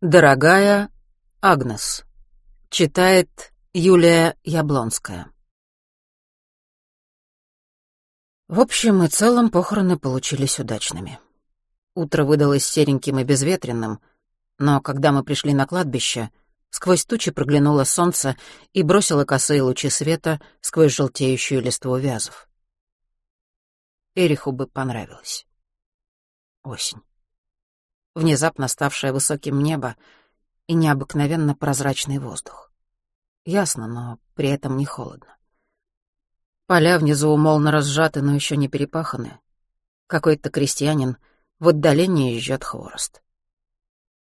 Дорогая Агнес. Читает Юлия Яблонская. В общем и целом похороны получились удачными. Утро выдалось сереньким и безветренным, но когда мы пришли на кладбище, сквозь тучи проглянуло солнце и бросило косые лучи света сквозь желтеющую листву вязов. Эриху бы понравилось. Осень внезапно ставшее высоким небо и необыкновенно прозрачный воздух. Ясно, но при этом не холодно. Поля внизу умолно разжаты, но еще не перепаханы. Какой-то крестьянин в отдалении жжет хворост.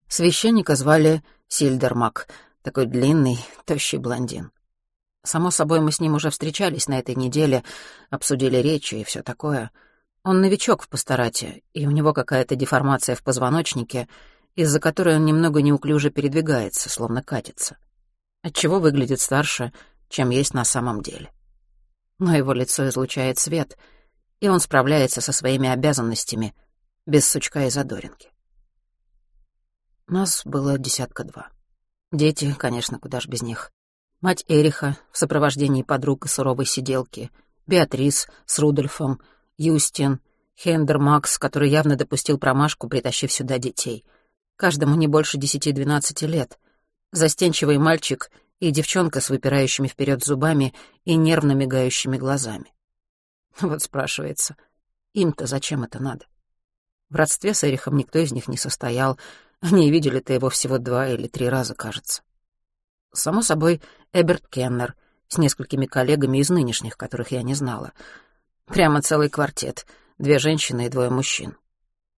Священника звали Сильдермак, такой длинный, тощий блондин. Само собой, мы с ним уже встречались на этой неделе, обсудили речи и все такое — он новичок в пасторате, и у него какая-то деформация в позвоночнике, из-за которой он немного неуклюже передвигается, словно катится. Отчего выглядит старше, чем есть на самом деле. Но его лицо излучает свет, и он справляется со своими обязанностями без сучка и задоринки. Нас было десятка два. Дети, конечно, куда ж без них. Мать Эриха в сопровождении подруг и суровой сиделки, Беатрис с Рудольфом — Юстин, Хендер Макс, который явно допустил промашку, притащив сюда детей. Каждому не больше десяти-двенадцати лет. Застенчивый мальчик и девчонка с выпирающими вперед зубами и нервно мигающими глазами. Вот спрашивается, им-то зачем это надо? В родстве с Эрихом никто из них не состоял, они видели-то его всего два или три раза, кажется. Само собой, Эберт Кеннер с несколькими коллегами из нынешних, которых я не знала — Прямо целый квартет. Две женщины и двое мужчин.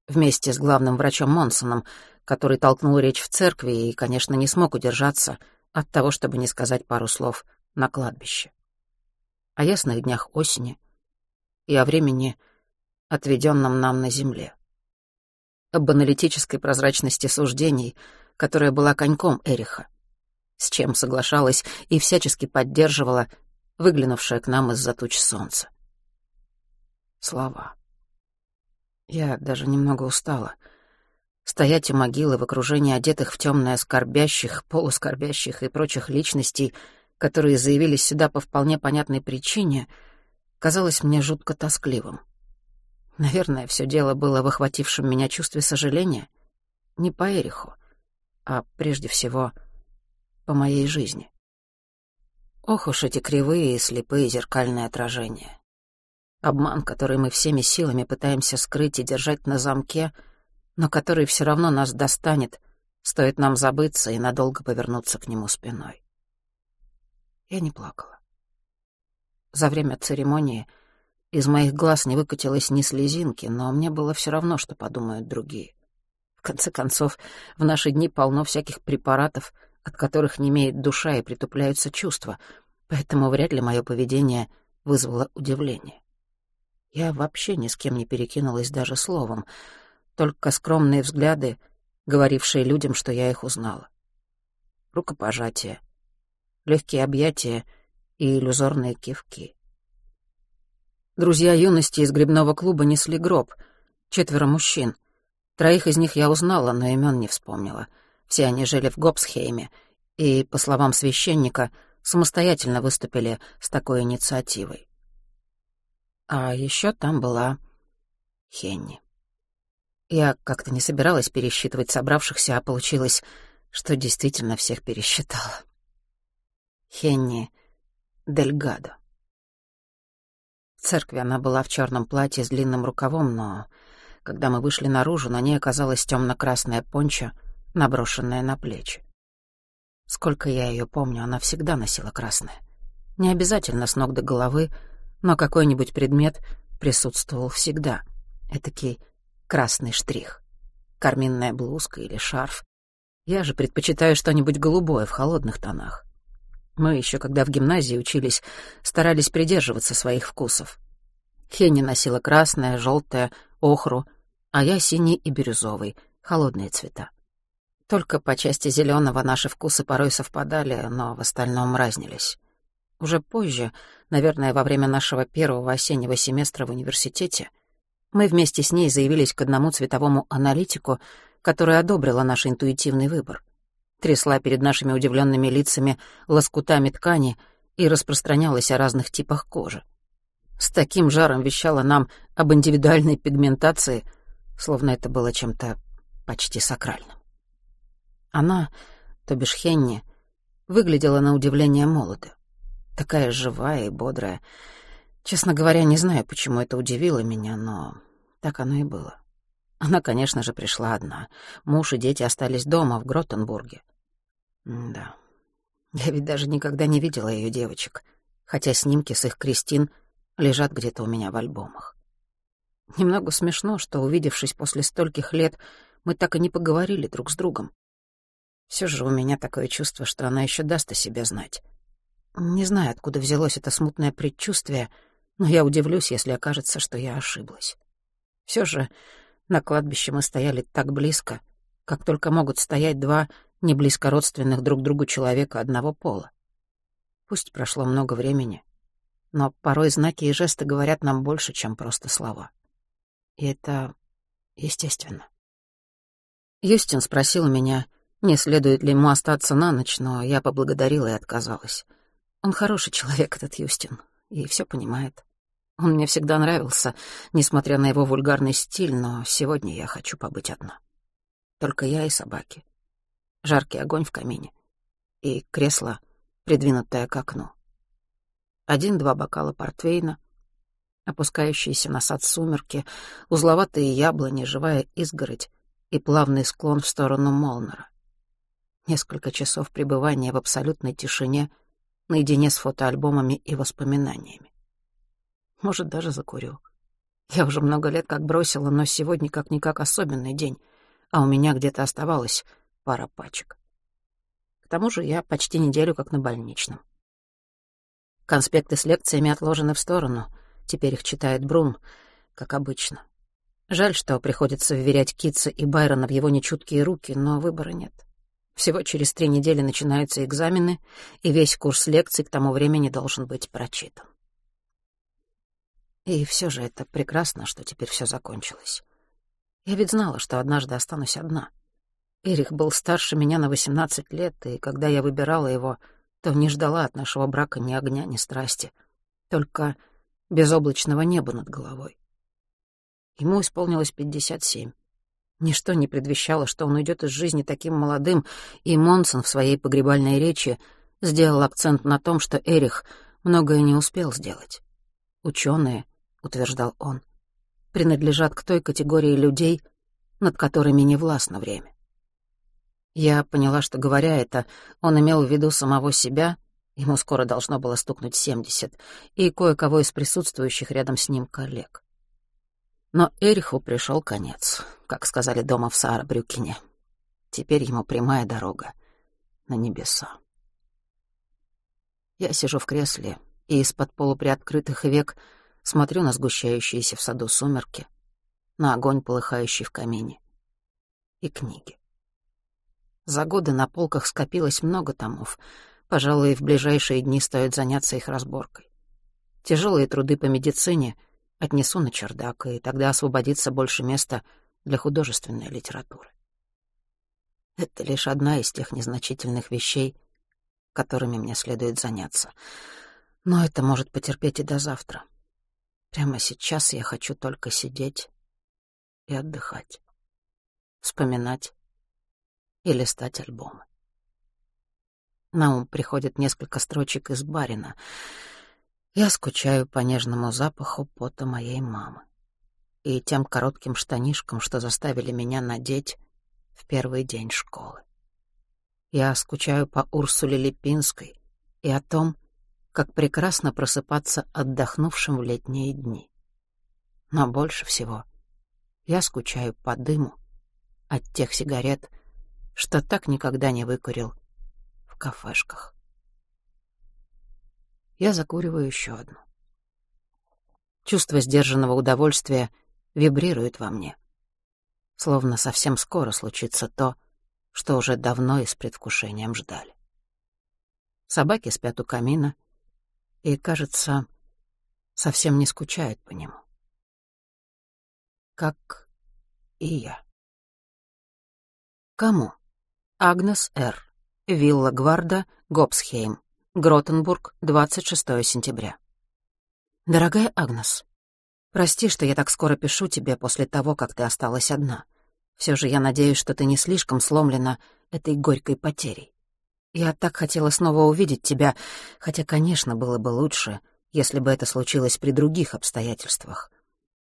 Вместе с главным врачом Монсоном, который толкнул речь в церкви и, конечно, не смог удержаться от того, чтобы не сказать пару слов на кладбище. О ясных днях осени и о времени, отведенном нам на земле. Об аналитической прозрачности суждений, которая была коньком Эриха, с чем соглашалась и всячески поддерживала выглянувшая к нам из-за туч солнца слова. Я даже немного устала. Стоять у могилы в окружении одетых в темное скорбящих, полускорбящих и прочих личностей, которые заявились сюда по вполне понятной причине, казалось мне жутко тоскливым. Наверное, все дело было в охватившем меня чувстве сожаления. Не по Эриху, а прежде всего по моей жизни. Ох уж эти кривые и слепые зеркальные отражения. Обман, который мы всеми силами пытаемся скрыть и держать на замке, но который все равно нас достанет, стоит нам забыться и надолго повернуться к нему спиной. Я не плакала. За время церемонии из моих глаз не выкатилось ни слезинки, но мне было все равно, что подумают другие. В конце концов, в наши дни полно всяких препаратов, от которых не имеет душа и притупляются чувства, поэтому вряд ли мое поведение вызвало удивление. Я вообще ни с кем не перекинулась даже словом, только скромные взгляды, говорившие людям, что я их узнала. Рукопожатие, легкие объятия и иллюзорные кивки. Друзья юности из грибного клуба несли гроб, четверо мужчин. Троих из них я узнала, но имен не вспомнила. Все они жили в Гобсхейме и, по словам священника, самостоятельно выступили с такой инициативой. А еще там была Хенни. Я как-то не собиралась пересчитывать собравшихся, а получилось, что действительно всех пересчитала. Хенни Дельгадо. В церкви она была в черном платье с длинным рукавом, но когда мы вышли наружу, на ней оказалась темно-красная понча, наброшенная на плечи. Сколько я ее помню, она всегда носила красное. Не обязательно с ног до головы, но какой-нибудь предмет присутствовал всегда. Этакий красный штрих. Карминная блузка или шарф. Я же предпочитаю что-нибудь голубое в холодных тонах. Мы еще, когда в гимназии учились, старались придерживаться своих вкусов. Хенни носила красное, желтое, охру, а я синий и бирюзовый, холодные цвета. Только по части зеленого наши вкусы порой совпадали, но в остальном разнились. Уже позже, наверное, во время нашего первого осеннего семестра в университете, мы вместе с ней заявились к одному цветовому аналитику, который одобрила наш интуитивный выбор. трясла перед нашими удивленными лицами лоскутами ткани и распространялась о разных типах кожи. С таким жаром вещала нам об индивидуальной пигментации, словно это было чем-то почти сакральным. Она, то бишь Хенни, выглядела на удивление молодо. Такая живая и бодрая. Честно говоря, не знаю, почему это удивило меня, но так оно и было. Она, конечно же, пришла одна. Муж и дети остались дома, в Гротенбурге. да. Я ведь даже никогда не видела ее девочек, хотя снимки с их Кристин лежат где-то у меня в альбомах. Немного смешно, что, увидевшись после стольких лет, мы так и не поговорили друг с другом. Все же у меня такое чувство, что она еще даст о себе знать. Не знаю, откуда взялось это смутное предчувствие, но я удивлюсь, если окажется, что я ошиблась. Все же на кладбище мы стояли так близко, как только могут стоять два не близко родственных друг другу человека одного пола. Пусть прошло много времени, но порой знаки и жесты говорят нам больше, чем просто слова. И это естественно. Юстин спросил меня, не следует ли ему остаться на ночь, но я поблагодарила и отказалась. Он хороший человек, этот Юстин, и все понимает. Он мне всегда нравился, несмотря на его вульгарный стиль, но сегодня я хочу побыть одна. Только я и собаки. Жаркий огонь в камине. И кресло, придвинутое к окну. Один-два бокала портвейна, опускающиеся на сад сумерки, узловатые яблони, живая изгородь и плавный склон в сторону Молнера. Несколько часов пребывания в абсолютной тишине, наедине с фотоальбомами и воспоминаниями. Может, даже закурю. Я уже много лет как бросила, но сегодня как-никак особенный день, а у меня где-то оставалось пара пачек. К тому же я почти неделю как на больничном. Конспекты с лекциями отложены в сторону, теперь их читает Брун, как обычно. Жаль, что приходится вверять Китса и Байрона в его нечуткие руки, но выбора нет. Всего через три недели начинаются экзамены, и весь курс лекций к тому времени должен быть прочитан. И все же это прекрасно, что теперь все закончилось. Я ведь знала, что однажды останусь одна. Эрих был старше меня на 18 лет, и когда я выбирала его, то не ждала от нашего брака ни огня, ни страсти, только безоблачного неба над головой. Ему исполнилось 57. Ничто не предвещало, что он уйдет из жизни таким молодым, и Монсон в своей погребальной речи сделал акцент на том, что Эрих многое не успел сделать. Ученые, утверждал он, принадлежат к той категории людей, над которыми не властно время. Я поняла, что, говоря это, он имел в виду самого себя, ему скоро должно было стукнуть семьдесят, и кое-кого из присутствующих рядом с ним коллег. Но Эриху пришел конец, как сказали дома в Саарбрюкене. Теперь ему прямая дорога на небеса. Я сижу в кресле и из-под полуприоткрытых век смотрю на сгущающиеся в саду сумерки, на огонь, полыхающий в камине, и книги. За годы на полках скопилось много томов. Пожалуй, в ближайшие дни стоит заняться их разборкой. Тяжелые труды по медицине — отнесу на чердак, и тогда освободится больше места для художественной литературы. Это лишь одна из тех незначительных вещей, которыми мне следует заняться. Но это может потерпеть и до завтра. Прямо сейчас я хочу только сидеть и отдыхать, вспоминать и листать альбомы. На ум приходит несколько строчек из Барина — я скучаю по нежному запаху пота моей мамы и тем коротким штанишкам, что заставили меня надеть в первый день школы. Я скучаю по Урсуле Липинской и о том, как прекрасно просыпаться отдохнувшим в летние дни. Но больше всего я скучаю по дыму от тех сигарет, что так никогда не выкурил в кафешках я закуриваю еще одну. Чувство сдержанного удовольствия вибрирует во мне. Словно совсем скоро случится то, что уже давно и с предвкушением ждали. Собаки спят у камина и, кажется, совсем не скучают по нему. Как и я. Кому? Агнес Р. Вилла Гварда, Гобсхейм, Гротенбург, 26 сентября. Дорогая Агнес, прости, что я так скоро пишу тебе после того, как ты осталась одна. Все же я надеюсь, что ты не слишком сломлена этой горькой потерей. Я так хотела снова увидеть тебя, хотя, конечно, было бы лучше, если бы это случилось при других обстоятельствах.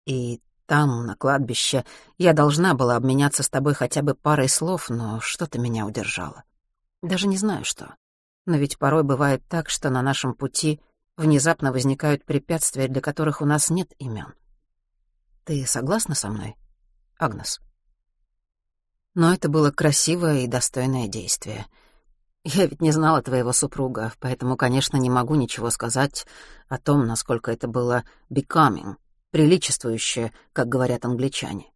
И там, на кладбище, я должна была обменяться с тобой хотя бы парой слов, но что-то меня удержало. Даже не знаю что. Но ведь порой бывает так, что на нашем пути внезапно возникают препятствия, для которых у нас нет имен. Ты согласна со мной, Агнес? Но это было красивое и достойное действие. Я ведь не знала твоего супруга, поэтому, конечно, не могу ничего сказать о том, насколько это было becoming, приличествующее, как говорят англичане.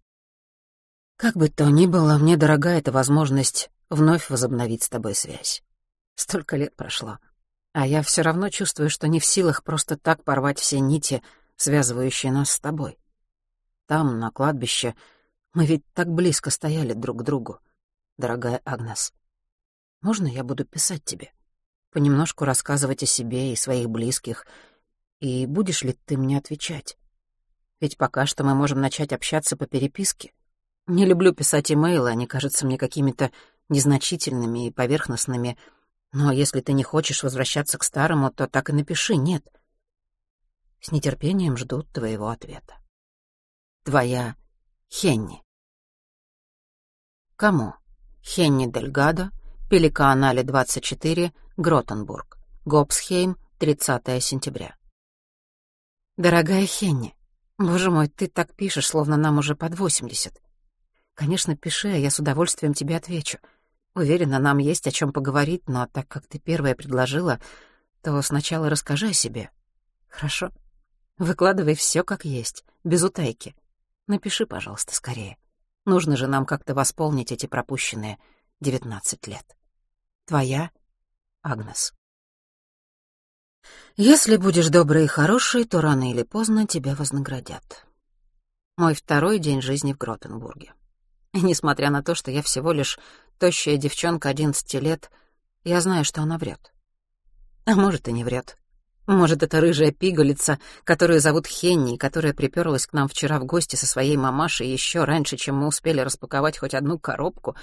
Как бы то ни было, мне дорога эта возможность вновь возобновить с тобой связь. Столько лет прошло, а я все равно чувствую, что не в силах просто так порвать все нити, связывающие нас с тобой. Там, на кладбище, мы ведь так близко стояли друг к другу, дорогая Агнес. Можно я буду писать тебе? Понемножку рассказывать о себе и своих близких, и будешь ли ты мне отвечать? Ведь пока что мы можем начать общаться по переписке. Не люблю писать имейлы, они кажутся мне какими-то незначительными и поверхностными. Но если ты не хочешь возвращаться к старому, то так и напиши «нет». С нетерпением жду твоего ответа. Твоя Хенни. Кому? Хенни Дельгадо, Пеликаанале 24, Гротенбург, Гобсхейм, 30 сентября. Дорогая Хенни, боже мой, ты так пишешь, словно нам уже под 80. Конечно, пиши, а я с удовольствием тебе отвечу. Уверена, нам есть о чем поговорить, но так как ты первая предложила, то сначала расскажи о себе. Хорошо? Выкладывай все как есть, без утайки. Напиши, пожалуйста, скорее. Нужно же нам как-то восполнить эти пропущенные девятнадцать лет. Твоя Агнес. Если будешь добрый и хороший, то рано или поздно тебя вознаградят. Мой второй день жизни в Гротенбурге. И несмотря на то, что я всего лишь тощая девчонка одиннадцати лет, я знаю, что она врет. А может, и не врет. Может, это рыжая пигалица, которую зовут Хенни, которая приперлась к нам вчера в гости со своей мамашей еще раньше, чем мы успели распаковать хоть одну коробку.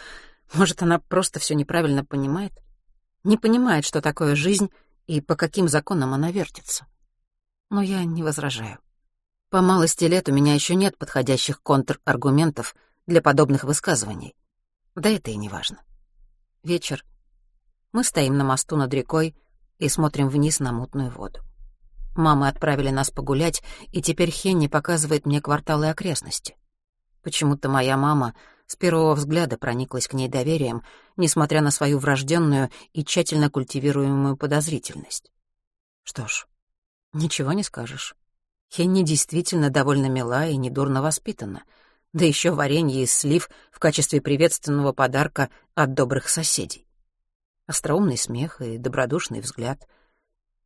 Может, она просто все неправильно понимает? Не понимает, что такое жизнь и по каким законам она вертится. Но я не возражаю. По малости лет у меня еще нет подходящих контраргументов — для подобных высказываний. Да это и не важно. Вечер. Мы стоим на мосту над рекой и смотрим вниз на мутную воду. Мамы отправили нас погулять, и теперь Хенни показывает мне кварталы окрестности. Почему-то моя мама с первого взгляда прониклась к ней доверием, несмотря на свою врожденную и тщательно культивируемую подозрительность. Что ж, ничего не скажешь. Хенни действительно довольно мила и недурно воспитана — да еще варенье из слив в качестве приветственного подарка от добрых соседей. Остроумный смех и добродушный взгляд.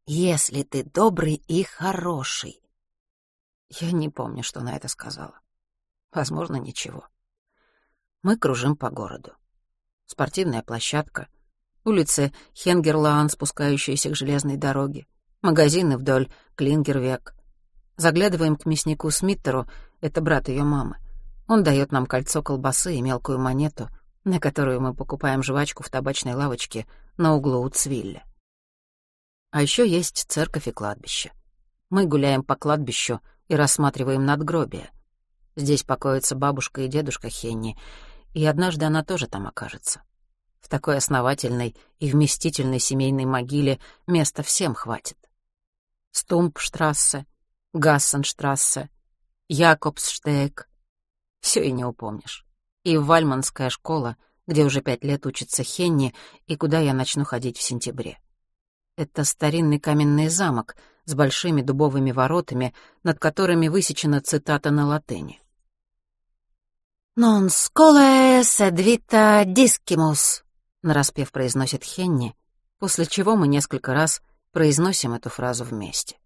«Если ты добрый и хороший». Я не помню, что на это сказала. Возможно, ничего. Мы кружим по городу. Спортивная площадка, улицы Хенгерлаан, спускающиеся к железной дороге, магазины вдоль Клингервек. Заглядываем к мяснику Смиттеру, это брат ее мамы. Он дает нам кольцо колбасы и мелкую монету, на которую мы покупаем жвачку в табачной лавочке на углу Уцвилля. А еще есть церковь и кладбище. Мы гуляем по кладбищу и рассматриваем надгробия. Здесь покоятся бабушка и дедушка Хенни, и однажды она тоже там окажется. В такой основательной и вместительной семейной могиле места всем хватит. Стумпштрассе, Гассенштрассе, Якобсштеек, все и не упомнишь. И Вальманская школа, где уже пять лет учится Хенни, и куда я начну ходить в сентябре. Это старинный каменный замок с большими дубовыми воротами, над которыми высечена цитата на латыни. «Non scole sed vita discimus», — нараспев произносит Хенни, после чего мы несколько раз произносим эту фразу вместе.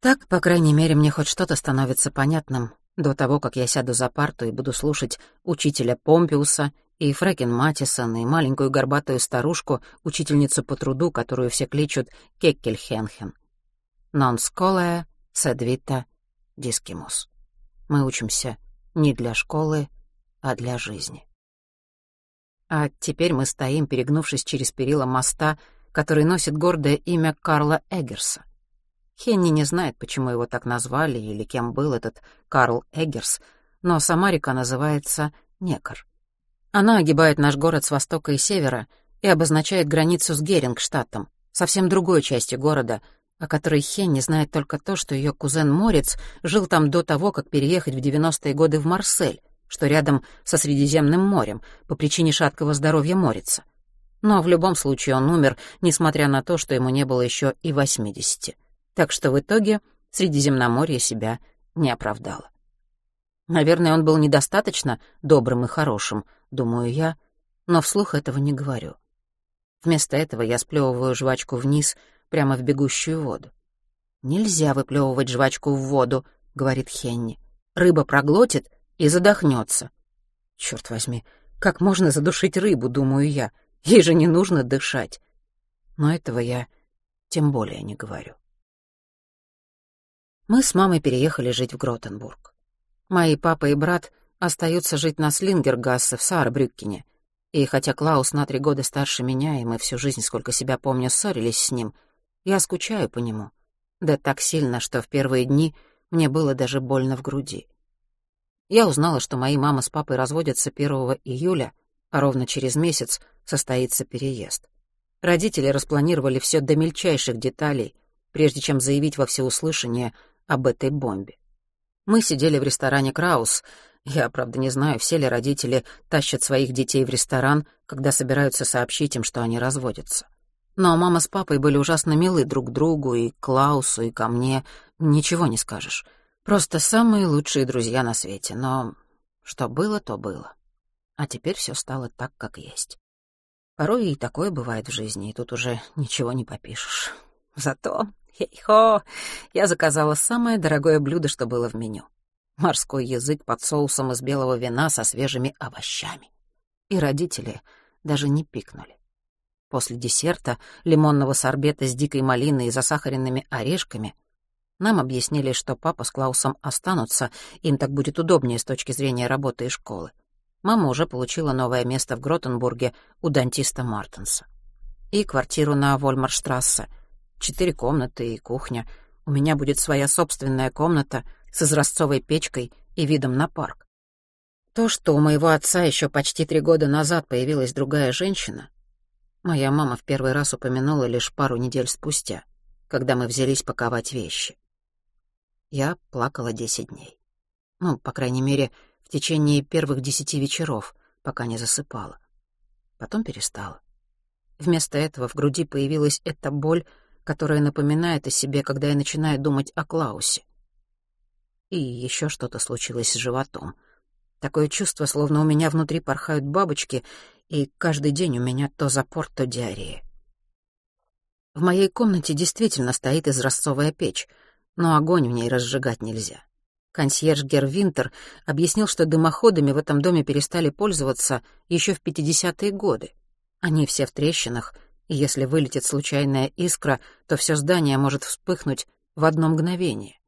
Так, по крайней мере, мне хоть что-то становится понятным до того, как я сяду за парту и буду слушать учителя Помпиуса и Фрэкен Матисон, и маленькую горбатую старушку, учительницу по труду, которую все кличут Кеккельхенхен. «Non scolae sed vita discimus». Мы учимся не для школы, а для жизни. А теперь мы стоим, перегнувшись через перила моста, который носит гордое имя Карла Эггерса. Хенни не знает, почему его так назвали или кем был этот Карл Эггерс, но сама река называется Некар. Она огибает наш город с востока и севера и обозначает границу с Герингштадтом, совсем другой частью города, о которой Хенни знает только то, что ее кузен Морец жил там до того, как переехать в 90-е годы в Марсель, что рядом со Средиземным морем, по причине шаткого здоровья Морица. Но в любом случае он умер, несмотря на то, что ему не было еще и 80. Так что в итоге Средиземноморье себя не оправдало. Наверное, он был недостаточно добрым и хорошим, думаю я, но вслух этого не говорю. Вместо этого я сплевываю жвачку вниз, прямо в бегущую воду. «Нельзя выплевывать жвачку в воду», — говорит Хенни. «Рыба проглотит и задохнется». Черт возьми, как можно задушить рыбу, думаю я. Ей же не нужно дышать. Но этого я тем более не говорю. Мы с мамой переехали жить в Гротенбург. Мои папа и брат остаются жить на Слингергассе в Саарбрюккене. И хотя Клаус на три года старше меня, и мы всю жизнь, сколько себя помню, ссорились с ним, я скучаю по нему. Да так сильно, что в первые дни мне было даже больно в груди. Я узнала, что мои мама с папой разводятся 1 июля, а ровно через месяц состоится переезд. Родители распланировали все до мельчайших деталей, прежде чем заявить во всеуслышание об этой бомбе. Мы сидели в ресторане «Краус». Я, правда, не знаю, все ли родители тащат своих детей в ресторан, когда собираются сообщить им, что они разводятся. Но мама с папой были ужасно милы друг другу, и Клаусу, и ко мне. Ничего не скажешь. Просто самые лучшие друзья на свете. Но что было, то было. А теперь все стало так, как есть. Порой и такое бывает в жизни, и тут уже ничего не попишешь. Зато Хей-хо! Я заказала самое дорогое блюдо, что было в меню. Морской язык под соусом из белого вина со свежими овощами. И родители даже не пикнули. После десерта, лимонного сорбета с дикой малиной и засахаренными орешками, нам объяснили, что папа с Клаусом останутся, им так будет удобнее с точки зрения работы и школы. Мама уже получила новое место в Гротенбурге у дантиста Мартенса. И квартиру на Вольмарштрассе — Четыре комнаты и кухня. У меня будет своя собственная комната с изразцовой печкой и видом на парк. То, что у моего отца еще почти три года назад появилась другая женщина, моя мама в первый раз упомянула лишь пару недель спустя, когда мы взялись паковать вещи. Я плакала десять дней. Ну, по крайней мере, в течение первых десяти вечеров, пока не засыпала. Потом перестала. Вместо этого в груди появилась эта боль, которая напоминает о себе, когда я начинаю думать о Клаусе. И еще что-то случилось с животом. Такое чувство, словно у меня внутри порхают бабочки, и каждый день у меня то запор, то диарея. В моей комнате действительно стоит изразцовая печь, но огонь в ней разжигать нельзя. Консьерж Гервинтер объяснил, что дымоходами в этом доме перестали пользоваться еще в 50-е годы. Они все в трещинах — если вылетит случайная искра, то все здание может вспыхнуть в одно мгновение.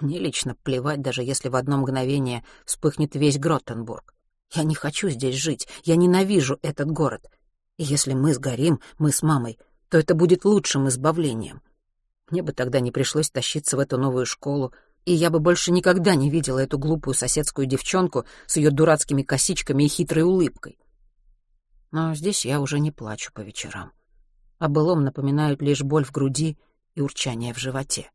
Мне лично плевать, даже если в одно мгновение вспыхнет весь Гроттенбург. Я не хочу здесь жить, я ненавижу этот город. И если мы сгорим, мы с мамой, то это будет лучшим избавлением. Мне бы тогда не пришлось тащиться в эту новую школу, и я бы больше никогда не видела эту глупую соседскую девчонку с ее дурацкими косичками и хитрой улыбкой. Но здесь я уже не плачу по вечерам. О былом напоминают лишь боль в груди и урчание в животе.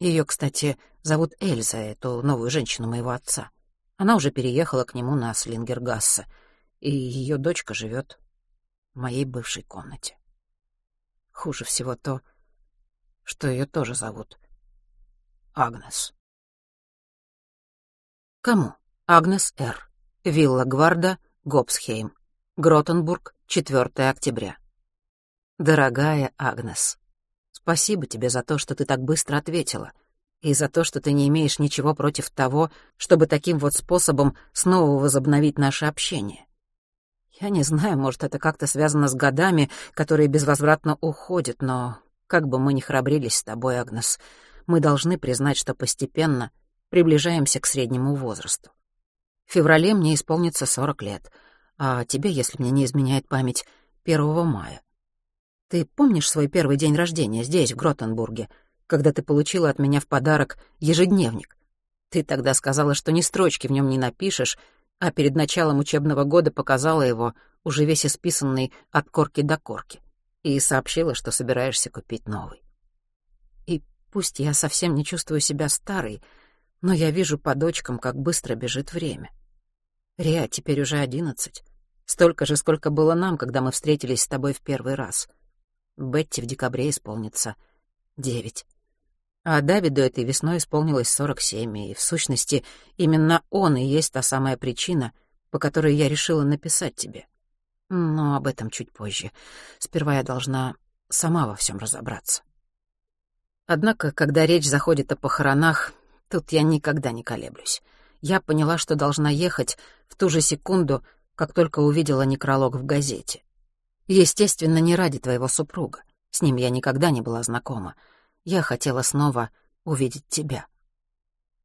Ее, кстати, зовут Эльза, эту новую женщину моего отца. Она уже переехала к нему на Слингергассе, и ее дочка живет в моей бывшей комнате. Хуже всего то, что ее тоже зовут Агнес. Кому? Агнес Р. Вилла Гварда, Гобсхейм. Гротенбург, 4 октября. Дорогая Агнес, спасибо тебе за то, что ты так быстро ответила, и за то, что ты не имеешь ничего против того, чтобы таким вот способом снова возобновить наше общение. Я не знаю, может, это как-то связано с годами, которые безвозвратно уходят, но как бы мы ни храбрились с тобой, Агнес, мы должны признать, что постепенно приближаемся к среднему возрасту. В феврале мне исполнится 40 лет, а тебе, если мне не изменяет память, 1 мая. Ты помнишь свой первый день рождения здесь, в Гротенбурге, когда ты получила от меня в подарок ежедневник? Ты тогда сказала, что ни строчки в нем не напишешь, а перед началом учебного года показала его, уже весь исписанный от корки до корки и сообщила, что собираешься купить новый. И пусть я совсем не чувствую себя старой, но я вижу по дочкам, как быстро бежит время. Риа теперь уже одиннадцать. Столько же, сколько было нам, когда мы встретились с тобой в первый раз. Бетти в декабре исполнится девять. А Давиду этой весной исполнилось сорок семь, и, в сущности, именно он и есть та самая причина, по которой я решила написать тебе. Но об этом чуть позже. Сперва я должна сама во всем разобраться. Однако, когда речь заходит о похоронах, тут я никогда не колеблюсь. Я поняла, что должна ехать в ту же секунду, как только увидела некролог в газете. Естественно, не ради твоего супруга. С ним я никогда не была знакома. Я хотела снова увидеть тебя.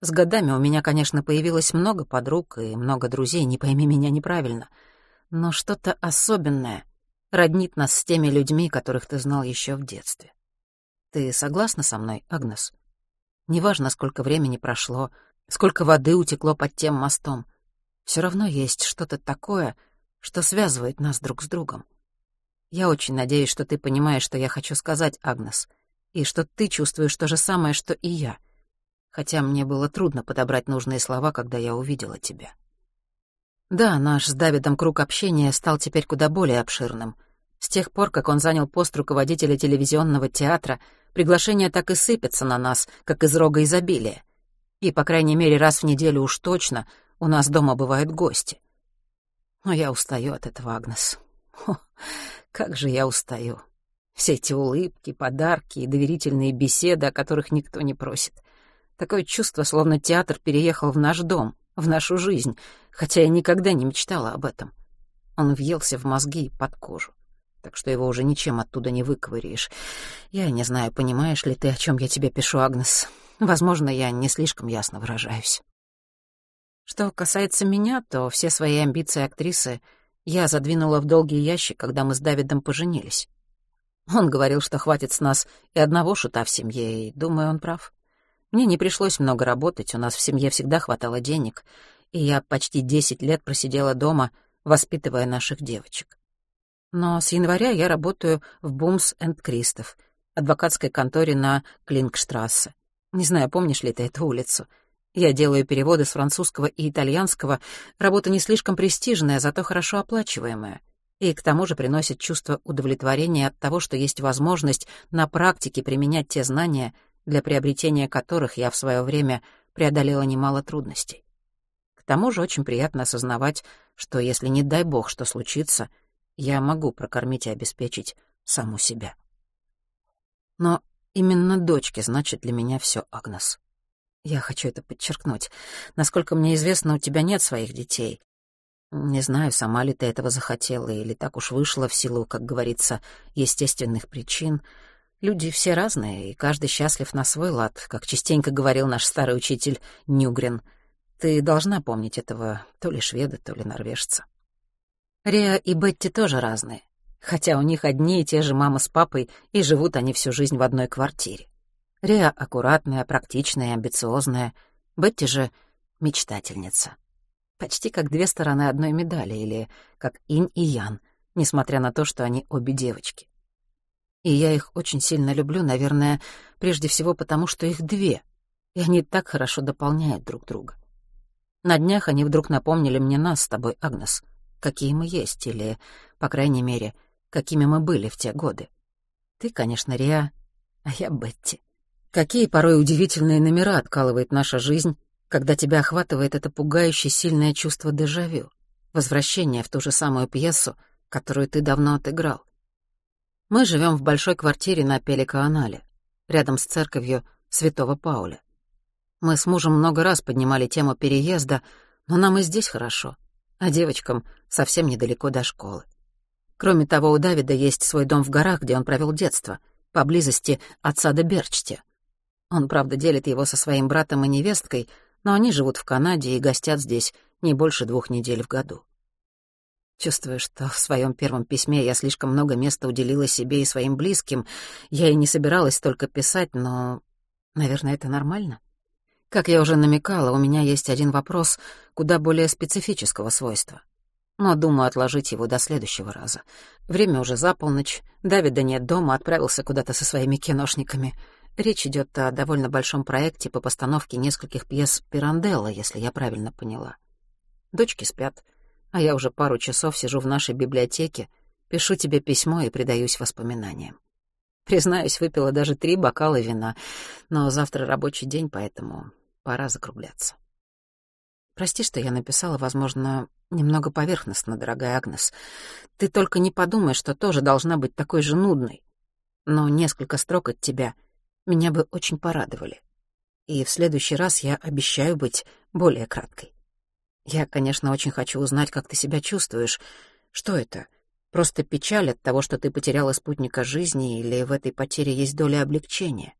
С годами у меня, конечно, появилось много подруг и много друзей, не пойми меня неправильно — но что-то особенное роднит нас с теми людьми, которых ты знал еще в детстве. Ты согласна со мной, Агнес? Неважно, сколько времени прошло, сколько воды утекло под тем мостом, все равно есть что-то такое, что связывает нас друг с другом. Я очень надеюсь, что ты понимаешь, что я хочу сказать, Агнес, и что ты чувствуешь то же самое, что и я, хотя мне было трудно подобрать нужные слова, когда я увидела тебя. Да, наш с Давидом круг общения стал теперь куда более обширным. С тех пор, как он занял пост руководителя телевизионного театра, приглашения так и сыпятся на нас, как из рога изобилия. И, по крайней мере, раз в неделю уж точно у нас дома бывают гости. Но я устаю от этого, Агнес. О, как же я устаю. Все эти улыбки, подарки и доверительные беседы, о которых никто не просит. Такое чувство, словно театр переехал в наш дом, в нашу жизнь, хотя я никогда не мечтала об этом. Он въелся в мозги и под кожу, так что его уже ничем оттуда не выковыряешь. Я не знаю, понимаешь ли ты, о чем я тебе пишу, Агнес. Возможно, я не слишком ясно выражаюсь. Что касается меня, то все свои амбиции актрисы я задвинула в долгий ящик, когда мы с Давидом поженились. Он говорил, что хватит с нас и одного шута в семье, и, думаю, он прав. Мне не пришлось много работать, у нас в семье всегда хватало денег, и я почти десять лет просидела дома, воспитывая наших девочек. Но с января я работаю в Бумс энд Кристоф, адвокатской конторе на Клингштрассе. Не знаю, помнишь ли ты эту улицу. Я делаю переводы с французского и итальянского. Работа не слишком престижная, зато хорошо оплачиваемая. И к тому же приносит чувство удовлетворения от того, что есть возможность на практике применять те знания, для приобретения которых я в свое время преодолела немало трудностей. К тому же очень приятно осознавать, что если не дай бог что случится, я могу прокормить и обеспечить саму себя. Но именно дочки значит для меня все, Агнес. Я хочу это подчеркнуть. Насколько мне известно, у тебя нет своих детей. Не знаю, сама ли ты этого захотела или так уж вышло в силу, как говорится, естественных причин — Люди все разные, и каждый счастлив на свой лад, как частенько говорил наш старый учитель Нюгрин. Ты должна помнить этого то ли шведа, то ли норвежца. Риа и Бетти тоже разные, хотя у них одни и те же мама с папой, и живут они всю жизнь в одной квартире. Риа аккуратная, практичная, амбициозная, Бетти же мечтательница. Почти как две стороны одной медали, или как инь и ян, несмотря на то, что они обе девочки. И я их очень сильно люблю, наверное, прежде всего потому, что их две, и они так хорошо дополняют друг друга. На днях они вдруг напомнили мне нас с тобой, Агнес, какие мы есть, или, по крайней мере, какими мы были в те годы. Ты, конечно, Риа, а я Бетти. Какие порой удивительные номера откалывает наша жизнь, когда тебя охватывает это пугающе сильное чувство дежавю, возвращение в ту же самую пьесу, которую ты давно отыграл. Мы живем в большой квартире на Пеликаанале, рядом с церковью Святого Пауля. Мы с мужем много раз поднимали тему переезда, но нам и здесь хорошо. а девочкам совсем недалеко до школы. Кроме того, у Давида есть свой дом в горах, где он провел детство, поблизости от сада Берчте. Он, правда, делит его со своим братом и невесткой, но они живут в Канаде и гостят здесь не больше двух недель в году. Чувствую, что в своем первом письме я слишком много места уделила себе и своим близким. Я и не собиралась только писать, но, наверное, это нормально. Как я уже намекала, у меня есть один вопрос куда более специфического свойства. Но думаю отложить его до следующего раза. Время уже за полночь, Давида нет дома, отправился куда-то со своими киношниками. Речь идет о довольно большом проекте по постановке нескольких пьес Пиранделла, если я правильно поняла. Дочки спят, а я уже пару часов сижу в нашей библиотеке, пишу тебе письмо и предаюсь воспоминаниям. Признаюсь, выпила даже три бокала вина, но завтра рабочий день, поэтому пора закругляться. Прости, что я написала, возможно, немного поверхностно, дорогая Агнес. Ты только не подумай, что тоже должна быть такой же нудной. Но несколько строк от тебя меня бы очень порадовали. И в следующий раз я обещаю быть более краткой. Я, конечно, очень хочу узнать, как ты себя чувствуешь. Что это? Просто печаль от того, что ты потеряла спутника жизни, или в этой потере есть доля облегчения?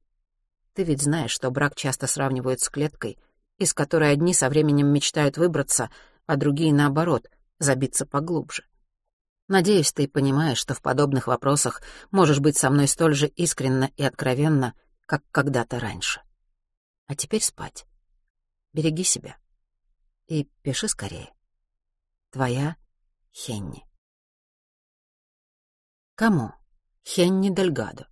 Ты ведь знаешь, что брак часто сравнивают с клеткой, из которой одни со временем мечтают выбраться, а другие, наоборот, забиться поглубже. Надеюсь, ты понимаешь, что в подобных вопросах можешь быть со мной столь же искренно и откровенно, как когда-то раньше. А теперь спать. Береги себя. И пиши скорее. Твоя Хенни. Кому? Хенни Дельгадо.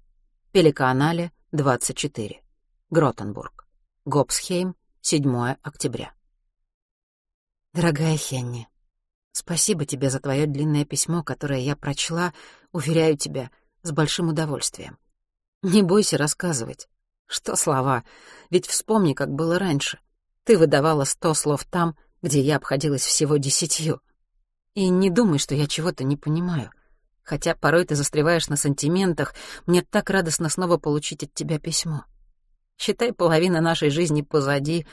Пеликанале, 24. Гротенбург. Гопсхейм, 7 октября. Дорогая Хенни, спасибо тебе за твое длинное письмо, которое я прочла, уверяю тебя, с большим удовольствием. Не бойся рассказывать. Что слова, ведь вспомни, как было раньше. Ты выдавала сто слов там, где я обходилась всего десятью. И не думай, что я чего-то не понимаю. Хотя порой ты застреваешь на сантиментах, мне так радостно снова получить от тебя письмо. Считай, половина нашей жизни позади,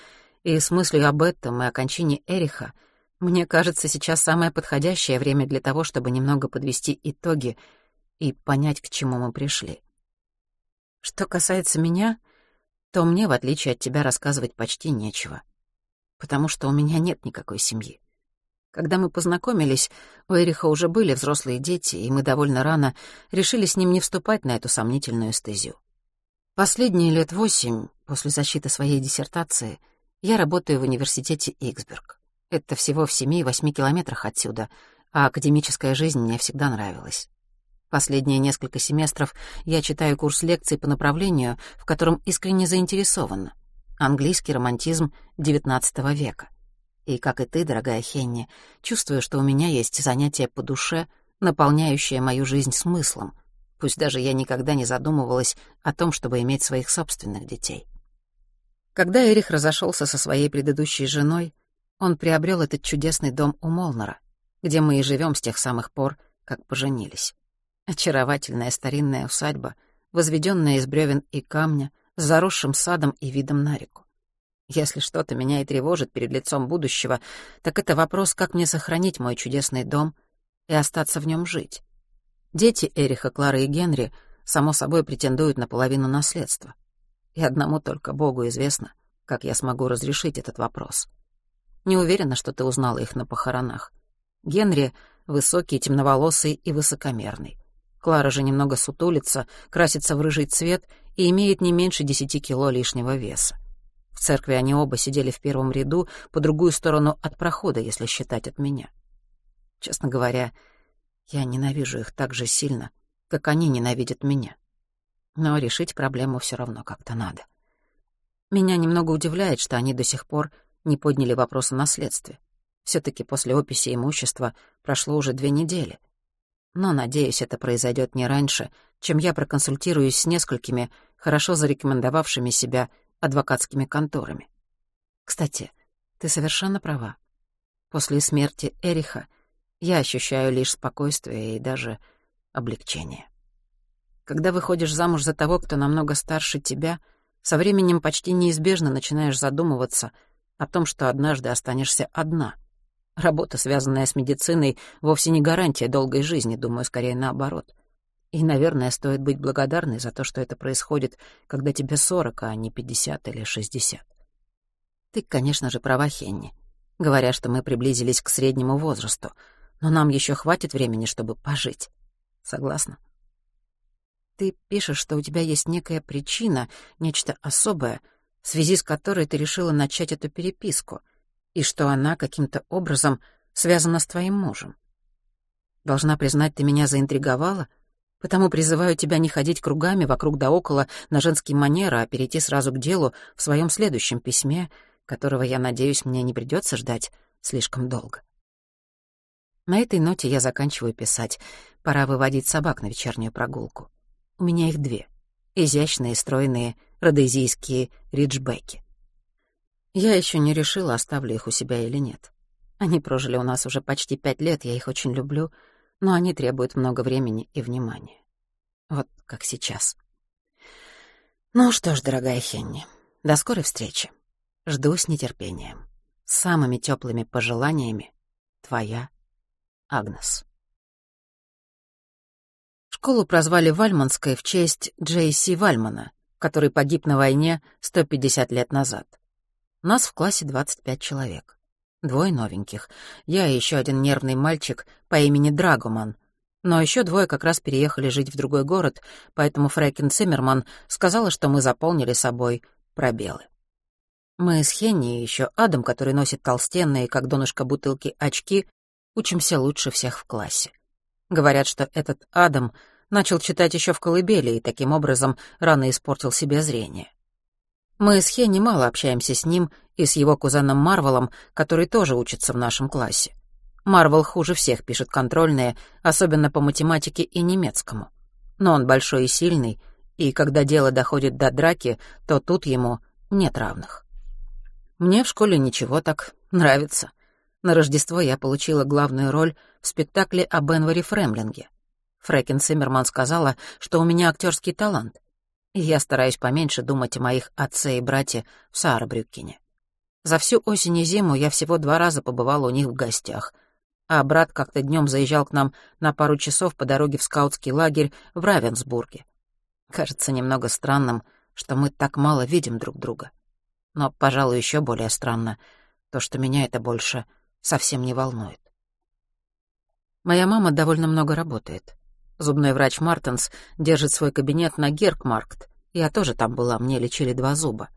и с мыслью об этом и окончании Эриха мне кажется сейчас самое подходящее время для того, чтобы немного подвести итоги и понять, к чему мы пришли. Что касается меня, то мне, в отличие от тебя, рассказывать почти нечего потому что у меня нет никакой семьи. Когда мы познакомились, у Эриха уже были взрослые дети, и мы довольно рано решили с ним не вступать на эту сомнительную стезю. Последние лет восемь, после защиты своей диссертации, я работаю в университете Иксберг. Это всего в семи-восьми километрах отсюда, а академическая жизнь мне всегда нравилась. Последние несколько семестров я читаю курс лекций по направлению, в котором искренне заинтересована английский романтизм XIX века. И, как и ты, дорогая Хенни, чувствую, что у меня есть занятие по душе, наполняющее мою жизнь смыслом, пусть даже я никогда не задумывалась о том, чтобы иметь своих собственных детей. Когда Эрих разошелся со своей предыдущей женой, он приобрел этот чудесный дом у Молнера, где мы и живем с тех самых пор, как поженились. Очаровательная старинная усадьба, возведенная из бревен и камня, с заросшим садом и видом на реку. Если что-то меня и тревожит перед лицом будущего, так это вопрос, как мне сохранить мой чудесный дом и остаться в нем жить. Дети Эриха, Клары и Генри, само собой, претендуют на половину наследства. И одному только Богу известно, как я смогу разрешить этот вопрос. Не уверена, что ты узнала их на похоронах. Генри — высокий, темноволосый и высокомерный. Клара же немного сутулится, красится в рыжий цвет и имеет не меньше десяти кило лишнего веса. В церкви они оба сидели в первом ряду, по другую сторону от прохода, если считать от меня. Честно говоря, я ненавижу их так же сильно, как они ненавидят меня. Но решить проблему все равно как-то надо. Меня немного удивляет, что они до сих пор не подняли вопрос о наследстве. все таки после описи имущества прошло уже две недели — но, надеюсь, это произойдет не раньше, чем я проконсультируюсь с несколькими хорошо зарекомендовавшими себя адвокатскими конторами. Кстати, ты совершенно права. После смерти Эриха я ощущаю лишь спокойствие и даже облегчение. Когда выходишь замуж за того, кто намного старше тебя, со временем почти неизбежно начинаешь задумываться о том, что однажды останешься одна. Работа, связанная с медициной, вовсе не гарантия долгой жизни, думаю, скорее наоборот. И, наверное, стоит быть благодарной за то, что это происходит, когда тебе сорок, а не пятьдесят или шестьдесят. Ты, конечно же, права, Хенни, говоря, что мы приблизились к среднему возрасту, но нам еще хватит времени, чтобы пожить. Согласна? Ты пишешь, что у тебя есть некая причина, нечто особое, в связи с которой ты решила начать эту переписку, и что она каким-то образом связана с твоим мужем. Должна признать, ты меня заинтриговала — Потому призываю тебя не ходить кругами вокруг да около на женские манеры, а перейти сразу к делу в своем следующем письме, которого, я надеюсь, мне не придется ждать слишком долго. На этой ноте я заканчиваю писать. Пора выводить собак на вечернюю прогулку. У меня их две. Изящные, стройные, родезийские риджбеки. Я еще не решила, оставлю их у себя или нет. Они прожили у нас уже почти пять лет, я их очень люблю — но они требуют много времени и внимания. Вот как сейчас. Ну что ж, дорогая Хенни, до скорой встречи. Жду с нетерпением. С самыми теплыми пожеланиями. Твоя Агнес. Школу прозвали Вальманской в честь Джейси Вальмана, который погиб на войне 150 лет назад. Нас в классе 25 человек. Двое новеньких. Я и еще один нервный мальчик по имени Драгоман. Но еще двое как раз переехали жить в другой город, поэтому Фрэкин Циммерман сказала, что мы заполнили собой пробелы. Мы с Хенни и еще Адам, который носит толстенные, как донышко бутылки, очки, учимся лучше всех в классе. Говорят, что этот Адам начал читать еще в колыбели и таким образом рано испортил себе зрение. Мы с Хенни мало общаемся с ним и с его кузеном Марвелом, который тоже учится в нашем классе. Марвел хуже всех пишет контрольные, особенно по математике и немецкому. Но он большой и сильный, и когда дело доходит до драки, то тут ему нет равных. Мне в школе ничего так нравится. На Рождество я получила главную роль в спектакле о Бенваре Фремлинге. Фрэкин Циммерман сказала, что у меня актерский талант, я стараюсь поменьше думать о моих отце и брате в Саарбрюккене. За всю осень и зиму я всего два раза побывала у них в гостях, а брат как-то днем заезжал к нам на пару часов по дороге в скаутский лагерь в Равенсбурге. Кажется немного странным, что мы так мало видим друг друга. Но, пожалуй, еще более странно то, что меня это больше совсем не волнует. Моя мама довольно много работает. Зубной врач Мартенс держит свой кабинет на Геркмаркт. Я тоже там была, мне лечили два зуба.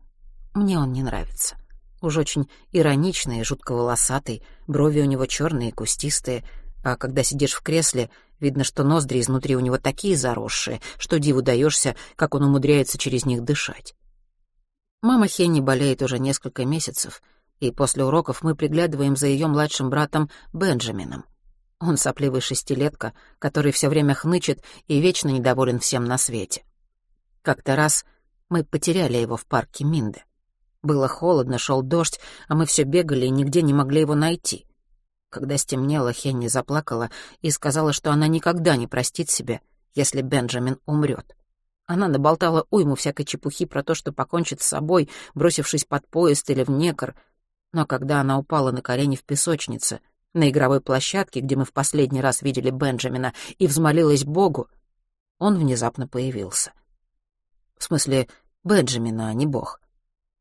Мне он не нравится. Уж очень ироничный, жутко волосатый, брови у него черные, кустистые, а когда сидишь в кресле, видно, что ноздри изнутри у него такие заросшие, что диву даешься, как он умудряется через них дышать. Мама Хенни болеет уже несколько месяцев, и после уроков мы приглядываем за ее младшим братом Бенджамином — он сопливый шестилетка, который все время хнычет и вечно недоволен всем на свете. Как-то раз мы потеряли его в парке Минде. Было холодно, шел дождь, а мы все бегали и нигде не могли его найти. Когда стемнело, Хенни заплакала и сказала, что она никогда не простит себе, если Бенджамин умрет. Она наболтала уйму всякой чепухи про то, что покончит с собой, бросившись под поезд или в некор. Но когда она упала на колени в песочнице — на игровой площадке, где мы в последний раз видели Бенджамина, и взмолилась Богу, он внезапно появился. В смысле, Бенджамина, а не Бог.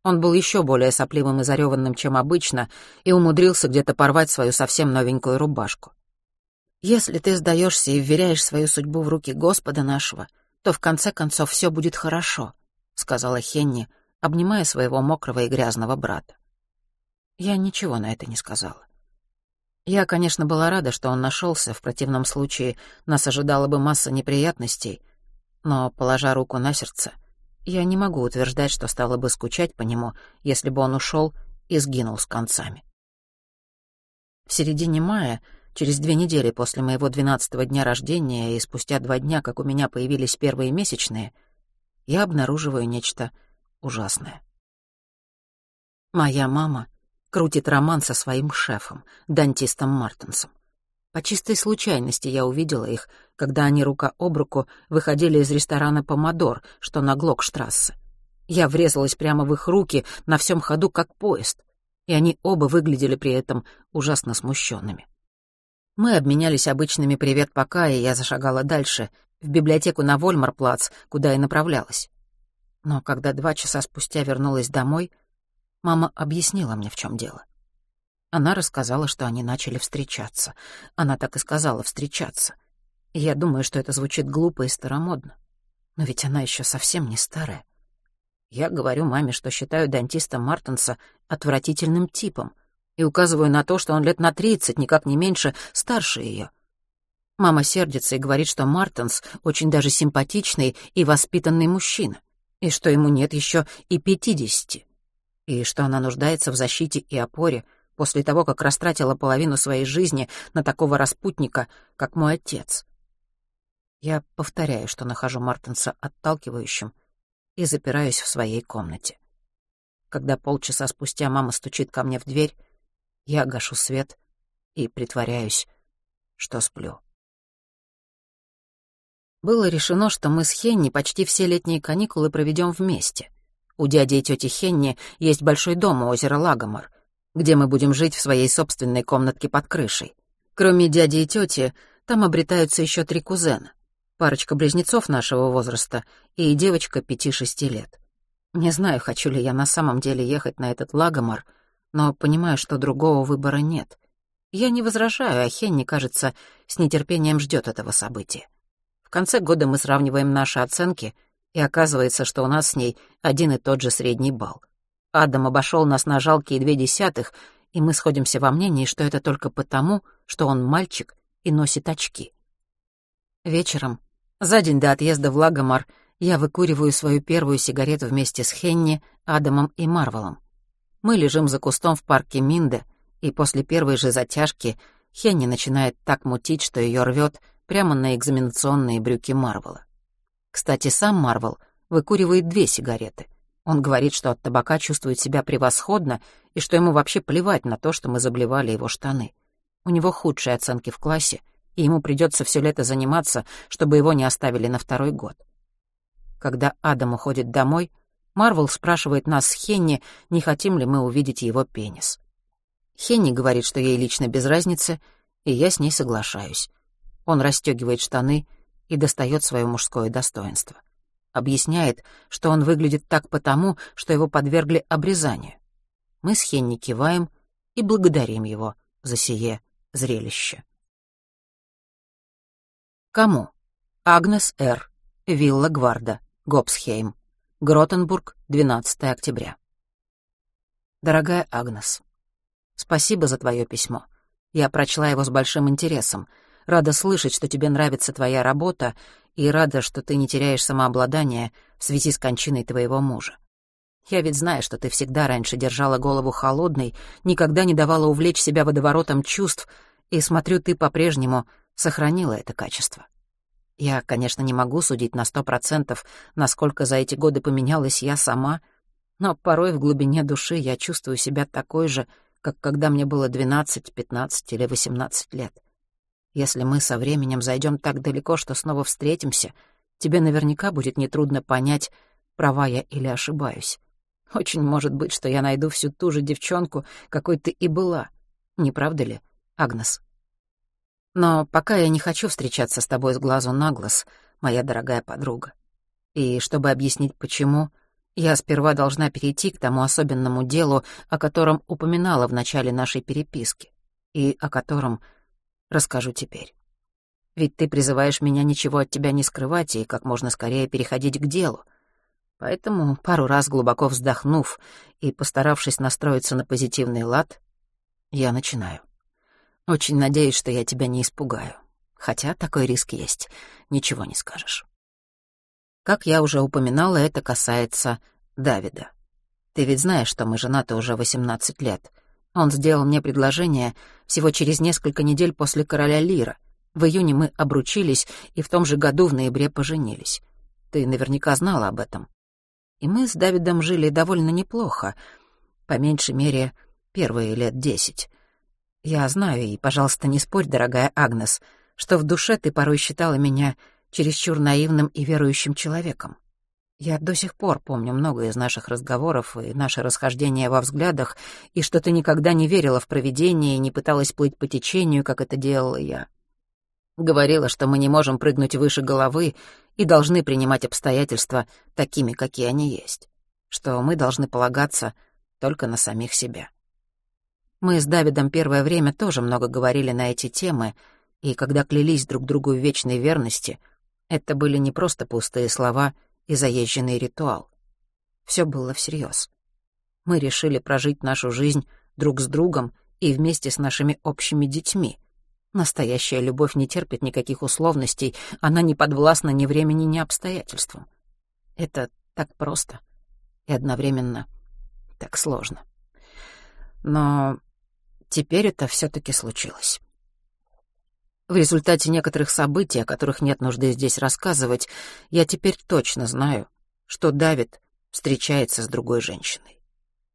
Он был еще более сопливым и зареванным, чем обычно, и умудрился где-то порвать свою совсем новенькую рубашку. «Если ты сдаешься и вверяешь свою судьбу в руки Господа нашего, то в конце концов все будет хорошо», — сказала Хенни, обнимая своего мокрого и грязного брата. Я ничего на это не сказала. Я, конечно, была рада, что он нашелся, в противном случае нас ожидала бы масса неприятностей, но, положа руку на сердце, я не могу утверждать, что стала бы скучать по нему, если бы он ушел и сгинул с концами. В середине мая, через две недели после моего двенадцатого дня рождения и спустя два дня, как у меня появились первые месячные, я обнаруживаю нечто ужасное. Моя мама крутит роман со своим шефом, дантистом Мартенсом. По чистой случайности я увидела их, когда они рука об руку выходили из ресторана «Помодор», что на Глокштрассе. Я врезалась прямо в их руки на всем ходу, как поезд. и они оба выглядели при этом ужасно смущенными. Мы обменялись обычными «привет, пока», и я зашагала дальше, в библиотеку на Вольмарплац, куда и направлялась. Но когда два часа спустя вернулась домой, мама объяснила мне, в чем дело. Она рассказала, что они начали встречаться. Она так и сказала «встречаться». Я думаю, что это звучит глупо и старомодно. Но ведь она еще совсем не старая. Я говорю маме, что считаю дантиста Мартенса отвратительным типом и указываю на то, что он лет на тридцать, никак не меньше, старше ее. Мама сердится и говорит, что Мартенс очень даже симпатичный и воспитанный мужчина, и что ему нет еще и пятидесяти, и что она нуждается в защите и опоре после того, как растратила половину своей жизни на такого распутника, как мой отец. Я повторяю, что нахожу Мартенса отталкивающим — и запираюсь в своей комнате. Когда полчаса спустя мама стучит ко мне в дверь, я гашу свет и притворяюсь, что сплю. Было решено, что мы с Хенни почти все летние каникулы проведем вместе. У дяди и тети Хенни есть большой дом у озера Лагомар, где мы будем жить в своей собственной комнатке под крышей. Кроме дяди и тети, там обретаются еще три кузена парочка близнецов нашего возраста и девочка пяти-шести лет. Не знаю, хочу ли я на самом деле ехать на этот лагомар, но понимаю, что другого выбора нет. Я не возражаю, а Хенни, кажется, с нетерпением ждет этого события. В конце года мы сравниваем наши оценки, и оказывается, что у нас с ней один и тот же средний балл. Адам обошел нас на жалкие две десятых, и мы сходимся во мнении, что это только потому, что он мальчик и носит очки. Вечером за день до отъезда в Лагомар я выкуриваю свою первую сигарету вместе с Хенни, Адамом и Марвелом. Мы лежим за кустом в парке Минде, и после первой же затяжки Хенни начинает так мутить, что ее рвет прямо на экзаменационные брюки Марвела. Кстати, сам Марвел выкуривает две сигареты. Он говорит, что от табака чувствует себя превосходно и что ему вообще плевать на то, что мы заблевали его штаны. У него худшие оценки в классе — и ему придется все лето заниматься, чтобы его не оставили на второй год. Когда Адам уходит домой, Марвел спрашивает нас с Хенни, не хотим ли мы увидеть его пенис. Хенни говорит, что ей лично без разницы, и я с ней соглашаюсь. Он расстегивает штаны и достает свое мужское достоинство. Объясняет, что он выглядит так потому, что его подвергли обрезанию. Мы с Хенни киваем и благодарим его за сие зрелище. Кому? Агнес Р. Вилла Гварда, Гобсхейм. Гротенбург, 12 октября. Дорогая Агнес, спасибо за твое письмо. Я прочла его с большим интересом. Рада слышать, что тебе нравится твоя работа, и рада, что ты не теряешь самообладание в связи с кончиной твоего мужа. Я ведь знаю, что ты всегда раньше держала голову холодной, никогда не давала увлечь себя водоворотом чувств, и, смотрю, ты по-прежнему сохранила это качество. Я, конечно, не могу судить на сто процентов, насколько за эти годы поменялась я сама, но порой в глубине души я чувствую себя такой же, как когда мне было 12, 15 или 18 лет. Если мы со временем зайдем так далеко, что снова встретимся, тебе наверняка будет нетрудно понять, права я или ошибаюсь. Очень может быть, что я найду всю ту же девчонку, какой ты и была. Не правда ли, Агнес? Но пока я не хочу встречаться с тобой с глазу на глаз, моя дорогая подруга. И чтобы объяснить почему, я сперва должна перейти к тому особенному делу, о котором упоминала в начале нашей переписки, и о котором расскажу теперь. Ведь ты призываешь меня ничего от тебя не скрывать и как можно скорее переходить к делу. Поэтому, пару раз глубоко вздохнув и постаравшись настроиться на позитивный лад, я начинаю. Очень надеюсь, что я тебя не испугаю. Хотя такой риск есть, ничего не скажешь. Как я уже упоминала, это касается Давида. Ты ведь знаешь, что мы женаты уже 18 лет. Он сделал мне предложение всего через несколько недель после короля Лира. В июне мы обручились и в том же году в ноябре поженились. Ты наверняка знала об этом. И мы с Давидом жили довольно неплохо, по меньшей мере, первые лет десять. Я знаю, и, пожалуйста, не спорь, дорогая Агнес, что в душе ты порой считала меня чересчур наивным и верующим человеком. Я до сих пор помню много из наших разговоров и наше расхождение во взглядах, и что ты никогда не верила в провидение и не пыталась плыть по течению, как это делала я. Говорила, что мы не можем прыгнуть выше головы и должны принимать обстоятельства такими, какие они есть, что мы должны полагаться только на самих себя. Мы с Давидом первое время тоже много говорили на эти темы, и когда клялись друг другу в вечной верности, это были не просто пустые слова — и заезженный ритуал. Все было всерьез. Мы решили прожить нашу жизнь друг с другом и вместе с нашими общими детьми. Настоящая любовь не терпит никаких условностей, она не подвластна ни времени, ни обстоятельствам. Это так просто и одновременно так сложно. Но теперь это все таки случилось. В результате некоторых событий, о которых нет нужды здесь рассказывать, я теперь точно знаю, что Давид встречается с другой женщиной.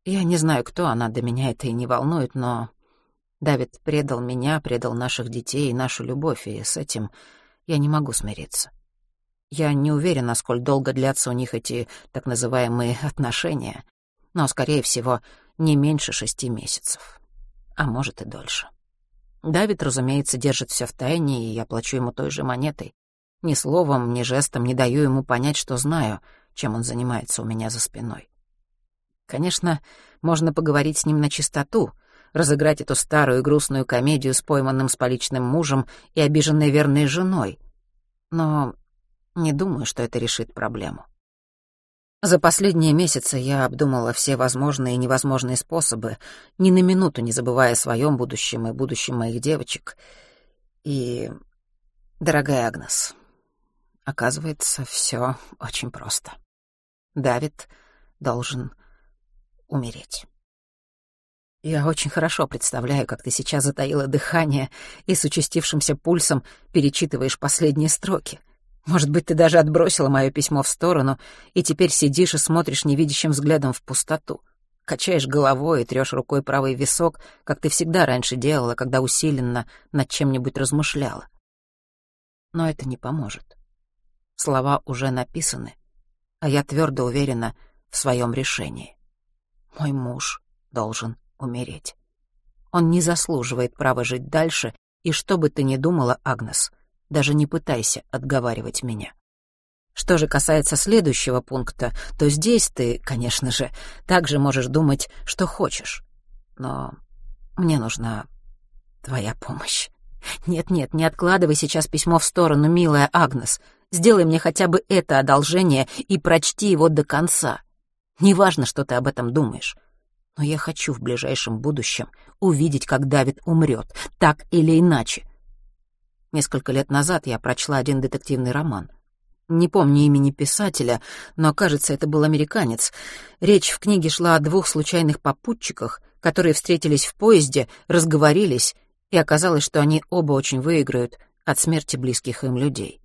Я не знаю, кто она, до меня это и не волнует, но Давид предал меня, предал наших детей и нашу любовь, и с этим я не могу смириться. Я не уверена, сколь долго длятся у них эти так называемые отношения, но, скорее всего, не меньше шести месяцев, а может и дольше. Давид, разумеется, держит все в тайне, и я плачу ему той же монетой. Ни словом, ни жестом не даю ему понять, что знаю, чем он занимается у меня за спиной. Конечно, можно поговорить с ним на чистоту, разыграть эту старую грустную комедию с пойманным с поличным мужем и обиженной верной женой. Но не думаю, что это решит проблему. За последние месяцы я обдумала все возможные и невозможные способы, ни на минуту не забывая о своем будущем и будущем моих девочек. И, дорогая Агнес, оказывается, все очень просто. Давид должен умереть. Я очень хорошо представляю, как ты сейчас затаила дыхание и с участившимся пульсом перечитываешь последние строки — может быть, ты даже отбросила мое письмо в сторону и теперь сидишь и смотришь невидящим взглядом в пустоту. Качаешь головой и трешь рукой правый висок, как ты всегда раньше делала, когда усиленно над чем-нибудь размышляла. Но это не поможет. Слова уже написаны, а я твердо уверена в своем решении. Мой муж должен умереть. Он не заслуживает права жить дальше, и что бы ты ни думала, Агнес, даже не пытайся отговаривать меня. Что же касается следующего пункта, то здесь ты, конечно же, также можешь думать, что хочешь. Но мне нужна твоя помощь. Нет-нет, не откладывай сейчас письмо в сторону, милая Агнес. Сделай мне хотя бы это одолжение и прочти его до конца. Неважно, что ты об этом думаешь. Но я хочу в ближайшем будущем увидеть, как Давид умрет, так или иначе. Несколько лет назад я прочла один детективный роман. Не помню имени писателя, но, кажется, это был американец. Речь в книге шла о двух случайных попутчиках, которые встретились в поезде, разговорились, и оказалось, что они оба очень выиграют от смерти близких им людей.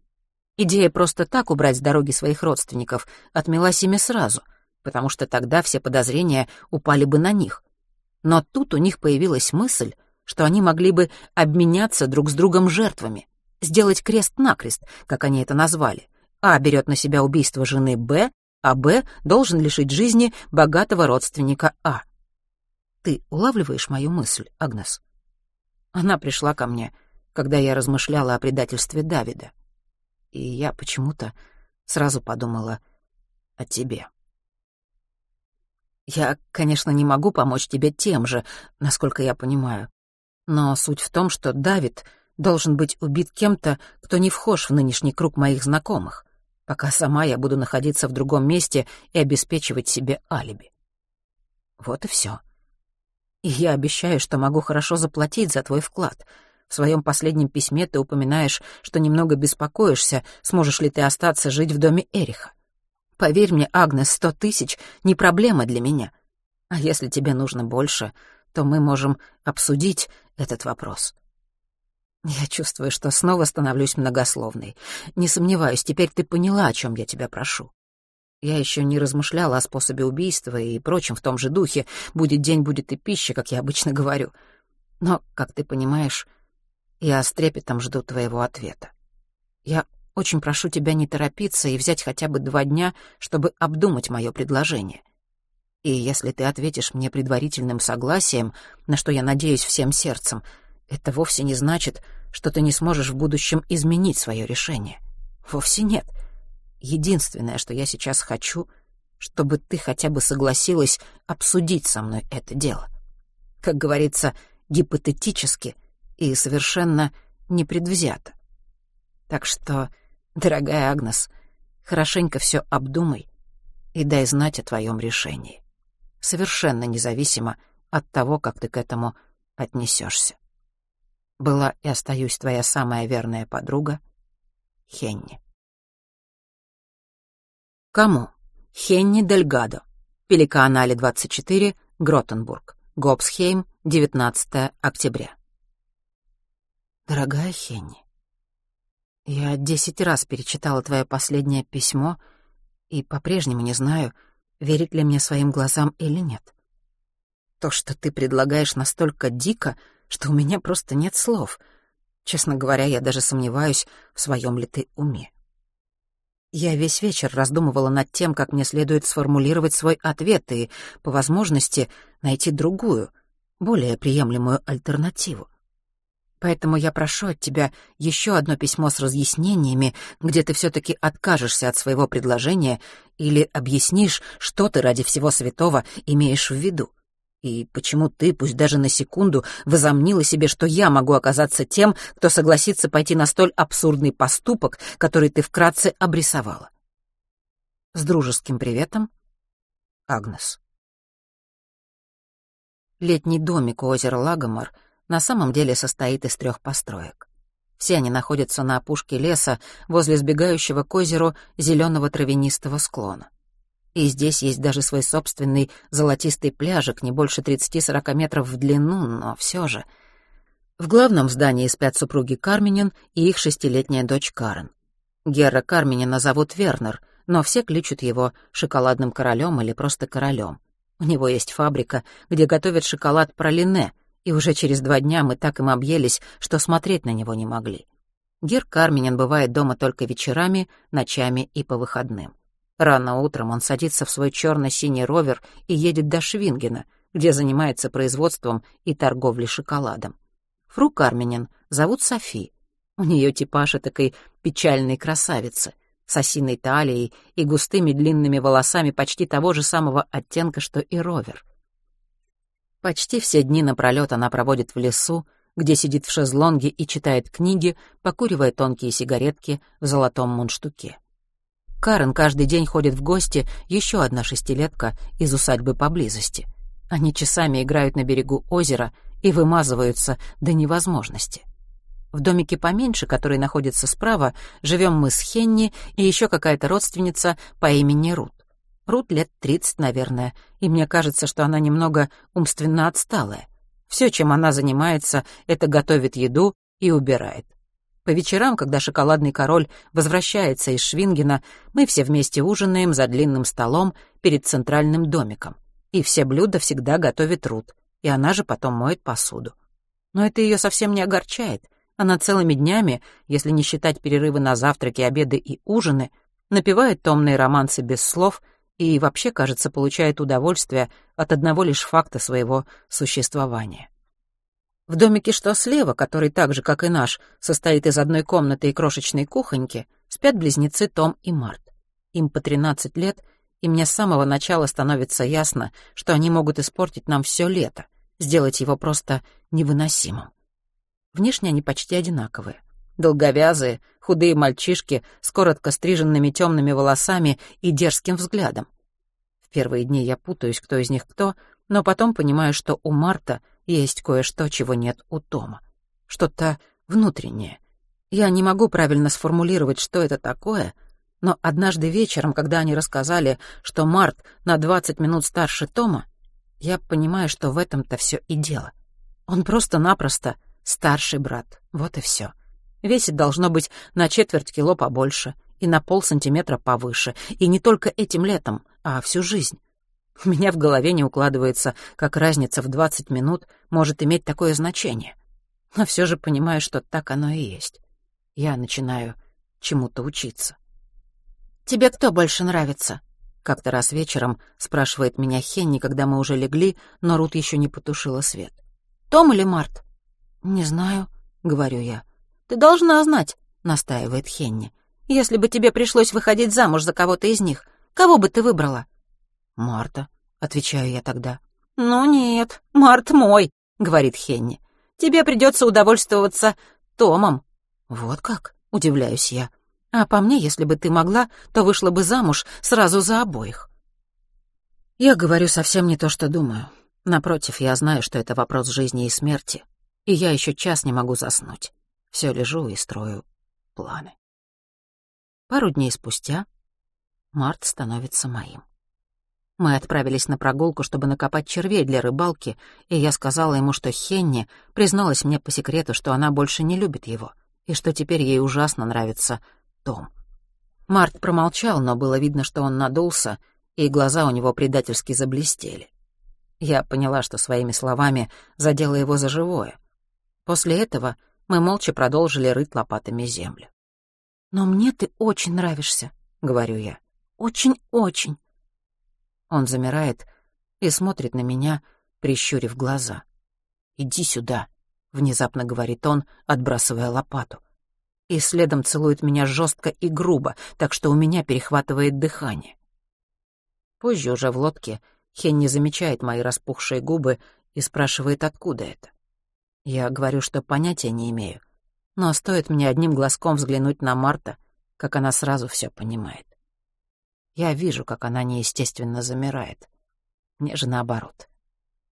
Идея просто так убрать с дороги своих родственников отмелась ими сразу, потому что тогда все подозрения упали бы на них. Но тут у них появилась мысль, что они могли бы обменяться друг с другом жертвами, сделать крест-накрест, как они это назвали. А берет на себя убийство жены Б, а Б должен лишить жизни богатого родственника А. Ты улавливаешь мою мысль, Агнес? Она пришла ко мне, когда я размышляла о предательстве Давида. И я почему-то сразу подумала о тебе. Я, конечно, не могу помочь тебе тем же, насколько я понимаю. Но суть в том, что Давид должен быть убит кем-то, кто не вхож в нынешний круг моих знакомых, пока сама я буду находиться в другом месте и обеспечивать себе алиби. Вот и все. И я обещаю, что могу хорошо заплатить за твой вклад. В своем последнем письме ты упоминаешь, что немного беспокоишься, сможешь ли ты остаться жить в доме Эриха. Поверь мне, Агнес, сто тысяч — не проблема для меня. А если тебе нужно больше, то мы можем обсудить этот вопрос. Я чувствую, что снова становлюсь многословной. Не сомневаюсь, теперь ты поняла, о чем я тебя прошу. Я еще не размышляла о способе убийства и прочем в том же духе. Будет день, будет и пища, как я обычно говорю. Но, как ты понимаешь, я с трепетом жду твоего ответа. Я Очень прошу тебя не торопиться и взять хотя бы два дня, чтобы обдумать мое предложение. И если ты ответишь мне предварительным согласием, на что я надеюсь всем сердцем, это вовсе не значит, что ты не сможешь в будущем изменить свое решение. Вовсе нет. Единственное, что я сейчас хочу, чтобы ты хотя бы согласилась обсудить со мной это дело. Как говорится, гипотетически и совершенно непредвзято. Так что, дорогая Агнес, хорошенько все обдумай и дай знать о твоем решении. Совершенно независимо от того, как ты к этому отнесешься. Была и остаюсь твоя самая верная подруга Хенни. Кому? Хенни Дельгадо. Пеликанале 24, Гротенбург. Гобсхейм, 19 октября. Дорогая Хенни, я десять раз перечитала твое последнее письмо и по-прежнему не знаю, верить ли мне своим глазам или нет. То, что ты предлагаешь, настолько дико, что у меня просто нет слов. Честно говоря, я даже сомневаюсь, в своем ли ты уме. Я весь вечер раздумывала над тем, как мне следует сформулировать свой ответ и, по возможности, найти другую, более приемлемую альтернативу. Поэтому я прошу от тебя еще одно письмо с разъяснениями, где ты все-таки откажешься от своего предложения или объяснишь, что ты ради всего святого имеешь в виду. И почему ты, пусть даже на секунду, возомнила себе, что я могу оказаться тем, кто согласится пойти на столь абсурдный поступок, который ты вкратце обрисовала. С дружеским приветом, Агнес. Летний домик у озера Лагомар — на самом деле состоит из трех построек. Все они находятся на опушке леса возле сбегающего к озеру зеленого травянистого склона. И здесь есть даже свой собственный золотистый пляжик, не больше 30-40 метров в длину, но все же. В главном здании спят супруги Карменин и их шестилетняя дочь Карен. Герра Карменина зовут Вернер, но все кличут его шоколадным королем или просто королем. У него есть фабрика, где готовят шоколад пролине — и уже через два дня мы так им объелись, что смотреть на него не могли. Гер Карменин бывает дома только вечерами, ночами и по выходным. Рано утром он садится в свой черно-синий ровер и едет до Швингена, где занимается производством и торговлей шоколадом. Фру Карменин зовут Софи. У нее типаж такой печальной красавицы, с осиной талией и густыми длинными волосами почти того же самого оттенка, что и ровер — Почти все дни напролёт она проводит в лесу, где сидит в шезлонге и читает книги, покуривая тонкие сигаретки в золотом мундштуке. Карен каждый день ходит в гости, еще одна шестилетка из усадьбы поблизости. Они часами играют на берегу озера и вымазываются до невозможности. В домике поменьше, который находится справа, живем мы с Хенни и еще какая-то родственница по имени Рут. Рут лет тридцать, наверное, и мне кажется, что она немного умственно отсталая. Все, чем она занимается, это готовит еду и убирает. По вечерам, когда шоколадный король возвращается из Швингена, мы все вместе ужинаем за длинным столом перед центральным домиком. И все блюда всегда готовит Рут, и она же потом моет посуду. Но это ее совсем не огорчает. Она целыми днями, если не считать перерывы на завтраки, обеды и ужины, напевает томные романсы без слов — и вообще, кажется, получает удовольствие от одного лишь факта своего существования. В домике, что слева, который так же, как и наш, состоит из одной комнаты и крошечной кухоньки, спят близнецы Том и Март. Им по 13 лет, и мне с самого начала становится ясно, что они могут испортить нам все лето, сделать его просто невыносимым. Внешне они почти одинаковые. Долговязые, худые мальчишки с коротко стриженными темными волосами и дерзким взглядом. В первые дни я путаюсь, кто из них кто, но потом понимаю, что у Марта есть кое-что, чего нет у Тома. Что-то внутреннее. Я не могу правильно сформулировать, что это такое, но однажды вечером, когда они рассказали, что Март на 20 минут старше Тома, я понимаю, что в этом-то все и дело. Он просто-напросто старший брат, вот и все. Весит должно быть на четверть кило побольше и на пол сантиметра повыше, и не только этим летом, а всю жизнь. У меня в голове не укладывается, как разница в 20 минут может иметь такое значение. Но все же понимаю, что так оно и есть. Я начинаю чему-то учиться. «Тебе кто больше нравится?» Как-то раз вечером спрашивает меня Хенни, когда мы уже легли, но Рут еще не потушила свет. «Том или Март?» «Не знаю», — говорю я. «Ты должна знать», — настаивает Хенни. «Если бы тебе пришлось выходить замуж за кого-то из них, кого бы ты выбрала?» «Марта», — отвечаю я тогда. «Ну нет, Март мой», — говорит Хенни. «Тебе придется удовольствоваться Томом». «Вот как?» — удивляюсь я. «А по мне, если бы ты могла, то вышла бы замуж сразу за обоих». Я говорю совсем не то, что думаю. Напротив, я знаю, что это вопрос жизни и смерти, и я еще час не могу заснуть. Все лежу и строю планы. Пару дней спустя март становится моим. Мы отправились на прогулку, чтобы накопать червей для рыбалки, и я сказала ему, что Хенни призналась мне по секрету, что она больше не любит его, и что теперь ей ужасно нравится Том. Март промолчал, но было видно, что он надулся, и глаза у него предательски заблестели. Я поняла, что своими словами задела его за живое. После этого мы молча продолжили рыть лопатами землю. «Но мне ты очень нравишься», — говорю я. «Очень-очень». Он замирает и смотрит на меня, прищурив глаза. «Иди сюда», — внезапно говорит он, отбрасывая лопату. И следом целует меня жестко и грубо, так что у меня перехватывает дыхание. Позже уже в лодке Хенни замечает мои распухшие губы и спрашивает, откуда это. Я говорю, что понятия не имею, но стоит мне одним глазком взглянуть на Марта, как она сразу все понимает. Я вижу, как она неестественно замирает. Мне же наоборот.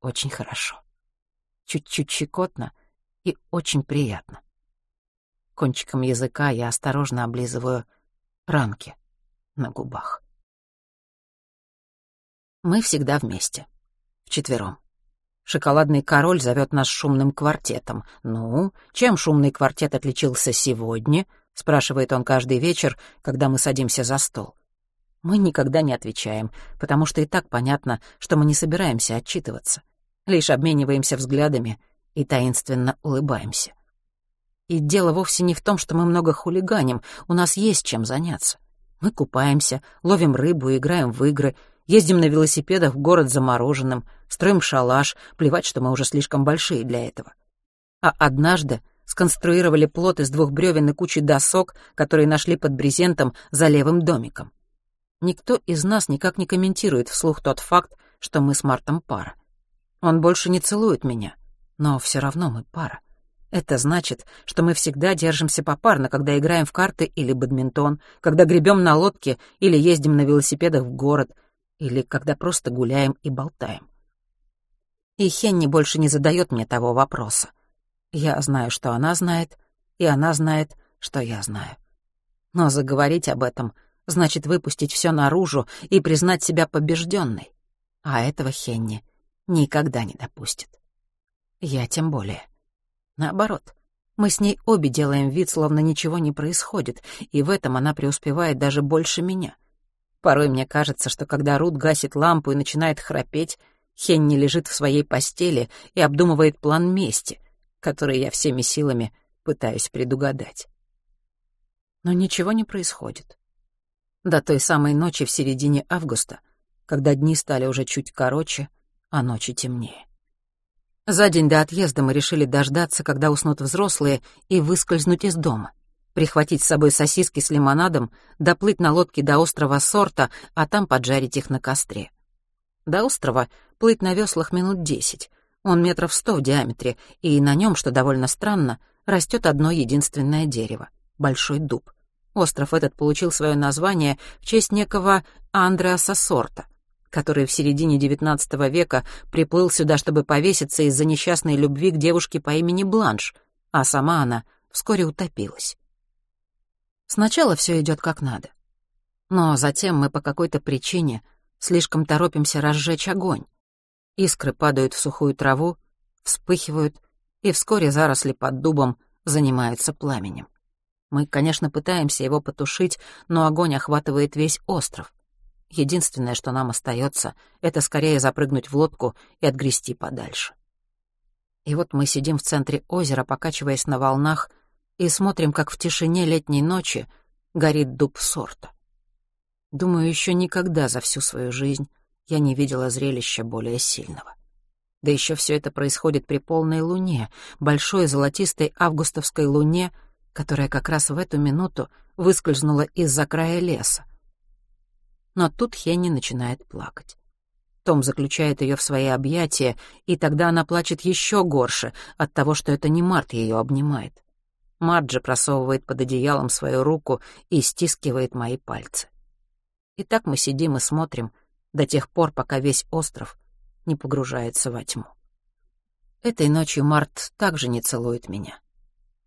Очень хорошо. Чуть-чуть щекотно и очень приятно. Кончиком языка я осторожно облизываю ранки на губах. Мы всегда вместе. Вчетвером. Шоколадный король зовет нас шумным квартетом. «Ну, чем шумный квартет отличился сегодня?» — спрашивает он каждый вечер, когда мы садимся за стол. Мы никогда не отвечаем, потому что и так понятно, что мы не собираемся отчитываться. Лишь обмениваемся взглядами и таинственно улыбаемся. И дело вовсе не в том, что мы много хулиганим, у нас есть чем заняться. Мы купаемся, ловим рыбу, играем в игры, ездим на велосипедах в город замороженным, строим шалаш, плевать, что мы уже слишком большие для этого. А однажды сконструировали плот из двух бревен и кучи досок, которые нашли под брезентом за левым домиком. Никто из нас никак не комментирует вслух тот факт, что мы с Мартом пара. Он больше не целует меня, но все равно мы пара. Это значит, что мы всегда держимся попарно, когда играем в карты или бадминтон, когда гребем на лодке или ездим на велосипедах в город, или когда просто гуляем и болтаем. И Хенни больше не задает мне того вопроса. Я знаю, что она знает, и она знает, что я знаю. Но заговорить об этом — значит выпустить все наружу и признать себя побежденной. А этого Хенни никогда не допустит. Я тем более. Наоборот, мы с ней обе делаем вид, словно ничего не происходит, и в этом она преуспевает даже больше меня. Порой мне кажется, что когда Рут гасит лампу и начинает храпеть, Хенни лежит в своей постели и обдумывает план мести, который я всеми силами пытаюсь предугадать. Но ничего не происходит до той самой ночи в середине августа, когда дни стали уже чуть короче, а ночи темнее. За день до отъезда мы решили дождаться, когда уснут взрослые, и выскользнуть из дома, прихватить с собой сосиски с лимонадом, доплыть на лодке до острова Сорта, а там поджарить их на костре. До острова плыть на веслах минут десять. Он метров сто в диаметре, и на нем, что довольно странно, растет одно единственное дерево — большой дуб — Остров этот получил свое название в честь некого Андреаса Сорта, который в середине XIX века приплыл сюда, чтобы повеситься из-за несчастной любви к девушке по имени Бланш, а сама она вскоре утопилась. Сначала все идет как надо. Но затем мы по какой-то причине слишком торопимся разжечь огонь. Искры падают в сухую траву, вспыхивают, и вскоре заросли под дубом занимаются пламенем. Мы, конечно, пытаемся его потушить, но огонь охватывает весь остров. Единственное, что нам остается, это скорее запрыгнуть в лодку и отгрести подальше. И вот мы сидим в центре озера, покачиваясь на волнах, и смотрим, как в тишине летней ночи горит дуб сорта. Думаю, еще никогда за всю свою жизнь я не видела зрелища более сильного. Да еще все это происходит при полной луне, большой золотистой августовской луне, которая как раз в эту минуту выскользнула из-за края леса. Но тут Хенни начинает плакать. Том заключает ее в свои объятия, и тогда она плачет еще горше от того, что это не Март ее обнимает. Марджи просовывает под одеялом свою руку и стискивает мои пальцы. И так мы сидим и смотрим до тех пор, пока весь остров не погружается во тьму. Этой ночью Март также не целует меня.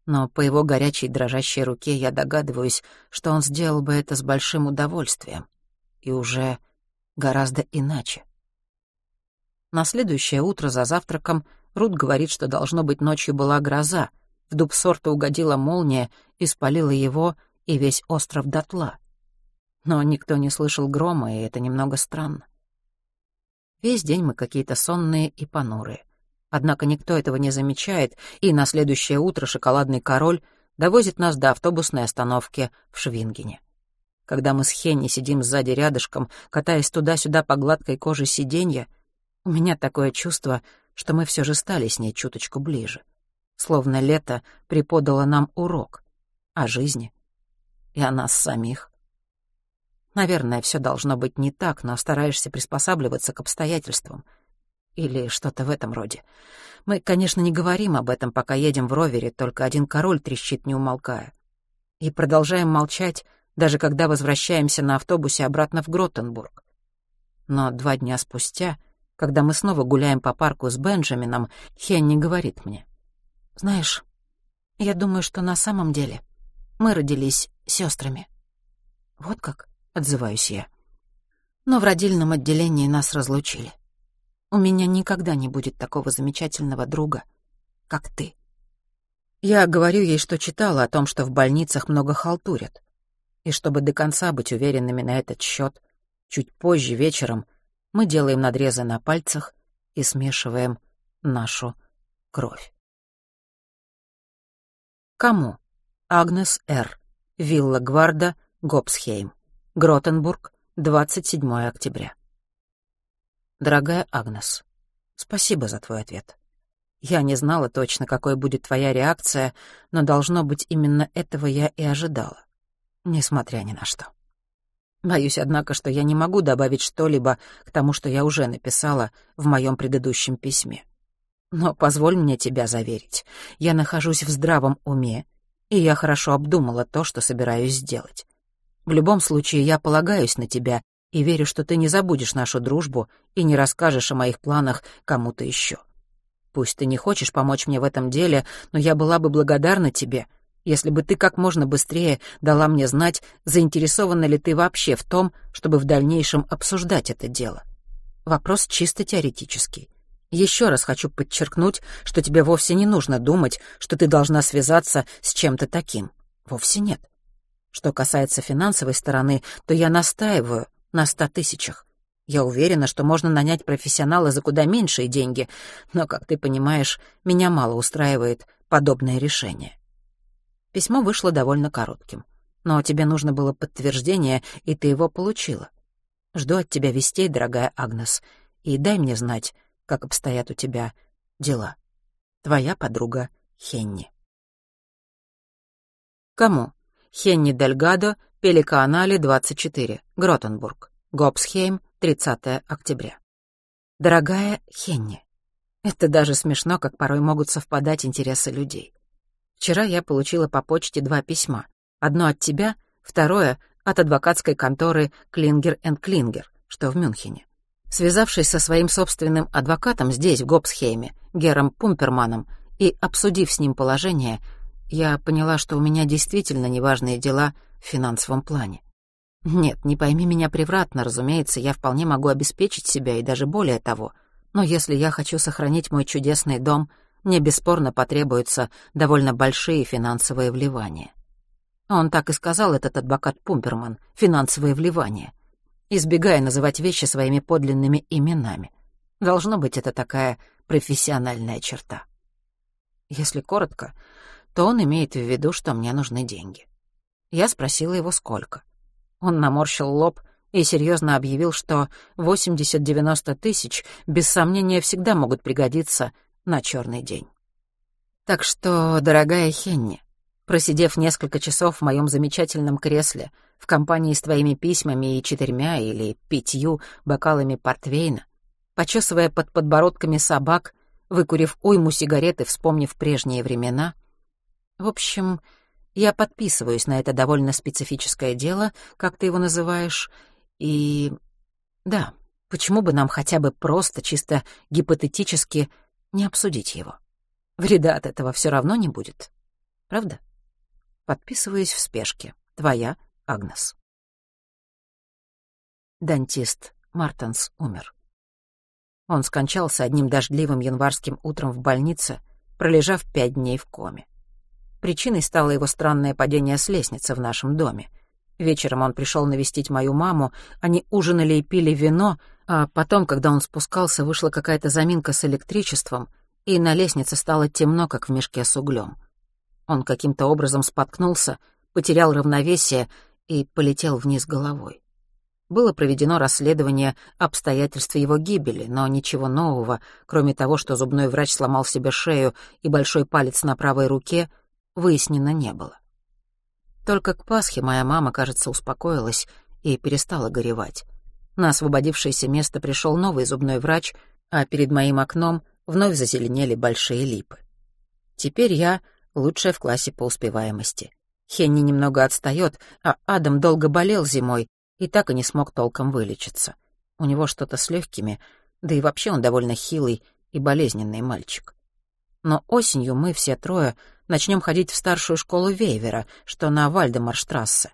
Но по его горячей дрожащей руке я догадываюсь, что он сделал бы это с большим удовольствием. И уже гораздо иначе. На следующее утро за завтраком Рут говорит, что должно быть ночью была гроза. В дуб сорта угодила молния и спалила его и весь остров дотла но никто не слышал грома, и это немного странно. Весь день мы какие-то сонные и понурые. Однако никто этого не замечает, и на следующее утро шоколадный король довозит нас до автобусной остановки в Швингене. Когда мы с Хенни сидим сзади рядышком, катаясь туда-сюда по гладкой коже сиденья, у меня такое чувство, что мы все же стали с ней чуточку ближе. Словно лето преподало нам урок о жизни и о нас самих. Наверное, все должно быть не так, но стараешься приспосабливаться к обстоятельствам. Или что-то в этом роде. Мы, конечно, не говорим об этом, пока едем в ровере, только один король трещит, не умолкая. И продолжаем молчать, даже когда возвращаемся на автобусе обратно в Гротенбург. Но два дня спустя, когда мы снова гуляем по парку с Бенджамином, Хенни говорит мне. «Знаешь, я думаю, что на самом деле мы родились сестрами. «Вот как?» — отзываюсь я. Но в родильном отделении нас разлучили. У меня никогда не будет такого замечательного друга, как ты. Я говорю ей, что читала о том, что в больницах много халтурят. И чтобы до конца быть уверенными на этот счет, чуть позже вечером мы делаем надрезы на пальцах и смешиваем нашу кровь. Кому? Агнес Р. Вилла Гварда, Гопсхейм. Гротенбург, 27 октября. Дорогая Агнес, спасибо за твой ответ. Я не знала точно, какой будет твоя реакция, но, должно быть, именно этого я и ожидала, несмотря ни на что. Боюсь, однако, что я не могу добавить что-либо к тому, что я уже написала в моем предыдущем письме. Но позволь мне тебя заверить, я нахожусь в здравом уме, и я хорошо обдумала то, что собираюсь сделать. В любом случае, я полагаюсь на тебя и верю, что ты не забудешь нашу дружбу и не расскажешь о моих планах кому-то еще. Пусть ты не хочешь помочь мне в этом деле, но я была бы благодарна тебе, если бы ты как можно быстрее дала мне знать, заинтересована ли ты вообще в том, чтобы в дальнейшем обсуждать это дело. Вопрос чисто теоретический. Еще раз хочу подчеркнуть, что тебе вовсе не нужно думать, что ты должна связаться с чем-то таким. Вовсе нет. Что касается финансовой стороны, то я настаиваю на ста тысячах. Я уверена, что можно нанять профессионала за куда меньшие деньги, но, как ты понимаешь, меня мало устраивает подобное решение. Письмо вышло довольно коротким. Но тебе нужно было подтверждение, и ты его получила. Жду от тебя вестей, дорогая Агнес, и дай мне знать, как обстоят у тебя дела. Твоя подруга Хенни. Кому? Хенни Дельгадо, Пеликанале, 24, Гротенбург, Гопсхейм, 30 октября. Дорогая Хенни, это даже смешно, как порой могут совпадать интересы людей. Вчера я получила по почте два письма. Одно от тебя, второе — от адвокатской конторы Клингер энд Клингер, что в Мюнхене. Связавшись со своим собственным адвокатом здесь, в Гопсхейме, Гером Пумперманом, и обсудив с ним положение, я поняла, что у меня действительно неважные дела в финансовом плане. Нет, не пойми меня превратно, разумеется, я вполне могу обеспечить себя и даже более того. Но если я хочу сохранить мой чудесный дом, мне бесспорно потребуются довольно большие финансовые вливания. Он так и сказал, этот адвокат Пумперман, финансовые вливания, избегая называть вещи своими подлинными именами. Должно быть, это такая профессиональная черта. Если коротко, то он имеет в виду, что мне нужны деньги. Я спросила его, сколько. Он наморщил лоб и серьезно объявил, что 80-90 тысяч, без сомнения, всегда могут пригодиться на черный день. Так что, дорогая Хенни, просидев несколько часов в моем замечательном кресле в компании с твоими письмами и четырьмя или пятью бокалами портвейна, почесывая под подбородками собак, выкурив уйму сигарет и вспомнив прежние времена. В общем, я подписываюсь на это довольно специфическое дело, как ты его называешь, и... Да, почему бы нам хотя бы просто, чисто гипотетически, не обсудить его? Вреда от этого все равно не будет. Правда? Подписываюсь в спешке. Твоя Агнес. Дантист Мартенс умер. Он скончался одним дождливым январским утром в больнице, пролежав пять дней в коме. Причиной стало его странное падение с лестницы в нашем доме. Вечером он пришел навестить мою маму, они ужинали и пили вино, а потом, когда он спускался, вышла какая-то заминка с электричеством, и на лестнице стало темно, как в мешке с углем. Он каким-то образом споткнулся, потерял равновесие и полетел вниз головой. Было проведено расследование обстоятельств его гибели, но ничего нового, кроме того, что зубной врач сломал себе шею и большой палец на правой руке, выяснено не было. Только к Пасхе моя мама, кажется, успокоилась и перестала горевать. На освободившееся место пришел новый зубной врач, а перед моим окном вновь зазеленели большие липы. Теперь я лучшая в классе по успеваемости. Хенни немного отстает, а Адам долго болел зимой, и так и не смог толком вылечиться. У него что-то с легкими, да и вообще он довольно хилый и болезненный мальчик. Но осенью мы все трое начнем ходить в старшую школу Вейвера, что на Вальдемарштрассе.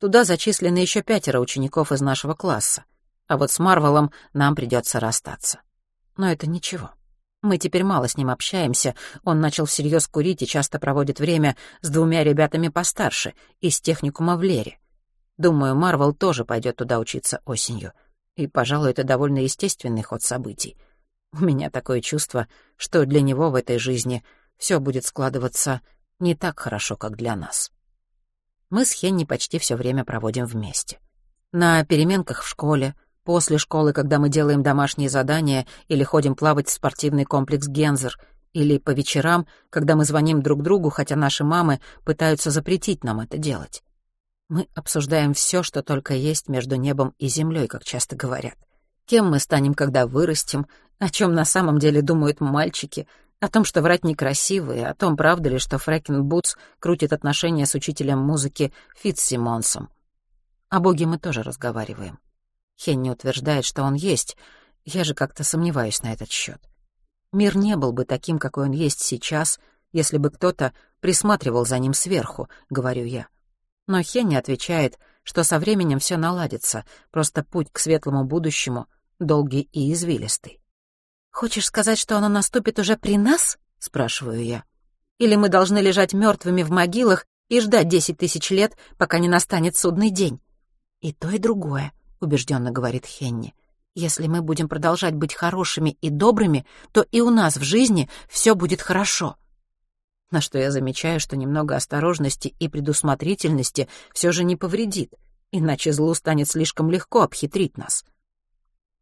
Туда зачислены еще пятеро учеников из нашего класса, а вот с Марвелом нам придется расстаться. Но это ничего. Мы теперь мало с ним общаемся, он начал всерьез курить и часто проводит время с двумя ребятами постарше из техникума в Лере. Думаю, Марвел тоже пойдет туда учиться осенью. И, пожалуй, это довольно естественный ход событий. У меня такое чувство, что для него в этой жизни все будет складываться не так хорошо, как для нас. Мы с Хенни почти все время проводим вместе. На переменках в школе, после школы, когда мы делаем домашние задания или ходим плавать в спортивный комплекс «Гензер», или по вечерам, когда мы звоним друг другу, хотя наши мамы пытаются запретить нам это делать. Мы обсуждаем все, что только есть между небом и землей, как часто говорят. Кем мы станем, когда вырастем, о чем на самом деле думают мальчики, о том, что врать некрасиво, и о том, правда ли, что Фрэкин Бутс крутит отношения с учителем музыки Фитцсимонсом. О Боге мы тоже разговариваем. Хенни утверждает, что он есть, я же как-то сомневаюсь на этот счет. Мир не был бы таким, какой он есть сейчас, если бы кто-то присматривал за ним сверху, говорю я. Но Хенни отвечает, что со временем все наладится, просто путь к светлому будущему долгий и извилистый. «Хочешь сказать, что оно наступит уже при нас?» — спрашиваю я. «Или мы должны лежать мертвыми в могилах и ждать десять тысяч лет, пока не настанет судный день?» «И то, и другое», — убежденно говорит Хенни. «Если мы будем продолжать быть хорошими и добрыми, то и у нас в жизни все будет хорошо на что я замечаю, что немного осторожности и предусмотрительности все же не повредит, иначе злу станет слишком легко обхитрить нас.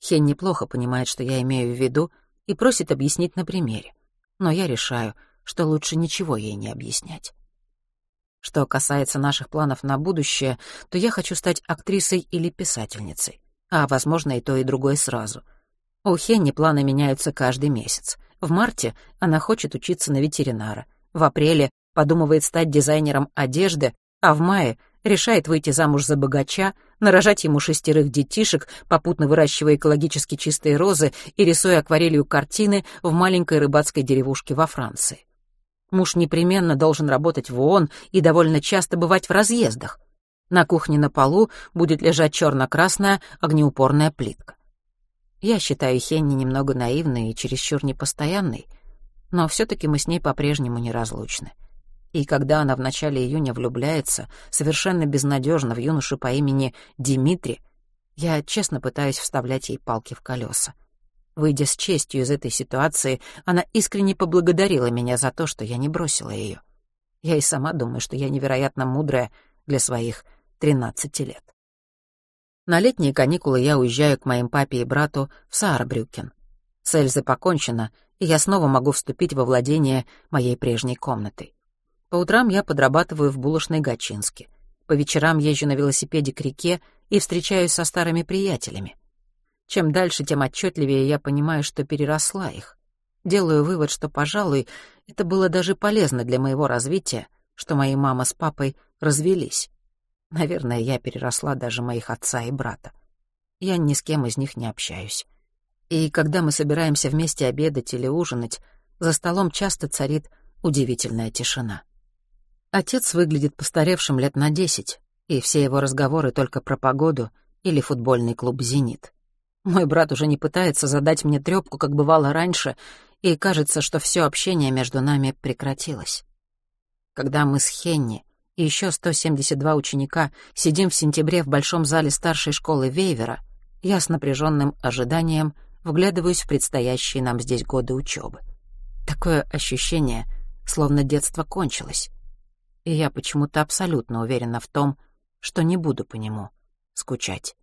Хен неплохо понимает, что я имею в виду, и просит объяснить на примере, но я решаю, что лучше ничего ей не объяснять. Что касается наших планов на будущее, то я хочу стать актрисой или писательницей, а, возможно, и то, и другое сразу. У Хенни планы меняются каждый месяц. В марте она хочет учиться на ветеринара — в апреле подумывает стать дизайнером одежды, а в мае решает выйти замуж за богача, нарожать ему шестерых детишек, попутно выращивая экологически чистые розы и рисуя акварелью картины в маленькой рыбацкой деревушке во Франции. Муж непременно должен работать в ООН и довольно часто бывать в разъездах. На кухне на полу будет лежать черно-красная огнеупорная плитка. Я считаю Хенни немного наивной и чересчур непостоянной — но все-таки мы с ней по-прежнему неразлучны. И когда она в начале июня влюбляется, совершенно безнадежно в юношу по имени Димитри, я честно пытаюсь вставлять ей палки в колеса. Выйдя с честью из этой ситуации, она искренне поблагодарила меня за то, что я не бросила ее. Я и сама думаю, что я невероятно мудрая, для своих 13 лет. На летние каникулы я уезжаю к моим папе и брату в Саарбрюкен. С Эльзой покончено, и я снова могу вступить во владение моей прежней комнатой. По утрам я подрабатываю в булочной Гатчинске. По вечерам езжу на велосипеде к реке и встречаюсь со старыми приятелями. Чем дальше, тем отчетливее я понимаю, что переросла их. Делаю вывод, что, пожалуй, это было даже полезно для моего развития, что мои мама с папой развелись. Наверное, я переросла даже моих отца и брата. Я ни с кем из них не общаюсь. И когда мы собираемся вместе обедать или ужинать, за столом часто царит удивительная тишина. Отец выглядит постаревшим лет на десять, и все его разговоры только про погоду или футбольный клуб «Зенит». Мой брат уже не пытается задать мне трёпку, как бывало раньше, и кажется, что все общение между нами прекратилось. Когда мы с Хенни и еще 172 ученика сидим в сентябре в большом зале старшей школы Вейвера, я с напряженным ожиданием — вглядываюсь в предстоящие нам здесь годы учебы. Такое ощущение, словно детство кончилось. И я почему-то абсолютно уверена в том, что не буду по нему скучать.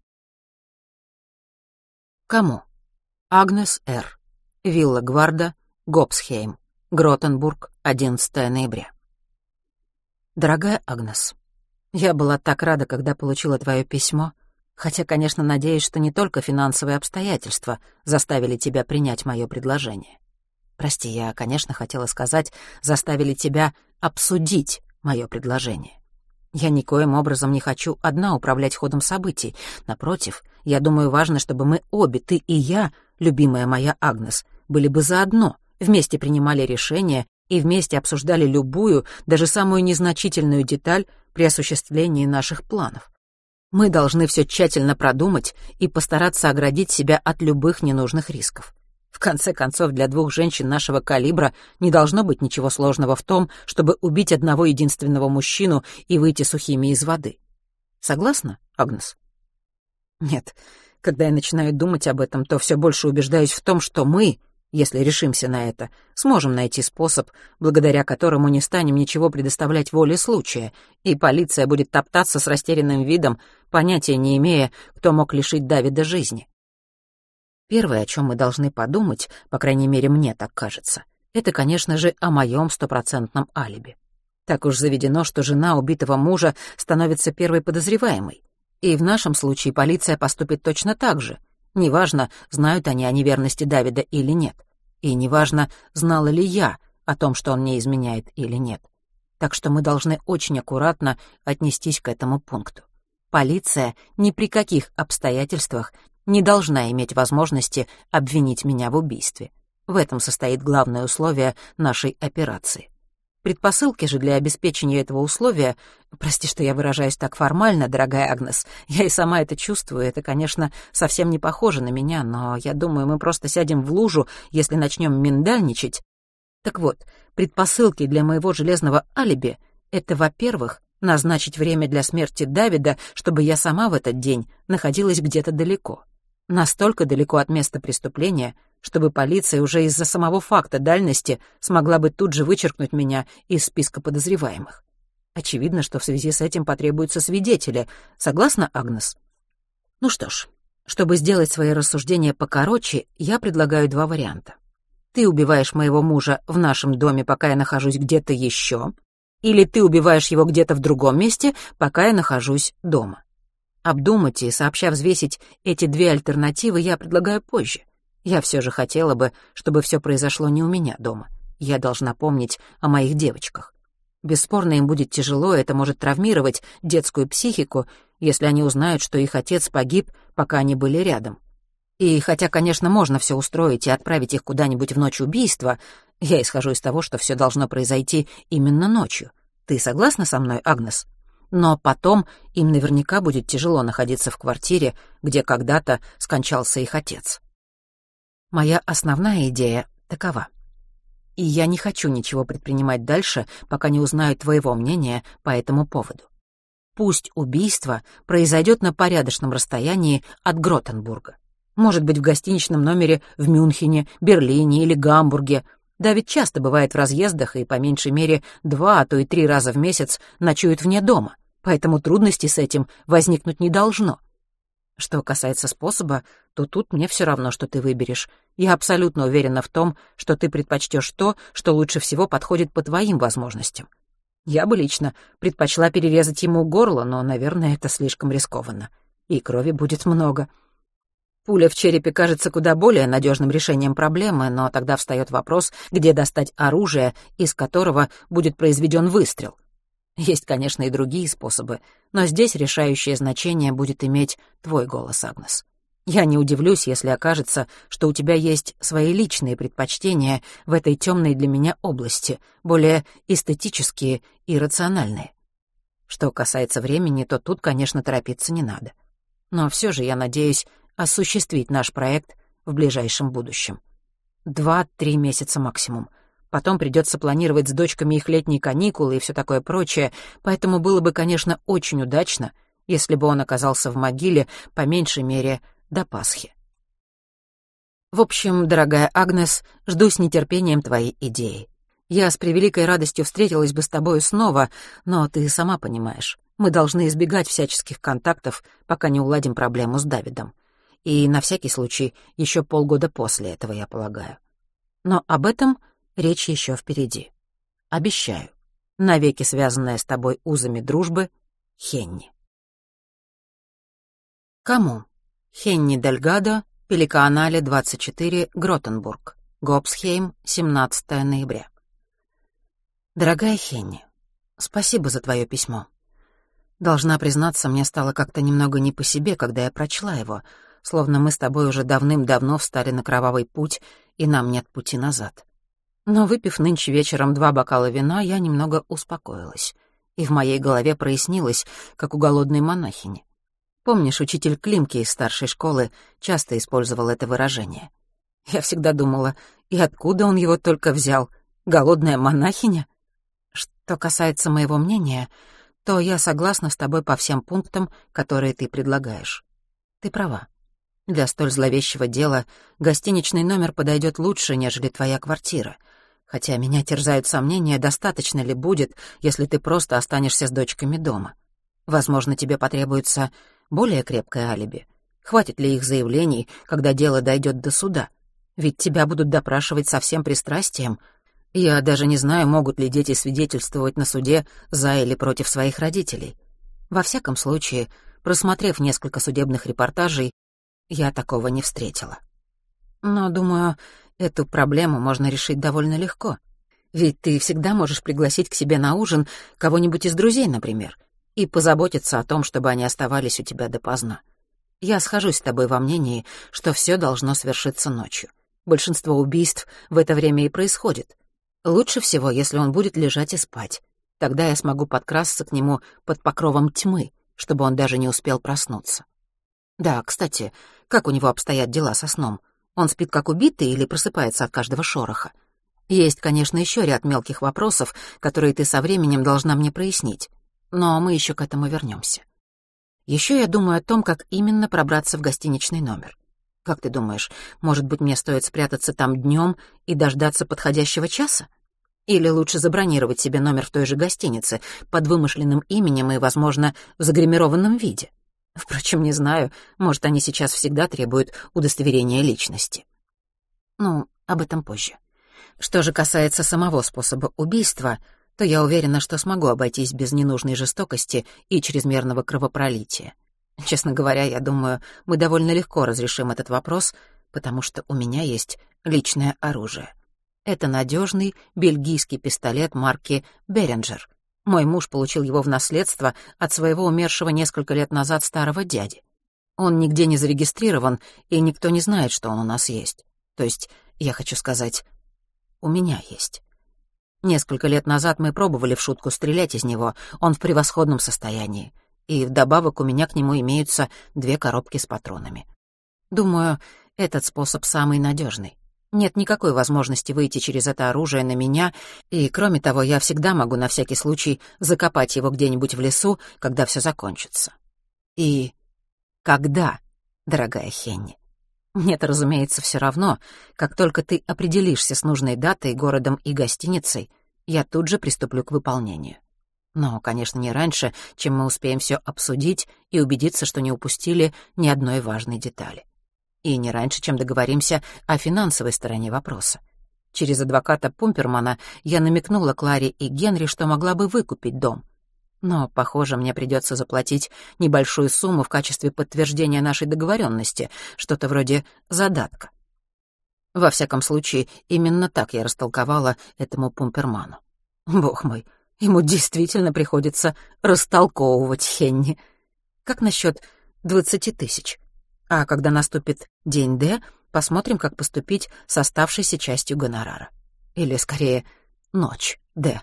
Кому? Агнес Р. Вилла Гварда, Гобсхейм, Гротенбург, 11 ноября. Дорогая Агнес, я была так рада, когда получила твое письмо — Хотя, конечно, надеюсь, что не только финансовые обстоятельства заставили тебя принять мое предложение. Прости, я, конечно, хотела сказать, заставили тебя обсудить мое предложение. Я никоим образом не хочу одна управлять ходом событий. Напротив, я думаю, важно, чтобы мы обе, ты и я, любимая моя Агнес, были бы заодно, вместе принимали решения и вместе обсуждали любую, даже самую незначительную деталь при осуществлении наших планов. Мы должны все тщательно продумать и постараться оградить себя от любых ненужных рисков. В конце концов, для двух женщин нашего калибра не должно быть ничего сложного в том, чтобы убить одного единственного мужчину и выйти сухими из воды. Согласна, Агнес? Нет, когда я начинаю думать об этом, то все больше убеждаюсь в том, что мы, если решимся на это, сможем найти способ, благодаря которому не станем ничего предоставлять воле случая, и полиция будет топтаться с растерянным видом, понятия не имея, кто мог лишить Давида жизни. Первое, о чем мы должны подумать, по крайней мере, мне так кажется, это, конечно же, о моем стопроцентном алиби. Так уж заведено, что жена убитого мужа становится первой подозреваемой. И в нашем случае полиция поступит точно так же, Неважно, знают они о неверности Давида или нет. И неважно, знала ли я о том, что он мне изменяет или нет. Так что мы должны очень аккуратно отнестись к этому пункту. Полиция ни при каких обстоятельствах не должна иметь возможности обвинить меня в убийстве. В этом состоит главное условие нашей операции. Предпосылки же для обеспечения этого условия, прости, что я выражаюсь так формально, дорогая Агнес, я и сама это чувствую, это, конечно, совсем не похоже на меня, но я думаю, мы просто сядем в лужу, если начнем миндальничать. Так вот, предпосылки для моего железного алиби — это, во-первых, назначить время для смерти Давида, чтобы я сама в этот день находилась где-то далеко. Настолько далеко от места преступления, чтобы полиция уже из-за самого факта дальности смогла бы тут же вычеркнуть меня из списка подозреваемых. Очевидно, что в связи с этим потребуются свидетели. Согласна, Агнес? Ну что ж, чтобы сделать свои рассуждения покороче, я предлагаю два варианта. Ты убиваешь моего мужа в нашем доме, пока я нахожусь где-то еще, или ты убиваешь его где-то в другом месте, пока я нахожусь дома. Обдумать и сообща взвесить эти две альтернативы я предлагаю позже. Я все же хотела бы, чтобы все произошло не у меня дома. Я должна помнить о моих девочках. Бесспорно, им будет тяжело, это может травмировать детскую психику, если они узнают, что их отец погиб, пока они были рядом. И хотя, конечно, можно все устроить и отправить их куда-нибудь в ночь убийства, я исхожу из того, что все должно произойти именно ночью. Ты согласна со мной, Агнес? Но потом им наверняка будет тяжело находиться в квартире, где когда-то скончался их отец. Моя основная идея такова. И я не хочу ничего предпринимать дальше, пока не узнаю твоего мнения по этому поводу. Пусть убийство произойдет на порядочном расстоянии от Гротенбурга. Может быть, в гостиничном номере в Мюнхене, Берлине или Гамбурге. Давид часто бывает в разъездах и, по меньшей мере, два, а то и три раза в месяц ночует вне дома. поэтому трудностей с этим возникнуть не должно. Что касается способа, то тут мне все равно, что ты выберешь. Я абсолютно уверена в том, что ты предпочтешь то, что лучше всего подходит по твоим возможностям. Я бы лично предпочла перерезать ему горло, но, наверное, это слишком рискованно. И крови будет много. Пуля в черепе кажется куда более надежным решением проблемы, но тогда встает вопрос, где достать оружие, из которого будет произведен выстрел. Есть, конечно, и другие способы, но здесь решающее значение будет иметь твой голос, Агнес. Я не удивлюсь, если окажется, что у тебя есть свои личные предпочтения в этой темной для меня области, более эстетические и рациональные. Что касается времени, то тут, конечно, торопиться не надо. Но все же я надеюсь осуществить наш проект в ближайшем будущем. Два-три месяца максимум. Потом придется планировать с дочками их летние каникулы и все такое прочее, поэтому было бы, конечно, очень удачно, если бы он оказался в могиле, по меньшей мере, до Пасхи. В общем, дорогая Агнес, жду с нетерпением твоей идеи. Я с превеликой радостью встретилась бы с тобой снова, но ты сама понимаешь, мы должны избегать всяческих контактов, пока не уладим проблему с Давидом. И на всякий случай еще полгода после этого, я полагаю. Но об этом речь еще впереди. Обещаю, навеки связанная с тобой узами дружбы, Хенни. Кому? Хенни Дельгадо, Пеликаанале 24, Гротенбург, Гобсхейм, 17 ноября. Дорогая Хенни, спасибо за твое письмо. Должна признаться, мне стало как-то немного не по себе, когда я прочла его, словно мы с тобой уже давным-давно встали на кровавый путь, и нам нет пути назад. Но выпив нынче вечером два бокала вина, я немного успокоилась, и в моей голове прояснилось, как у голодной монахини. Помнишь, учитель Климки из старшей школы часто использовал это выражение. Я всегда думала, и откуда он его только взял? Голодная монахиня? Что касается моего мнения, то я согласна с тобой по всем пунктам, которые ты предлагаешь. Ты права. Для столь зловещего дела гостиничный номер подойдет лучше, нежели твоя квартира. Хотя меня терзают сомнения, достаточно ли будет, если ты просто останешься с дочками дома. Возможно, тебе потребуется более крепкое алиби? Хватит ли их заявлений, когда дело дойдет до суда? Ведь тебя будут допрашивать со всем пристрастием. Я даже не знаю, могут ли дети свидетельствовать на суде за или против своих родителей. Во всяком случае, просмотрев несколько судебных репортажей, я такого не встретила. Но, думаю, эту проблему можно решить довольно легко. Ведь ты всегда можешь пригласить к себе на ужин кого-нибудь из друзей, например, и позаботиться о том, чтобы они оставались у тебя допоздна. Я схожусь с тобой во мнении, что все должно свершиться ночью. Большинство убийств в это время и происходит. Лучше всего, если он будет лежать и спать. Тогда я смогу подкрасться к нему под покровом тьмы, чтобы он даже не успел проснуться. Да, кстати, как у него обстоят дела со сном? Он спит как убитый или просыпается от каждого шороха? Есть, конечно, еще ряд мелких вопросов, которые ты со временем должна мне прояснить. Но мы еще к этому вернемся. Еще я думаю о том, как именно пробраться в гостиничный номер. Как ты думаешь, может быть, мне стоит спрятаться там днем и дождаться подходящего часа? Или лучше забронировать себе номер в той же гостинице под вымышленным именем и, возможно, в загримированном виде? Впрочем, не знаю, может, они сейчас всегда требуют удостоверения личности. Ну, об этом позже. Что же касается самого способа убийства — то я уверена, что смогу обойтись без ненужной жестокости и чрезмерного кровопролития. Честно говоря, я думаю, мы довольно легко разрешим этот вопрос, потому что у меня есть личное оружие. Это надежный бельгийский пистолет марки «Беринджер». Мой муж получил его в наследство от своего умершего несколько лет назад старого дяди. Он нигде не зарегистрирован, и никто не знает, что он у нас есть. То есть, я хочу сказать, у меня есть. Несколько лет назад мы пробовали в шутку стрелять из него, он в превосходном состоянии. И вдобавок у меня к нему имеются две коробки с патронами. Думаю, этот способ самый надежный. Нет никакой возможности выйти через это оружие на меня, и, кроме того, я всегда могу на всякий случай закопать его где-нибудь в лесу, когда все закончится. И когда, дорогая Хенни? Мне-то, разумеется, все равно. Как только ты определишься с нужной датой, городом и гостиницей, я тут же приступлю к выполнению. Но, конечно, не раньше, чем мы успеем все обсудить и убедиться, что не упустили ни одной важной детали. И не раньше, чем договоримся о финансовой стороне вопроса. Через адвоката Пумпермана я намекнула Кларе и Генри, что могла бы выкупить дом. Но, похоже, мне придется заплатить небольшую сумму в качестве подтверждения нашей договоренности, что-то вроде задатка. Во всяком случае, именно так я растолковала этому Пумперману. Бог мой, ему действительно приходится растолковывать Хенни. Как насчет двадцати тысяч? А когда наступит день Д, посмотрим, как поступить с оставшейся частью гонорара. Или, скорее, ночь Д.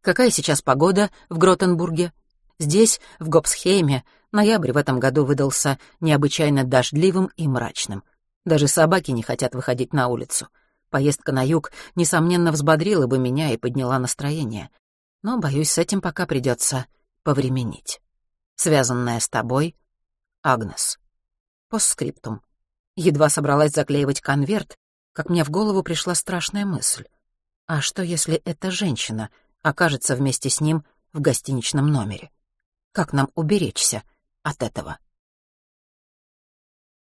Какая сейчас погода в Гротенбурге? Здесь, в Гопсхейме, ноябрь в этом году выдался необычайно дождливым и мрачным. Даже собаки не хотят выходить на улицу. Поездка на юг, несомненно, взбодрила бы меня и подняла настроение. Но, боюсь, с этим пока придется повременить. Связанная с тобой, Агнес. Постскриптум. Едва собралась заклеивать конверт, как мне в голову пришла страшная мысль. А что, если эта женщина окажется вместе с ним в гостиничном номере? Как нам уберечься от этого?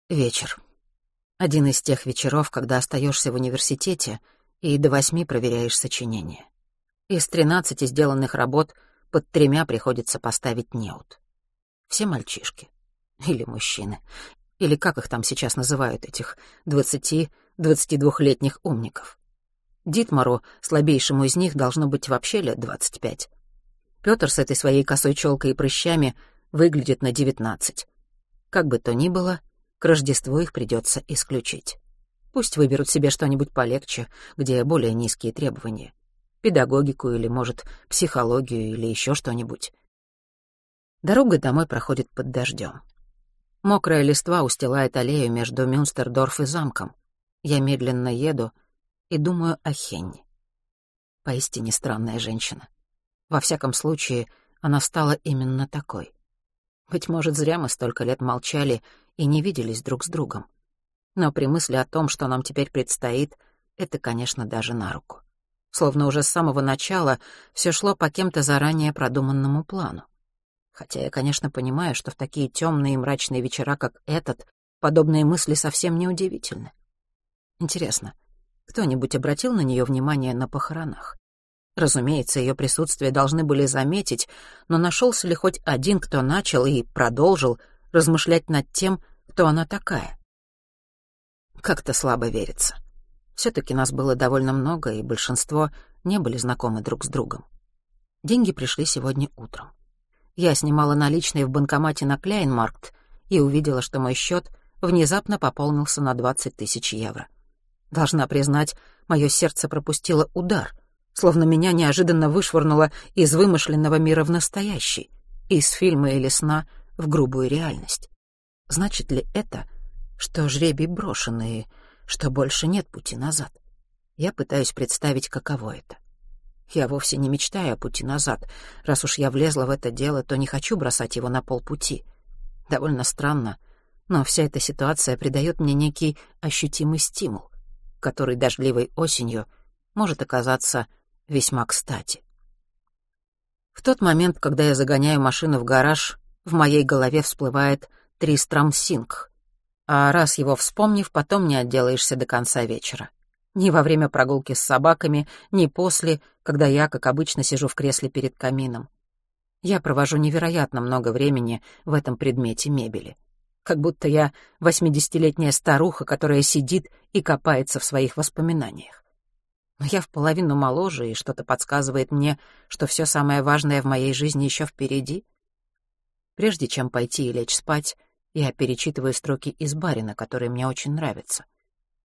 Вечер. Один из тех вечеров, когда остаешься в университете и до восьми проверяешь сочинение. Из тринадцати сделанных работ под тремя приходится поставить неуд. Все мальчишки. Или мужчины или как их там сейчас называют, этих двадцати-двадцати-двухлетних умников. Дитмару, слабейшему из них, должно быть вообще лет двадцать пять. Пётр с этой своей косой челкой и прыщами выглядит на девятнадцать. Как бы то ни было, к Рождеству их придется исключить. Пусть выберут себе что-нибудь полегче, где более низкие требования. Педагогику или, может, психологию или еще что-нибудь. Дорога домой проходит под дождем. Мокрая листва устилает аллею между Мюнстердорф и замком. Я медленно еду и думаю о Хенни. Поистине странная женщина. Во всяком случае, она стала именно такой. Быть может, зря мы столько лет молчали и не виделись друг с другом. Но при мысли о том, что нам теперь предстоит, это, конечно, даже на руку. Словно уже с самого начала все шло по кем-то заранее продуманному плану. Хотя я, конечно, понимаю, что в такие темные и мрачные вечера, как этот, подобные мысли совсем не удивительны. Интересно, кто-нибудь обратил на нее внимание на похоронах? Разумеется, ее присутствие должны были заметить, но нашелся ли хоть один, кто начал и продолжил размышлять над тем, кто она такая? Как-то слабо верится. Все-таки нас было довольно много, и большинство не были знакомы друг с другом. Деньги пришли сегодня утром. Я снимала наличные в банкомате на Кляйнмаркт и увидела, что мой счет внезапно пополнился на 20 тысяч евро. Должна признать, мое сердце пропустило удар, словно меня неожиданно вышвырнуло из вымышленного мира в настоящий, из фильма или сна в грубую реальность. Значит ли это, что жребий брошенный, что больше нет пути назад? Я пытаюсь представить, каково это. Я вовсе не мечтаю о пути назад. Раз уж я влезла в это дело, то не хочу бросать его на полпути. Довольно странно, но вся эта ситуация придает мне некий ощутимый стимул, который дождливой осенью может оказаться весьма кстати. В тот момент, когда я загоняю машину в гараж, в моей голове всплывает Тристрам Синг. А раз его вспомнив, потом не отделаешься до конца вечера. Ни во время прогулки с собаками, ни после, когда я, как обычно, сижу в кресле перед камином. Я провожу невероятно много времени в этом предмете мебели. Как будто я восьмидесятилетняя старуха, которая сидит и копается в своих воспоминаниях. Но я в половину моложе, и что-то подсказывает мне, что все самое важное в моей жизни еще впереди. Прежде чем пойти и лечь спать, я перечитываю строки из Барина, которые мне очень нравятся.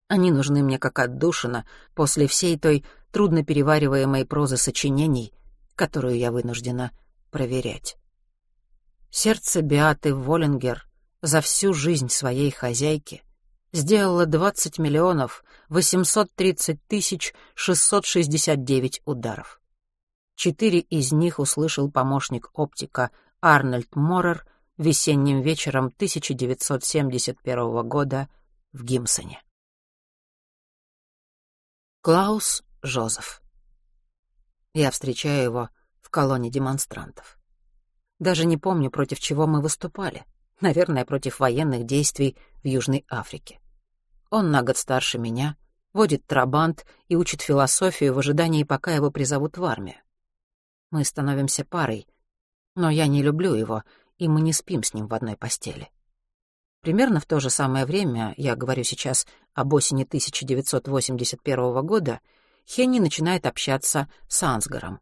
Они нужны мне как отдушина после всей той трудно перевариваемой прозы сочинений, которую я вынуждена проверять. Сердце Биаты Воллингер за всю жизнь своей хозяйки сделало 20 миллионов 830 тысяч 669 ударов. Четыре из них услышал помощник оптика Арнольд Моррер весенним вечером 1971 года в Гимсоне. Клаус Жозеф. Я встречаю его в колонне демонстрантов. Даже не помню, против чего мы выступали. Наверное, против военных действий в Южной Африке. Он на год старше меня, водит трабант и учит философию в ожидании, пока его призовут в армию. Мы становимся парой, но я не люблю его, и мы не спим с ним в одной постели. Примерно в то же самое время, я говорю сейчас об осени 1981 года, Хенни начинает общаться с Ансгаром.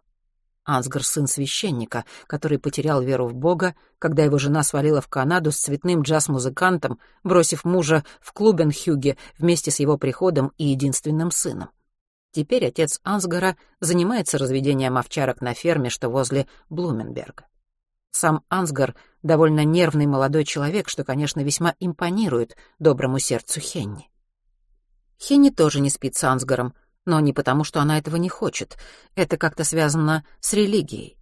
Ансгар — сын священника, который потерял веру в Бога, когда его жена свалила в Канаду с цветным джаз-музыкантом, бросив мужа в Клубенхюге вместе с его приходом и единственным сыном. Теперь отец Ансгара занимается разведением овчарок на ферме, что возле Блуменберга. Сам Ансгар — довольно нервный молодой человек, что, конечно, весьма импонирует доброму сердцу Хенни. Хенни тоже не спит с Ансгаром, но не потому, что она этого не хочет. Это как-то связано с религией.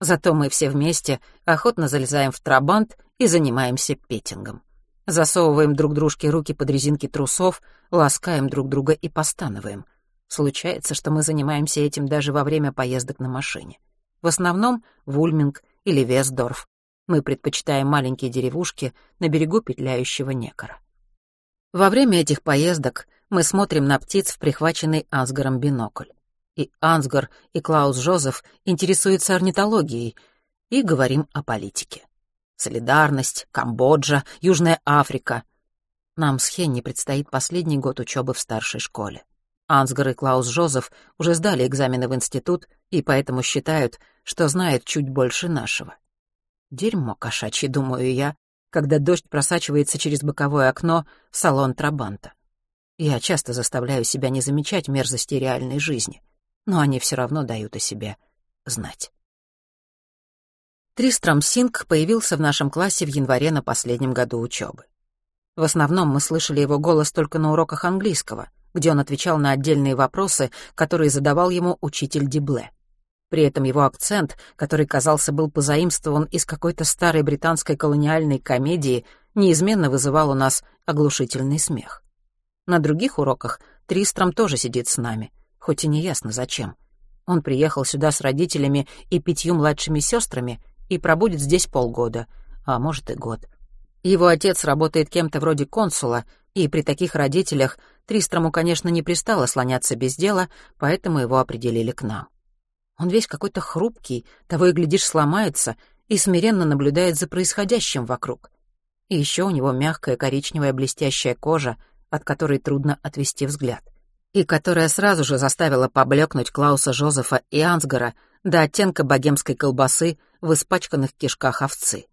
Зато мы все вместе охотно залезаем в трабант и занимаемся петингом. Засовываем друг дружке руки под резинки трусов, ласкаем друг друга и постанываем. Случается, что мы занимаемся этим даже во время поездок на машине. В основном в Ульминг или Весдорф. Мы предпочитаем маленькие деревушки на берегу петляющего Некора. Во время этих поездок мы смотрим на птиц в прихваченный Ансгаром бинокль. И Ансгар, и Клаус Жозеф интересуются орнитологией, и говорим о политике. Солидарность, Камбоджа, Южная Африка. Нам с Хенни предстоит последний год учебы в старшей школе. Ансгар и Клаус Жозеф уже сдали экзамены в институт и поэтому считают, что знают чуть больше нашего. Дерьмо кошачье, думаю я, когда дождь просачивается через боковое окно в салон Трабанта. Я часто заставляю себя не замечать мерзости реальной жизни, но они все равно дают о себе знать. Тристром Синг появился в нашем классе в январе на последнем году учебы. В основном мы слышали его голос только на уроках английского, где он отвечал на отдельные вопросы, которые задавал ему учитель Дибле. При этом его акцент, который, казался, был позаимствован из какой-то старой британской колониальной комедии, неизменно вызывал у нас оглушительный смех. На других уроках Тристром тоже сидит с нами, хоть и не ясно зачем. Он приехал сюда с родителями и пятью младшими сестрами и пробудет здесь полгода, а может и год. Его отец работает кем-то вроде консула, и при таких родителях Тристрому, конечно, не пристало слоняться без дела, поэтому его определили к нам. Он весь какой-то хрупкий, того и глядишь сломается, и смиренно наблюдает за происходящим вокруг. И еще у него мягкая коричневая блестящая кожа, от которой трудно отвести взгляд, и которая сразу же заставила поблекнуть Клауса Жозефа и Ансгара до оттенка богемской колбасы в испачканных кишках овцы.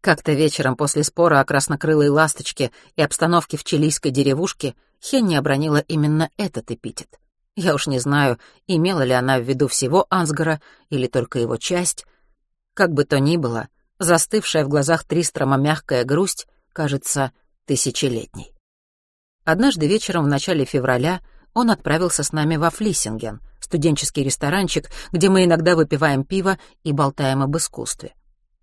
Как-то вечером после спора о краснокрылой ласточке и обстановке в чилийской деревушке Хенни обронила именно этот эпитет — я уж не знаю, имела ли она в виду всего Ансгара или только его часть. Как бы то ни было, застывшая в глазах Тристрома мягкая грусть кажется тысячелетней. Однажды вечером в начале февраля он отправился с нами во Флиссинген, студенческий ресторанчик, где мы иногда выпиваем пиво и болтаем об искусстве.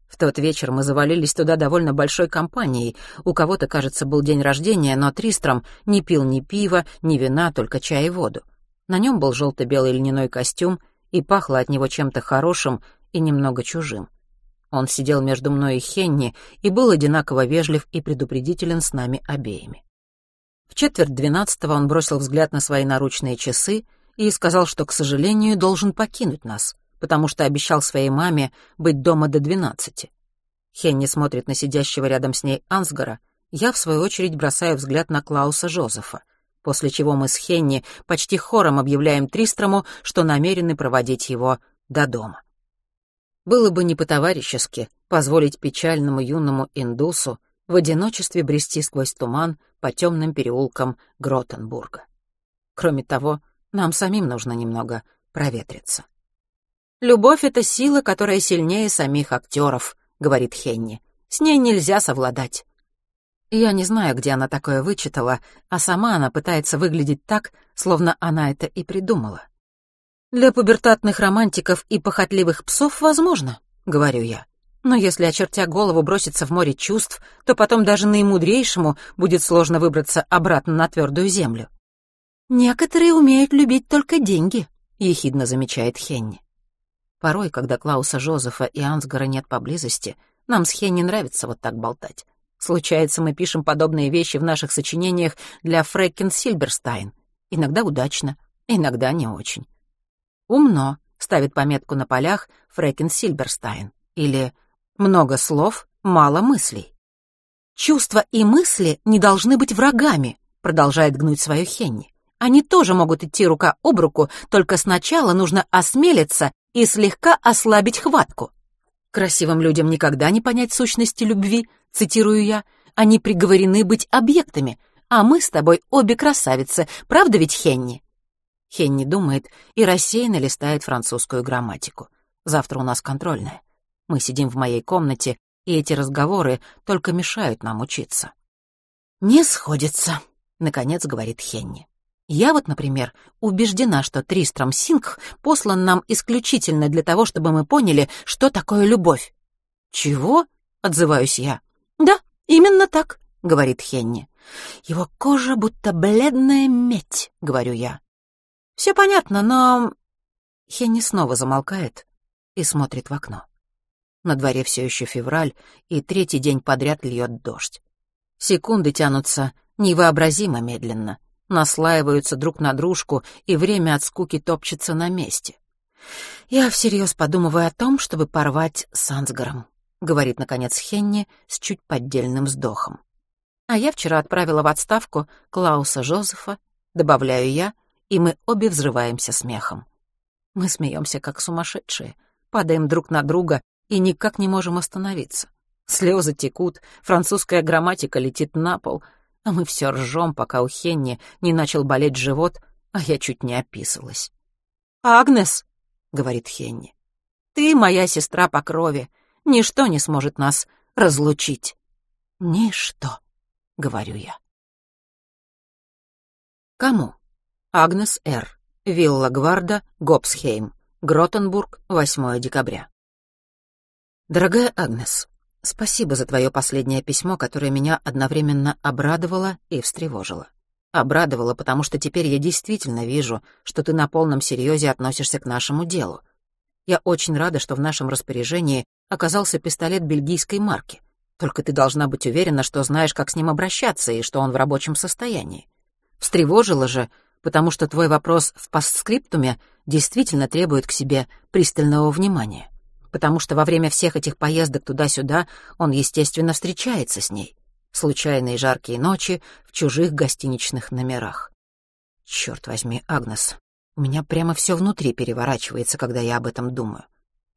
В тот вечер мы завалились туда довольно большой компанией. У кого-то, кажется, был день рождения, но Тристром не пил ни пива, ни вина, только чай и воду. На нем был желто-белый льняной костюм, и пахло от него чем-то хорошим и немного чужим. Он сидел между мной и Хенни и был одинаково вежлив и предупредителен с нами обеими. В четверть двенадцатого он бросил взгляд на свои наручные часы и сказал, что, к сожалению, должен покинуть нас, потому что обещал своей маме быть дома до двенадцати. Хенни смотрит на сидящего рядом с ней Ансгара, я, в свою очередь, бросаю взгляд на Клауса Жозефа — после чего мы с Хенни почти хором объявляем Тристрому, что намерены проводить его до дома. Было бы не по-товарищески позволить печальному юному индусу в одиночестве брести сквозь туман по темным переулкам Гротенбурга. Кроме того, нам самим нужно немного проветриться. «Любовь — это сила, которая сильнее самих актеров», — говорит Хенни. «С ней нельзя совладать. Я не знаю, где она такое вычитала, а сама она пытается выглядеть так, словно она это и придумала. «Для пубертатных романтиков и похотливых псов возможно», — говорю я. «Но если, очертя голову, броситься в море чувств, то потом даже наимудрейшему будет сложно выбраться обратно на твердую землю». «Некоторые умеют любить только деньги», — ехидно замечает Хенни. Порой, когда Клауса Жозефа и Ансгара нет поблизости, нам с Хенни нравится вот так болтать. Случается, мы пишем подобные вещи в наших сочинениях для Фрэккен Сильберстайн. Иногда удачно, иногда не очень. «Умно», — ставит пометку на полях Фрэккен Сильберстайн. Или «Много слов, мало мыслей». «Чувства и мысли не должны быть врагами», — продолжает гнуть свою Хенни. «Они тоже могут идти рука об руку, только сначала нужно осмелиться и слегка ослабить хватку. Красивым людям никогда не понять сущности любви, цитирую я, они приговорены быть объектами, а мы с тобой обе красавицы, правда ведь, Хенни? Хенни думает и рассеянно листает французскую грамматику. Завтра у нас контрольная. Мы сидим в моей комнате, и эти разговоры только мешают нам учиться. «Не сходится», — наконец говорит Хенни. Я вот, например, убеждена, что Тристром Сингх послан нам исключительно для того, чтобы мы поняли, что такое любовь. «Чего?» — отзываюсь я. «Да, именно так», — говорит Хенни. «Его кожа будто бледная медь», — говорю я. «Все понятно, но...» Хенни снова замолкает и смотрит в окно. На дворе все еще февраль, и третий день подряд льет дождь. Секунды тянутся невообразимо медленно наслаиваются друг на дружку, и время от скуки топчется на месте. «Я всерьез подумываю о том, чтобы порвать с Ансгаром», — говорит, наконец, Хенни с чуть поддельным вздохом. «А я вчера отправила в отставку Клауса Жозефа, добавляю я, и мы обе взрываемся смехом. Мы смеемся, как сумасшедшие, падаем друг на друга и никак не можем остановиться. Слезы текут, французская грамматика летит на пол — а мы все ржем, пока у Хенни не начал болеть живот, а я чуть не описалась. «Агнес», — говорит Хенни, — «ты моя сестра по крови. Ничто не сможет нас разлучить». «Ничто», — говорю я. Кому? Агнес Р. Вилла Гварда, Гобсхейм, Гротенбург, 8 декабря. Дорогая Агнес, Спасибо за твое последнее письмо, которое меня одновременно обрадовало и встревожило. Обрадовало, потому что теперь я действительно вижу, что ты на полном серьезе относишься к нашему делу. Я очень рада, что в нашем распоряжении оказался пистолет бельгийской марки. Только ты должна быть уверена, что знаешь, как с ним обращаться и что он в рабочем состоянии. Встревожило же, потому что твой вопрос в постскриптуме действительно требует к себе пристального внимания потому что во время всех этих поездок туда-сюда он, естественно, встречается с ней. Случайные жаркие ночи в чужих гостиничных номерах. Черт возьми, Агнес, у меня прямо все внутри переворачивается, когда я об этом думаю.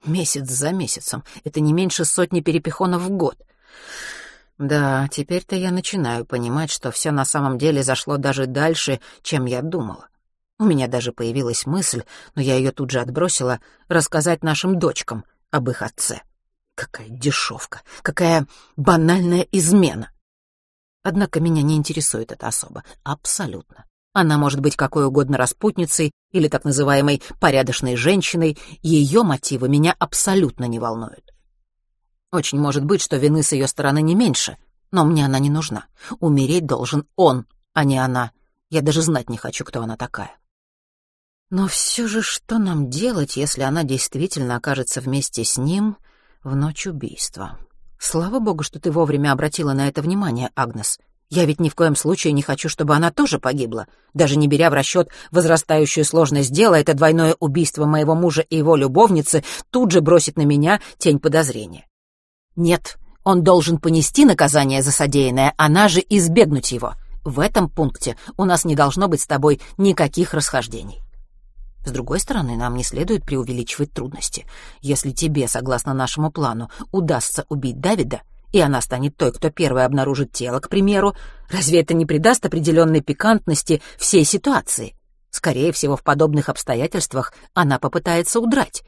Месяц за месяцем — это не меньше сотни перепихонов в год. Да, теперь-то я начинаю понимать, что все на самом деле зашло даже дальше, чем я думала. У меня даже появилась мысль, но я ее тут же отбросила, рассказать нашим дочкам — об их отце. Какая дешевка, какая банальная измена. Однако меня не интересует эта особа. Абсолютно. Она может быть какой угодно распутницей или так называемой порядочной женщиной. Ее мотивы меня абсолютно не волнуют. Очень может быть, что вины с ее стороны не меньше, но мне она не нужна. Умереть должен он, а не она. Я даже знать не хочу, кто она такая. Но все же что нам делать, если она действительно окажется вместе с ним в ночь убийства? Слава богу, что ты вовремя обратила на это внимание, Агнес. Я ведь ни в коем случае не хочу, чтобы она тоже погибла. Даже не беря в расчет возрастающую сложность дела, это двойное убийство моего мужа и его любовницы тут же бросит на меня тень подозрения. Нет, он должен понести наказание за содеянное, она же избегнуть его. В этом пункте у нас не должно быть с тобой никаких расхождений. С другой стороны, нам не следует преувеличивать трудности. Если тебе, согласно нашему плану, удастся убить Давида, и она станет той, кто первый обнаружит тело, к примеру, разве это не придаст определенной пикантности всей ситуации? Скорее всего, в подобных обстоятельствах она попытается удрать.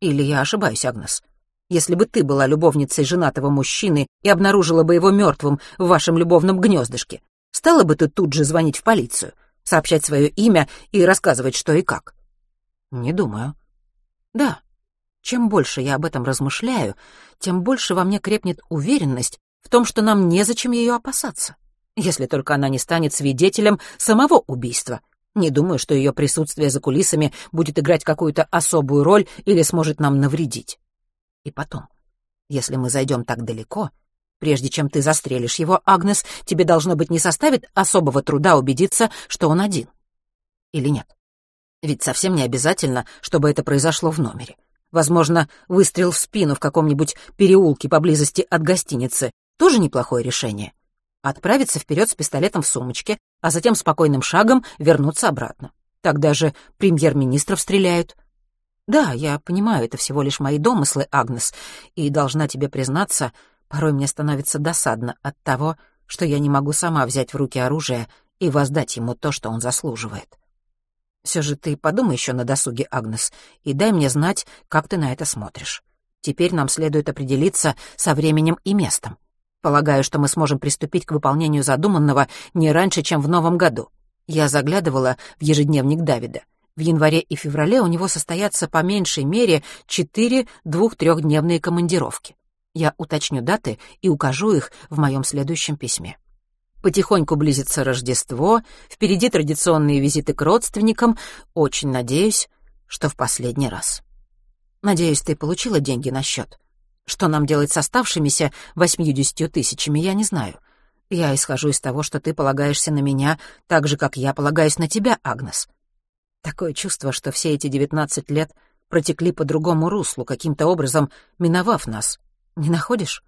Или я ошибаюсь, Агнес? Если бы ты была любовницей женатого мужчины и обнаружила бы его мертвым в вашем любовном гнездышке, стала бы ты тут же звонить в полицию, сообщать свое имя и рассказывать, что и как? Не думаю. Да. Чем больше я об этом размышляю, тем больше во мне крепнет уверенность в том, что нам незачем ее опасаться, если только она не станет свидетелем самого убийства Не думаю, что ее присутствие за кулисами будет играть какую-то особую роль или сможет нам навредить. И потом, если мы зайдем так далеко, прежде чем ты застрелишь его, Агнес, тебе должно быть не составит особого труда убедиться, что он один. Или нет? Ведь совсем не обязательно, чтобы это произошло в номере. Возможно, выстрел в спину в каком-нибудь переулке поблизости от гостиницы — тоже неплохое решение. Отправиться вперед с пистолетом в сумочке, а затем спокойным шагом вернуться обратно. Тогда же премьер-министров стреляют. Да, я понимаю, это всего лишь мои домыслы, Агнес, и должна тебе признаться, порой мне становится досадно от того, что я не могу сама взять в руки оружие и воздать ему то, что он заслуживает. Все же ты подумай еще на досуге, Агнес, и дай мне знать, как ты на это смотришь. Теперь нам следует определиться со временем и местом. Полагаю, что мы сможем приступить к выполнению задуманного не раньше, чем в новом году. Я заглядывала в ежедневник Давида. В январе и феврале у него состоятся по меньшей мере четыре двух-трехдневные командировки. Я уточню даты и укажу их в моем следующем письме. Потихоньку близится Рождество, впереди традиционные визиты к родственникам. Очень надеюсь, что в последний раз. Надеюсь, ты получила деньги на счет. Что нам делать с оставшимися восьмидесятью тысячами, я не знаю. Я исхожу из того, что ты полагаешься на меня так же, как я полагаюсь на тебя, Агнес. Такое чувство, что все эти девятнадцать лет протекли по другому руслу, каким-то образом миновав нас. Не находишь?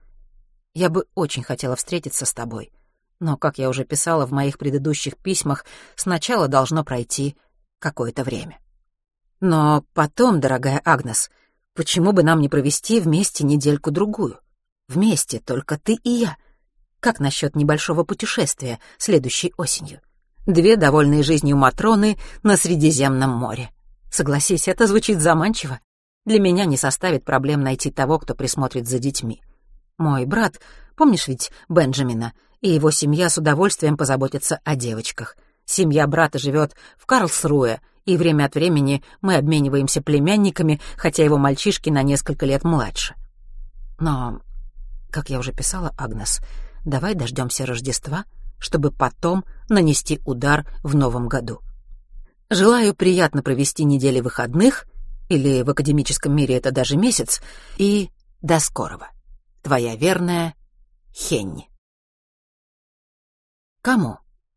Я бы очень хотела встретиться с тобой — но, как я уже писала в моих предыдущих письмах, сначала должно пройти какое-то время. Но потом, дорогая Агнес, почему бы нам не провести вместе недельку-другую? Вместе, только ты и я. Как насчет небольшого путешествия следующей осенью? Две довольные жизнью Матроны на Средиземном море. Согласись, это звучит заманчиво. Для меня не составит проблем найти того, кто присмотрит за детьми. Мой брат, помнишь ведь Бенджамина, и его семья с удовольствием позаботится о девочках. Семья брата живет в Карлсруэ, и время от времени мы обмениваемся племянниками, хотя его мальчишки на несколько лет младше. Но, как я уже писала, Агнес, давай дождемся Рождества, чтобы потом нанести удар в новом году. Желаю приятно провести недели выходных, или в академическом мире это даже месяц, и до скорого. Твоя верная Хенни. Кому?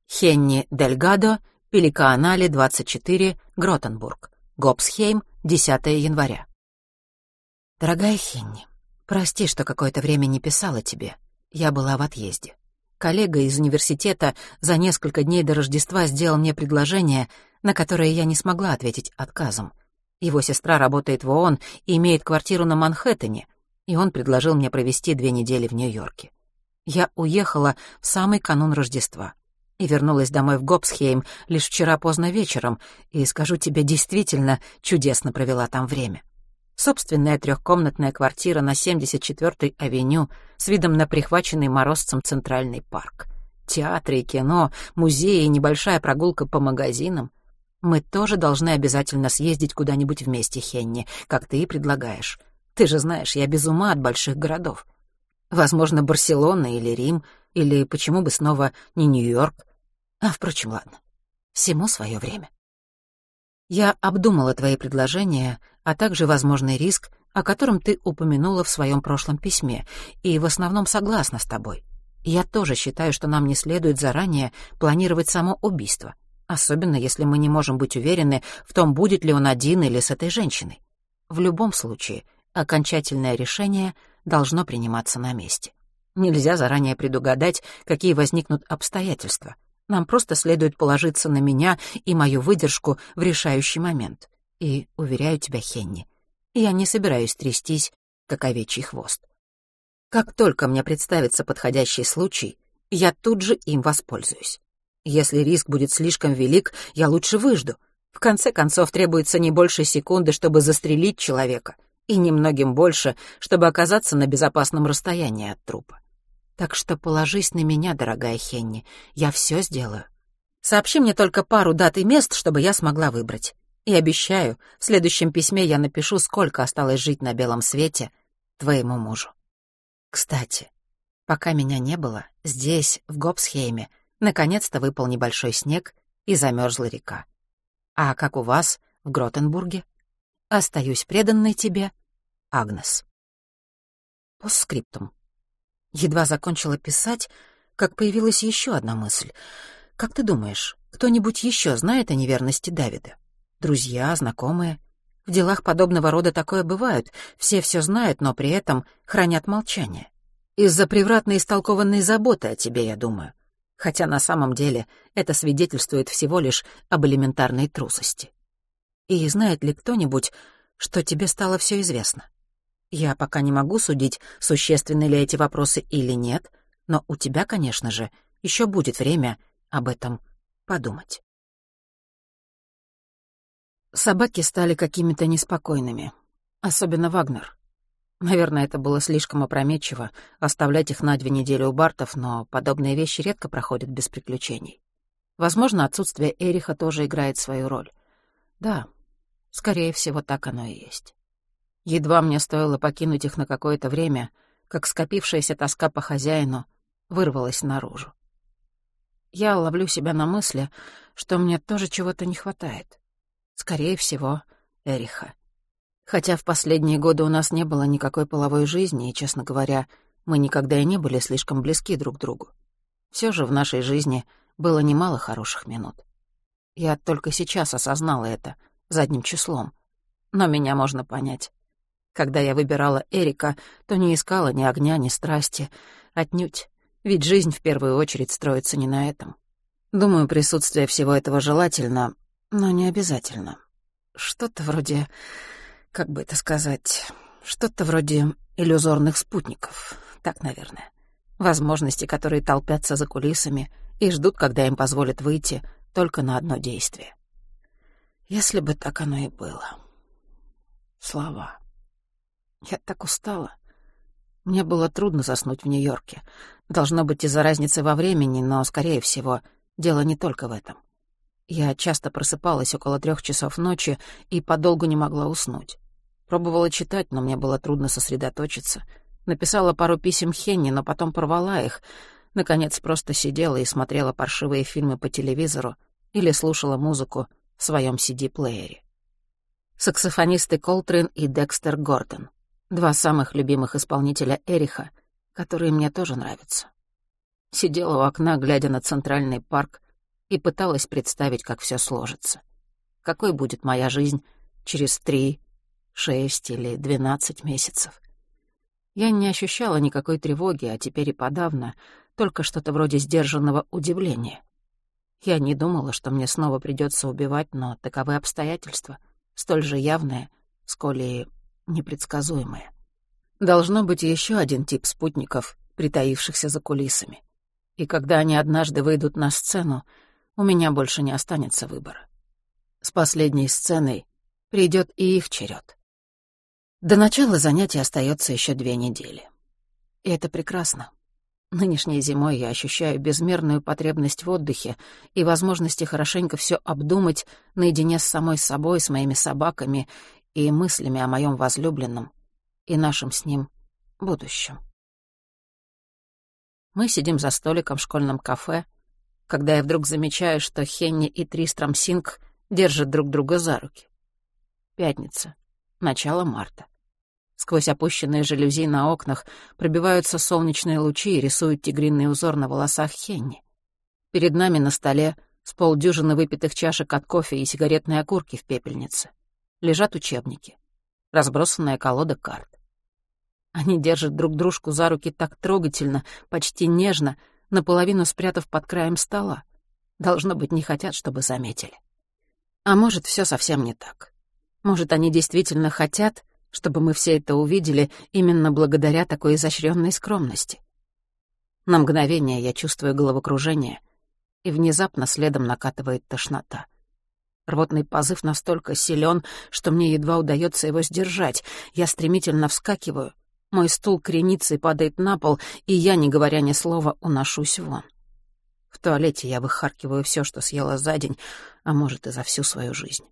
Хенни Дельгадо, Пеликаанале, 24, Гротенбург. Гобсхейм, 10 января. Дорогая Хенни, прости, что какое-то время не писала тебе. Я была в отъезде. Коллега из университета за несколько дней до Рождества сделал мне предложение, на которое я не смогла ответить отказом. Его сестра работает в ООН и имеет квартиру на Манхэттене, и он предложил мне провести две недели в Нью-Йорке. Я уехала в самый канун Рождества и вернулась домой в Гобсхейм лишь вчера поздно вечером, и, скажу тебе, действительно чудесно провела там время. Собственная трехкомнатная квартира на 74-й авеню с видом на прихваченный морозцем Центральный парк. Театры и кино, музеи и небольшая прогулка по магазинам. Мы тоже должны обязательно съездить куда-нибудь вместе, Хенни, как ты и предлагаешь. Ты же знаешь, я без ума от больших городов. Возможно, Барселона или Рим, или почему бы снова не Нью-Йорк. А, впрочем, ладно. Всему свое время. Я обдумала твои предложения, а также возможный риск, о котором ты упомянула в своем прошлом письме, и в основном согласна с тобой. Я тоже считаю, что нам не следует заранее планировать само убийство, особенно если мы не можем быть уверены в том, будет ли он один или с этой женщиной. В любом случае, окончательное решение должно приниматься на месте. Нельзя заранее предугадать, какие возникнут обстоятельства. Нам просто следует положиться на меня и мою выдержку в решающий момент. И, уверяю тебя, Хенни, я не собираюсь трястись, как овечий хвост. Как только мне представится подходящий случай, я тут же им воспользуюсь. Если риск будет слишком велик, я лучше выжду. В конце концов, требуется не больше секунды, чтобы застрелить человека — и немногим больше, чтобы оказаться на безопасном расстоянии от трупа. Так что положись на меня, дорогая Хенни, я все сделаю. Сообщи мне только пару дат и мест, чтобы я смогла выбрать. И обещаю, в следующем письме я напишу, сколько осталось жить на белом свете твоему мужу. Кстати, пока меня не было, здесь, в Гобсхейме, наконец-то выпал небольшой снег и замерзла река. А как у вас в Гротенбурге? Остаюсь преданной тебе, Агнес. Постскриптум. Едва закончила писать, как появилась еще одна мысль. Как ты думаешь, кто-нибудь еще знает о неверности Давида? Друзья, знакомые? В делах подобного рода такое бывает. Все все знают, но при этом хранят молчание. Из-за превратной истолкованной заботы о тебе, я думаю. Хотя на самом деле это свидетельствует всего лишь об элементарной трусости. И знает ли кто-нибудь, что тебе стало все известно? Я пока не могу судить, существенны ли эти вопросы или нет, но у тебя, конечно же, еще будет время об этом подумать. Собаки стали какими-то неспокойными, особенно Вагнер. Наверное, это было слишком опрометчиво оставлять их на две недели у Бартов, но подобные вещи редко проходят без приключений. Возможно, отсутствие Эриха тоже играет свою роль. Да, скорее всего, так оно и есть. Едва мне стоило покинуть их на какое-то время, как скопившаяся тоска по хозяину вырвалась наружу. Я ловлю себя на мысли, что мне тоже чего-то не хватает. Скорее всего, Эриха. Хотя в последние годы у нас не было никакой половой жизни, и, честно говоря, мы никогда и не были слишком близки друг к другу. Все же в нашей жизни было немало хороших минут. Я только сейчас осознала это, задним числом. Но меня можно понять. Когда я выбирала Эрика, то не искала ни огня, ни страсти. Отнюдь. Ведь жизнь в первую очередь строится не на этом. Думаю, присутствие всего этого желательно, но не обязательно. Что-то вроде... Как бы это сказать... Что-то вроде иллюзорных спутников. Так, наверное. Возможности, которые толпятся за кулисами и ждут, когда им позволят выйти только на одно действие. Если бы так оно и было. Слова. Я так устала. Мне было трудно заснуть в Нью-Йорке. Должно быть из-за разницы во времени, но, скорее всего, дело не только в этом. Я часто просыпалась около трех часов ночи и подолгу не могла уснуть. Пробовала читать, но мне было трудно сосредоточиться. Написала пару писем Хенни, но потом порвала их. Наконец, просто сидела и смотрела паршивые фильмы по телевизору или слушала музыку в своем CD-плеере. Саксофонисты Колтрин и Декстер Гордон. Два самых любимых исполнителя Эриха, которые мне тоже нравятся. Сидела у окна, глядя на центральный парк, и пыталась представить, как все сложится. Какой будет моя жизнь через три, шесть или двенадцать месяцев. Я не ощущала никакой тревоги, а теперь и подавно, только что-то вроде сдержанного удивления. Я не думала, что мне снова придется убивать, но таковы обстоятельства, столь же явные, сколь и непредсказуемые. Должно быть еще один тип спутников, притаившихся за кулисами. И когда они однажды выйдут на сцену, у меня больше не останется выбора. С последней сценой придет и их черед. До начала занятий остается еще две недели. И это прекрасно. Нынешней зимой я ощущаю безмерную потребность в отдыхе и возможности хорошенько все обдумать наедине с самой собой, с моими собаками и мыслями о моем возлюбленном и нашем с ним будущем. Мы сидим за столиком в школьном кафе, когда я вдруг замечаю, что Хенни и Тристром Синг держат друг друга за руки. Пятница, начало марта. Сквозь опущенные жалюзи на окнах пробиваются солнечные лучи и рисуют тигриный узор на волосах Хенни. Перед нами на столе с полдюжины выпитых чашек от кофе и сигаретные окурки в пепельнице лежат учебники, разбросанная колода карт. Они держат друг дружку за руки так трогательно, почти нежно, наполовину спрятав под краем стола. Должно быть, не хотят, чтобы заметили. А может, все совсем не так. Может, они действительно хотят, чтобы мы все это увидели именно благодаря такой изощренной скромности. На мгновение я чувствую головокружение, и внезапно следом накатывает тошнота — Рвотный позыв настолько силен, что мне едва удается его сдержать. Я стремительно вскакиваю. Мой стул кренится и падает на пол, и я, не говоря ни слова, уношусь вон. В туалете я выхаркиваю все, что съела за день, а может, и за всю свою жизнь.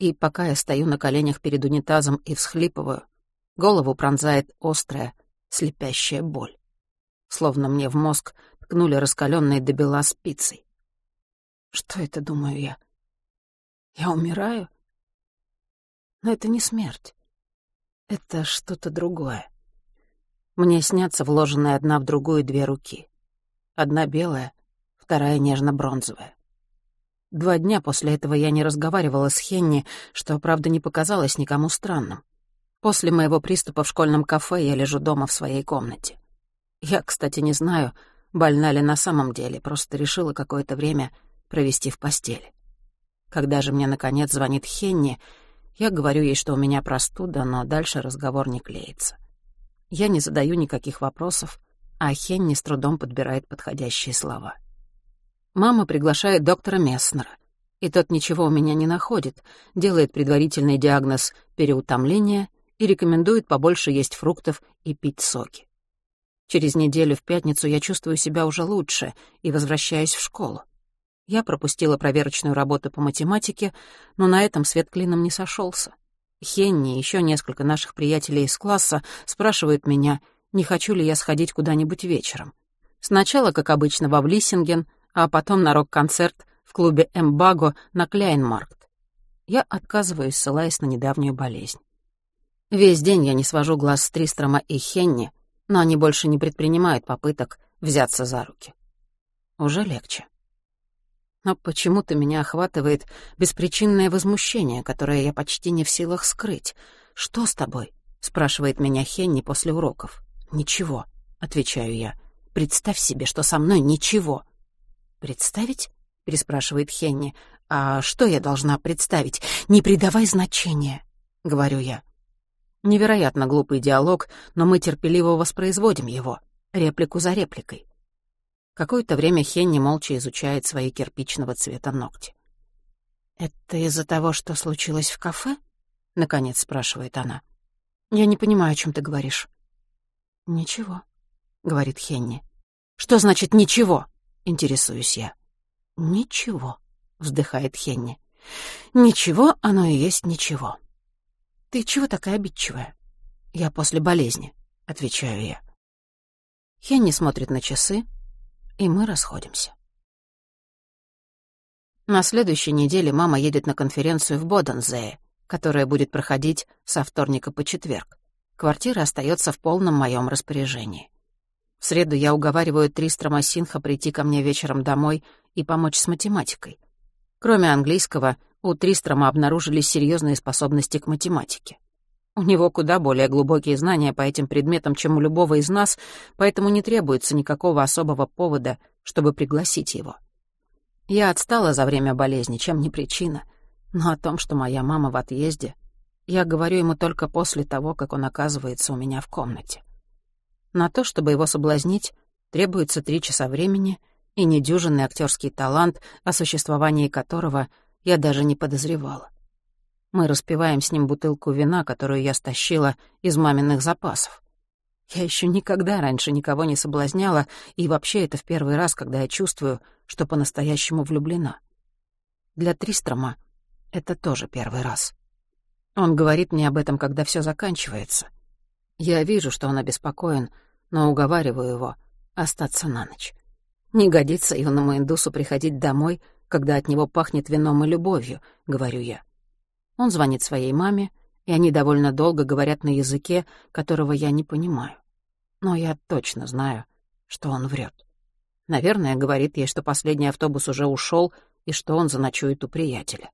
И пока я стою на коленях перед унитазом и всхлипываю, голову пронзает острая, слепящая боль. Словно мне в мозг ткнули раскаленной до бела спицей. Что это, думаю я? Я умираю? Но это не смерть. Это что-то другое. Мне снятся вложенные одна в другую две руки. Одна белая, вторая нежно-бронзовая. Два дня после этого я не разговаривала с Хенни, что, правда, не показалось никому странным. После моего приступа в школьном кафе я лежу дома в своей комнате. Я, кстати, не знаю, больна ли на самом деле, просто решила какое-то время провести в постели. Когда же мне, наконец, звонит Хенни, я говорю ей, что у меня простуда, но дальше разговор не клеится. Я не задаю никаких вопросов, а Хенни с трудом подбирает подходящие слова. Мама приглашает доктора Месснера, и тот ничего у меня не находит, делает предварительный диагноз переутомления и рекомендует побольше есть фруктов и пить соки. Через неделю в пятницу я чувствую себя уже лучше и возвращаюсь в школу. Я пропустила проверочную работу по математике, но на этом свет клином не сошелся. Хенни и еще несколько наших приятелей из класса спрашивают меня, не хочу ли я сходить куда-нибудь вечером. Сначала, как обычно, во Влиссинген, а потом на рок-концерт в клубе «Эмбаго» на Кляйнмаркт. Я отказываюсь, ссылаясь на недавнюю болезнь. Весь день я не свожу глаз с Тристрома и Хенни, но они больше не предпринимают попыток взяться за руки. Уже легче. Но почему-то меня охватывает беспричинное возмущение, которое я почти не в силах скрыть. «Что с тобой?» — спрашивает меня Хенни после уроков. «Ничего», — отвечаю я. «Представь себе, что со мной ничего». «Представить?» — переспрашивает Хенни. «А что я должна представить? Не придавай значения», — говорю я. Невероятно глупый диалог, но мы терпеливо воспроизводим его, реплику за репликой. Какое-то время Хенни молча изучает свои кирпичного цвета ногти. «Это из-за того, что случилось в кафе?» — наконец спрашивает она. «Я не понимаю, о чем ты говоришь». «Ничего», — говорит Хенни. «Что значит «ничего»?» — интересуюсь я. «Ничего», — вздыхает Хенни. «Ничего, оно и есть ничего». «Ты чего такая обидчивая?» «Я после болезни», — отвечаю я. Хенни смотрит на часы, и мы расходимся. На следующей неделе мама едет на конференцию в Бодензее, которая будет проходить со вторника по четверг. Квартира остается в полном моем распоряжении. В среду я уговариваю Тристрома Синха прийти ко мне вечером домой и помочь с математикой. Кроме английского, у Тристрома обнаружились серьезные способности к математике. У него куда более глубокие знания по этим предметам, чем у любого из нас, поэтому не требуется никакого особого повода, чтобы пригласить его. Я отстала за время болезни, чем не причина, но о том, что моя мама в отъезде, я говорю ему только после того, как он оказывается у меня в комнате. На то, чтобы его соблазнить, требуется три часа времени и недюжинный актерский талант, о существовании которого — я даже не подозревала. Мы распиваем с ним бутылку вина, которую я стащила из маминых запасов. Я еще никогда раньше никого не соблазняла, и вообще это в первый раз, когда я чувствую, что по-настоящему влюблена. Для Тристрома это тоже первый раз. Он говорит мне об этом, когда все заканчивается. Я вижу, что он обеспокоен, но уговариваю его остаться на ночь. Не годится юному индусу приходить домой когда от него пахнет вином и любовью», — говорю я. Он звонит своей маме, и они довольно долго говорят на языке, которого я не понимаю. Но я точно знаю, что он врет. Наверное, говорит ей, что последний автобус уже ушел и что он заночует у приятеля.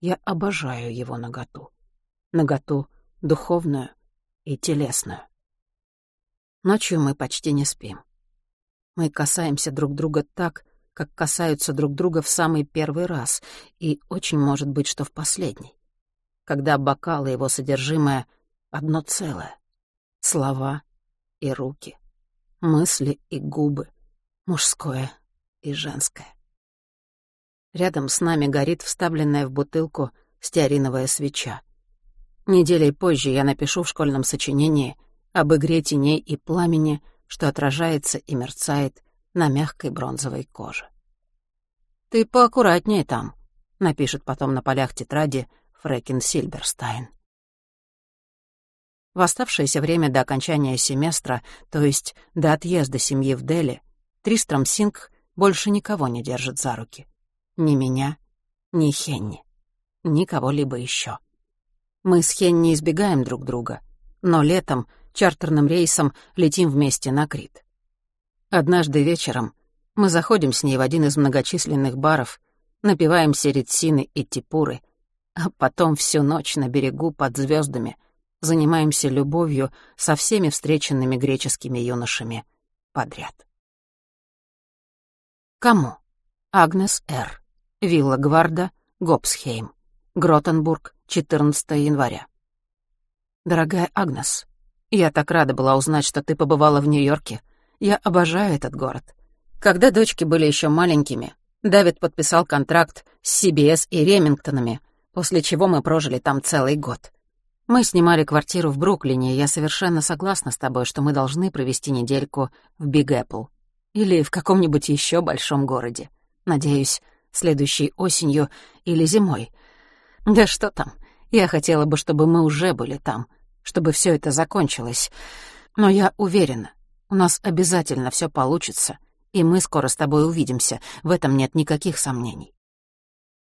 Я обожаю его наготу. Наготу духовную и телесную. Ночью мы почти не спим. Мы касаемся друг друга так, как касаются друг друга в самый первый раз, и очень может быть, что в последний. Когда бокал и его содержимое — одно целое. Слова и руки, мысли и губы, мужское и женское. Рядом с нами горит вставленная в бутылку стеариновая свеча. Неделей позже я напишу в школьном сочинении об игре теней и пламени, что отражается и мерцает на мягкой бронзовой коже. «Ты поаккуратнее там», — напишет потом на полях тетради Фрэкин Сильберстайн. В оставшееся время до окончания семестра, то есть до отъезда семьи в Дели, Тристром Синг больше никого не держит за руки. Ни меня, ни Хенни. ни кого-либо еще. Мы с Хенни избегаем друг друга, но летом чартерным рейсом летим вместе на Крит. Однажды вечером мы заходим с ней в один из многочисленных баров, напиваемся ретсины и типуры, а потом всю ночь на берегу под звездами занимаемся любовью со всеми встреченными греческими юношами подряд. Кому? Агнес Р. Вилла Гварда, Гопсхейм. Гротенбург, 14 января. Дорогая Агнес, я так рада была узнать, что ты побывала в Нью-Йорке. Я обожаю этот город. Когда дочки были еще маленькими, Давид подписал контракт с CBS и Ремингтонами, после чего мы прожили там целый год. Мы снимали квартиру в Бруклине, и я совершенно согласна с тобой, что мы должны провести недельку в Биг Эппл или в каком-нибудь еще большом городе. Надеюсь, следующей осенью или зимой. Да что там, я хотела бы, чтобы мы уже были там, чтобы все это закончилось. Но я уверена, у нас обязательно все получится, и мы скоро с тобой увидимся, в этом нет никаких сомнений.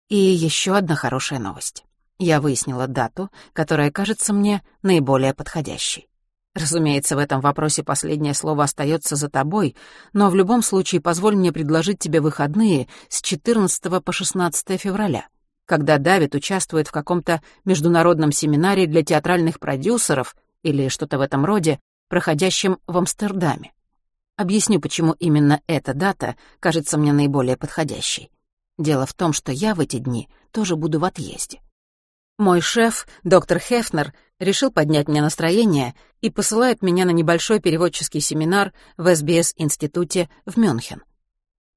И еще одна хорошая новость. Я выяснила дату, которая кажется мне наиболее подходящей. Разумеется, в этом вопросе последнее слово остается за тобой, но в любом случае позволь мне предложить тебе выходные с 14 по 16 февраля, когда Давид участвует в каком-то международном семинаре для театральных продюсеров или что-то в этом роде, проходящем в Амстердаме. Объясню, почему именно эта дата кажется мне наиболее подходящей. Дело в том, что я в эти дни тоже буду в отъезде. Мой шеф, доктор Хефнер, решил поднять мне настроение и посылает меня на небольшой переводческий семинар в СБС-институте в Мюнхен.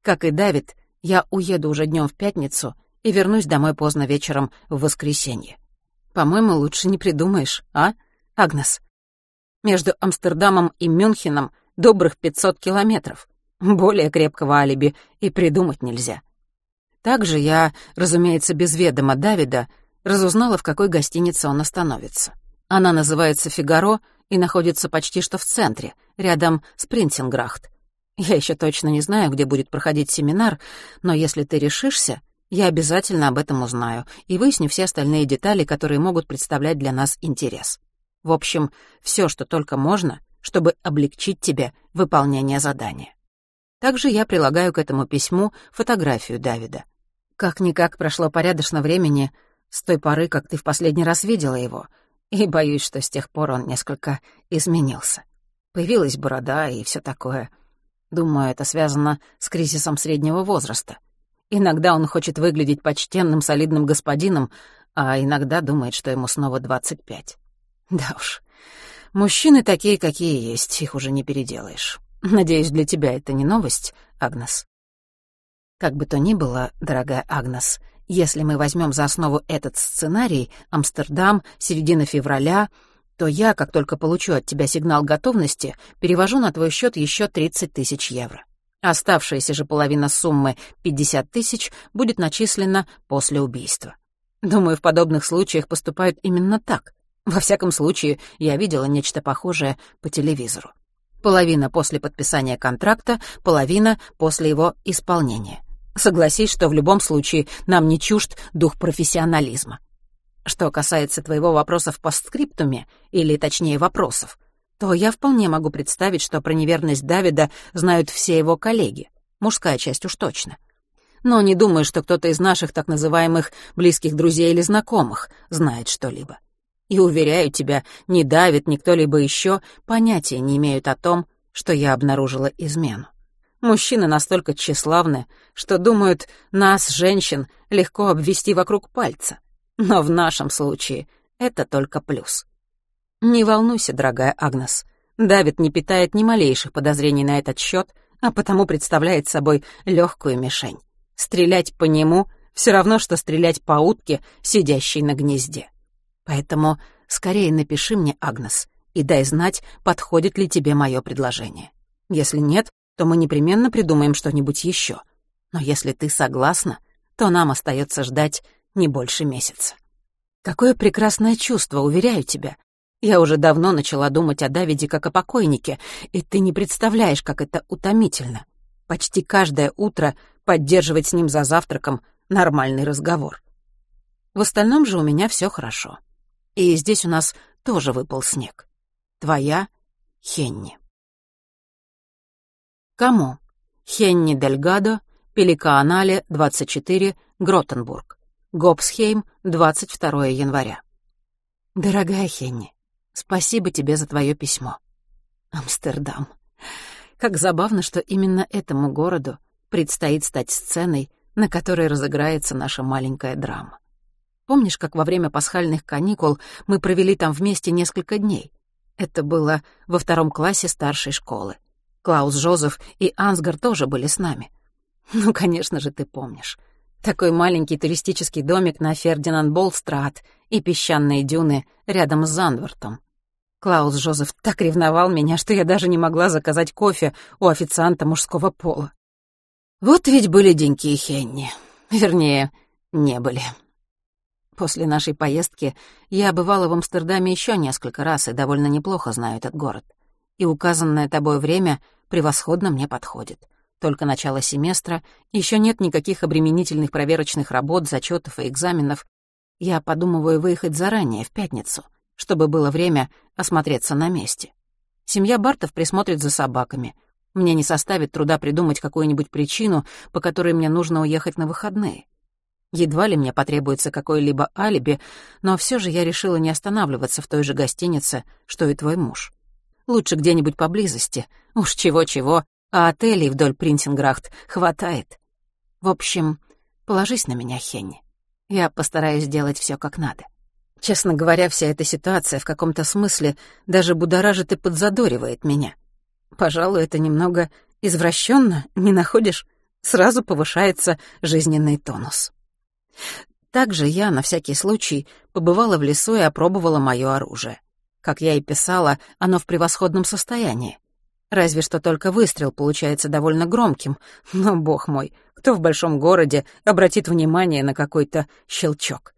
Как и Давид, я уеду уже днем в пятницу и вернусь домой поздно вечером в воскресенье. По-моему, лучше не придумаешь, а, Агнес? Между Амстердамом и Мюнхеном добрых 500 километров. Более крепкого алиби и придумать нельзя. Также я, разумеется, без ведома Давида, разузнала, в какой гостинице он остановится. Она называется «Фигаро» и находится почти что в центре, рядом с Принцинграхт. Я еще точно не знаю, где будет проходить семинар, но если ты решишься, я обязательно об этом узнаю и выясню все остальные детали, которые могут представлять для нас интерес. В общем, все, что только можно, чтобы облегчить тебе выполнение задания. Также я прилагаю к этому письму фотографию Давида. Как-никак прошло порядочно времени с той поры, как ты в последний раз видела его, и боюсь, что с тех пор он несколько изменился. Появилась борода и все такое. Думаю, это связано с кризисом среднего возраста. Иногда он хочет выглядеть почтенным, солидным господином, а иногда думает, что ему снова двадцать пять. Да уж, мужчины такие, какие есть, их уже не переделаешь. Надеюсь, для тебя это не новость, Агнес. Как бы то ни было, дорогая Агнес, если мы возьмем за основу этот сценарий, Амстердам, середина февраля, то я, как только получу от тебя сигнал готовности, перевожу на твой счет еще 30 тысяч евро. Оставшаяся же половина суммы, 50 тысяч, будет начислена после убийства. Думаю, в подобных случаях поступают именно так. Во всяком случае, я видела нечто похожее по телевизору. Половина после подписания контракта, половина после его исполнения. Согласись, что в любом случае нам не чужд дух профессионализма. Что касается твоего вопроса в постскриптуме, или точнее вопросов, то я вполне могу представить, что про неверность Давида знают все его коллеги, мужская часть уж точно. Но не думаю, что кто-то из наших так называемых близких друзей или знакомых знает что-либо. И уверяю тебя, ни Давид, ни кто-либо еще понятия не имеют о том, что я обнаружила измену. Мужчины настолько тщеславны, что думают, нас, женщин, легко обвести вокруг пальца. Но в нашем случае это только плюс. Не волнуйся, дорогая Агнес. Давид не питает ни малейших подозрений на этот счет, а потому представляет собой легкую мишень. Стрелять по нему все равно, что стрелять по утке, сидящей на гнезде. Поэтому скорее напиши мне, Агнес, и дай знать, подходит ли тебе мое предложение. Если нет, то мы непременно придумаем что-нибудь еще. Но если ты согласна, то нам остается ждать не больше месяца. Какое прекрасное чувство, уверяю тебя. Я уже давно начала думать о Давиде как о покойнике, и ты не представляешь, как это утомительно. Почти каждое утро поддерживать с ним за завтраком нормальный разговор. В остальном же у меня все хорошо. И здесь у нас тоже выпал снег. Твоя Хенни. Кому? Хенни Дельгадо, Пеликаанале, 24, Гротенбург. Гобсхейм, 22 января. Дорогая Хенни, спасибо тебе за твое письмо. Амстердам. Как забавно, что именно этому городу предстоит стать сценой, на которой разыграется наша маленькая драма. Помнишь, как во время пасхальных каникул мы провели там вместе несколько дней? Это было во втором классе старшей школы. Клаус Жозеф и Ансгар тоже были с нами. Ну, конечно же, ты помнишь. Такой маленький туристический домик на Фердинанд Болстрат и песчаные дюны рядом с Зандвортом. Клаус Жозеф так ревновал меня, что я даже не могла заказать кофе у официанта мужского пола. Вот ведь были деньки Хенни. Вернее, не были. После нашей поездки я бывала в Амстердаме еще несколько раз и довольно неплохо знаю этот город. И указанное тобой время превосходно мне подходит. Только начало семестра, еще нет никаких обременительных проверочных работ, зачетов и экзаменов. Я подумываю выехать заранее, в пятницу, чтобы было время осмотреться на месте. Семья Бартов присмотрит за собаками. Мне не составит труда придумать какую-нибудь причину, по которой мне нужно уехать на выходные. Едва ли мне потребуется какое-либо алиби, но все же я решила не останавливаться в той же гостинице, что и твой муж. Лучше где-нибудь поблизости. Уж чего-чего, а отелей вдоль Принцинграхт хватает. В общем, положись на меня, Хенни. Я постараюсь сделать все как надо. Честно говоря, вся эта ситуация в каком-то смысле даже будоражит и подзадоривает меня. Пожалуй, это немного извращенно, не находишь? Сразу повышается жизненный тонус. Также я, на всякий случай, побывала в лесу и опробовала мое оружие. Как я и писала, оно в превосходном состоянии. Разве что только выстрел получается довольно громким. Но, бог мой, кто в большом городе обратит внимание на какой-то щелчок?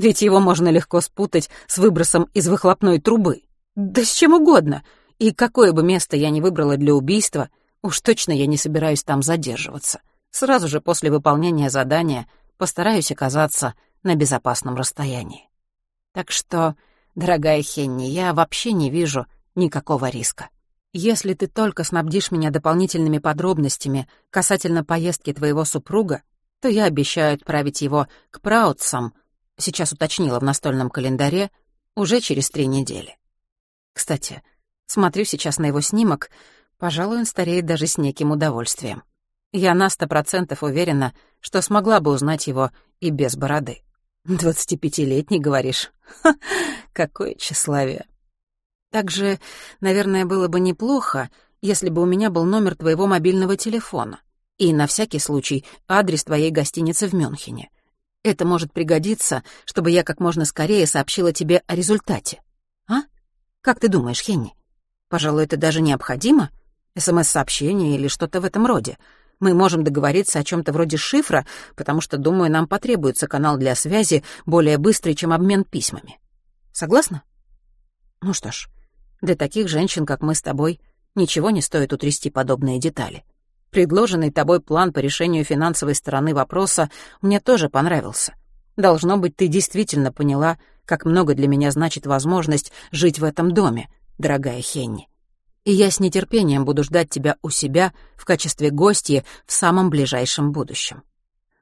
Ведь его можно легко спутать с выбросом из выхлопной трубы. Да с чем угодно. И какое бы место я ни выбрала для убийства, уж точно я не собираюсь там задерживаться. Сразу же после выполнения задания постараюсь оказаться на безопасном расстоянии. Так что, дорогая Хенни, я вообще не вижу никакого риска. Если ты только снабдишь меня дополнительными подробностями касательно поездки твоего супруга, то я обещаю отправить его к Праутсам, сейчас уточнила в настольном календаре, уже через три недели. Кстати, смотрю сейчас на его снимок, пожалуй, он стареет даже с неким удовольствием. Я на сто процентов уверена, что смогла бы узнать его и без бороды. «Двадцатипятилетний, говоришь? Ха, какое тщеславие!» Также, наверное, было бы неплохо, если бы у меня был номер твоего мобильного телефона и, на всякий случай, адрес твоей гостиницы в Мюнхене. Это может пригодиться, чтобы я как можно скорее сообщила тебе о результате. А? Как ты думаешь, Хенни? Пожалуй, это даже необходимо? СМС-сообщение или что-то в этом роде — мы можем договориться о чем то вроде шифра, потому что, думаю, нам потребуется канал для связи более быстрый, чем обмен письмами. Согласна? Ну что ж, для таких женщин, как мы с тобой, ничего не стоит утрясти подобные детали. Предложенный тобой план по решению финансовой стороны вопроса мне тоже понравился. Должно быть, ты действительно поняла, как много для меня значит возможность жить в этом доме, дорогая Хенни и я с нетерпением буду ждать тебя у себя в качестве гостья в самом ближайшем будущем.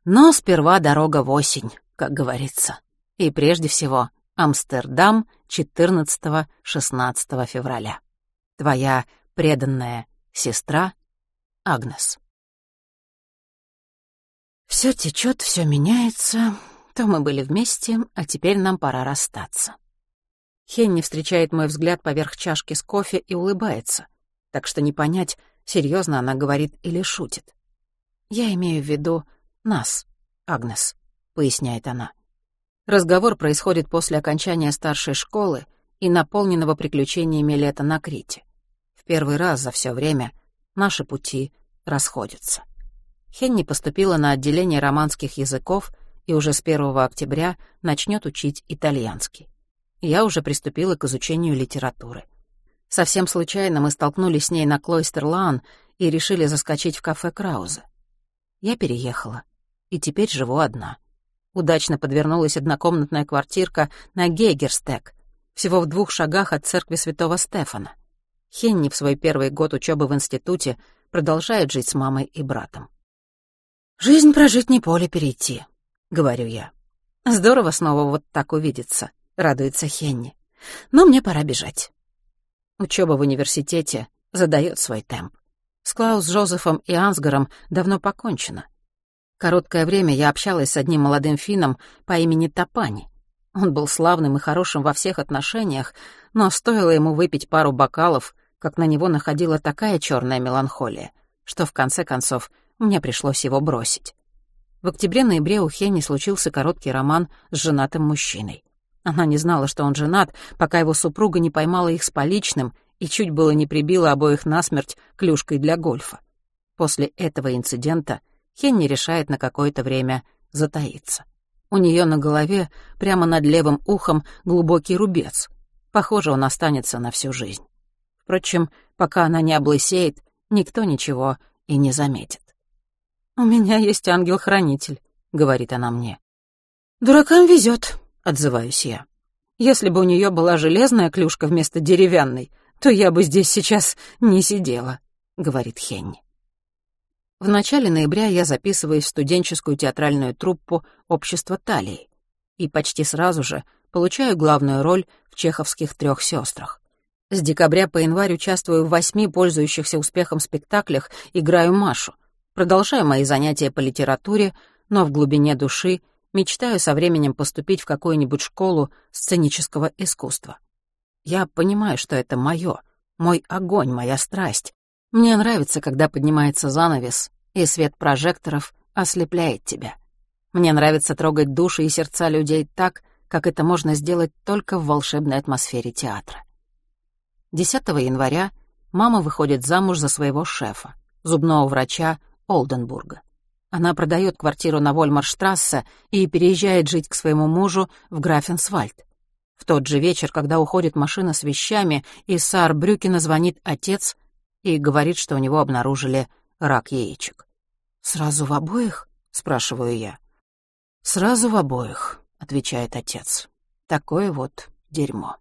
Но сперва дорога в осень, как говорится. И прежде всего Амстердам 14-16 февраля. Твоя преданная сестра Агнес. Все течет, все меняется. То мы были вместе, а теперь нам пора расстаться. Хенни встречает мой взгляд поверх чашки с кофе и улыбается, так что не понять, серьезно она говорит или шутит. «Я имею в виду нас, Агнес», — поясняет она. Разговор происходит после окончания старшей школы и наполненного приключениями лета на Крите. В первый раз за все время наши пути расходятся. Хенни поступила на отделение романских языков и уже с 1 октября начнет учить итальянский я уже приступила к изучению литературы. Совсем случайно мы столкнулись с ней на Клойстерлаан и решили заскочить в кафе Крауза. Я переехала, и теперь живу одна. Удачно подвернулась однокомнатная квартирка на Гейгерстек, всего в двух шагах от церкви святого Стефана. Хенни в свой первый год учебы в институте продолжает жить с мамой и братом. «Жизнь прожить не поле перейти», — говорю я. «Здорово снова вот так увидеться», — радуется Хенни. «Но мне пора бежать». Учеба в университете задает свой темп. С Клаус Жозефом и Ансгаром давно покончено. Короткое время я общалась с одним молодым финном по имени Тапани. Он был славным и хорошим во всех отношениях, но стоило ему выпить пару бокалов, как на него находила такая черная меланхолия, что в конце концов мне пришлось его бросить. В октябре-ноябре у Хенни случился короткий роман с женатым мужчиной. Она не знала, что он женат, пока его супруга не поймала их с поличным и чуть было не прибила обоих насмерть клюшкой для гольфа. После этого инцидента Хенни решает на какое-то время затаиться. У нее на голове, прямо над левым ухом, глубокий рубец. Похоже, он останется на всю жизнь. Впрочем, пока она не облысеет, никто ничего и не заметит. «У меня есть ангел-хранитель», — говорит она мне. «Дуракам везет», — отзываюсь я. «Если бы у нее была железная клюшка вместо деревянной, то я бы здесь сейчас не сидела», — говорит Хенни. В начале ноября я записываюсь в студенческую театральную труппу «Общество Талии» и почти сразу же получаю главную роль в чеховских трех сестрах. С декабря по январь участвую в восьми пользующихся успехом спектаклях, играю Машу. Продолжаю мои занятия по литературе, но в глубине души мечтаю со временем поступить в какую-нибудь школу сценического искусства. Я понимаю, что это мое, мой огонь, моя страсть, мне нравится, когда поднимается занавес, и свет прожекторов ослепляет тебя. Мне нравится трогать души и сердца людей так, как это можно сделать только в волшебной атмосфере театра. 10 января мама выходит замуж за своего шефа, зубного врача Олденбурга. Она продает квартиру на Вольмарштрассе и переезжает жить к своему мужу в Графенсвальд. В тот же вечер, когда уходит машина с вещами, из Саарбрюкена звонит отец и говорит, что у него обнаружили рак яичек. «Сразу в обоих?» — спрашиваю я. «Сразу в обоих», — отвечает отец. «Такое вот дерьмо».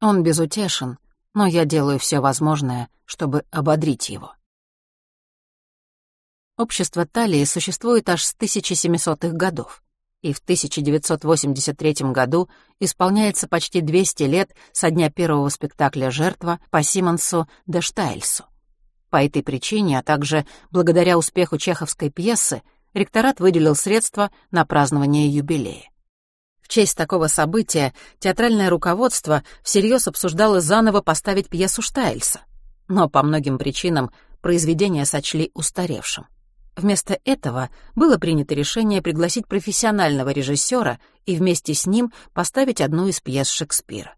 Он безутешен, но я делаю все возможное, чтобы ободрить его. Общество Талии существует аж с 1700-х годов и в 1983 году исполняется почти 200 лет со дня первого спектакля «Жертва» по Симонсу де Штайльсу. По этой причине, а также благодаря успеху чеховской пьесы, ректорат выделил средства на празднование юбилея. В честь такого события театральное руководство всерьез обсуждало заново поставить пьесу Штайльса, но по многим причинам произведение сочли устаревшим. Вместо этого было принято решение пригласить профессионального режиссера и вместе с ним поставить одну из пьес Шекспира.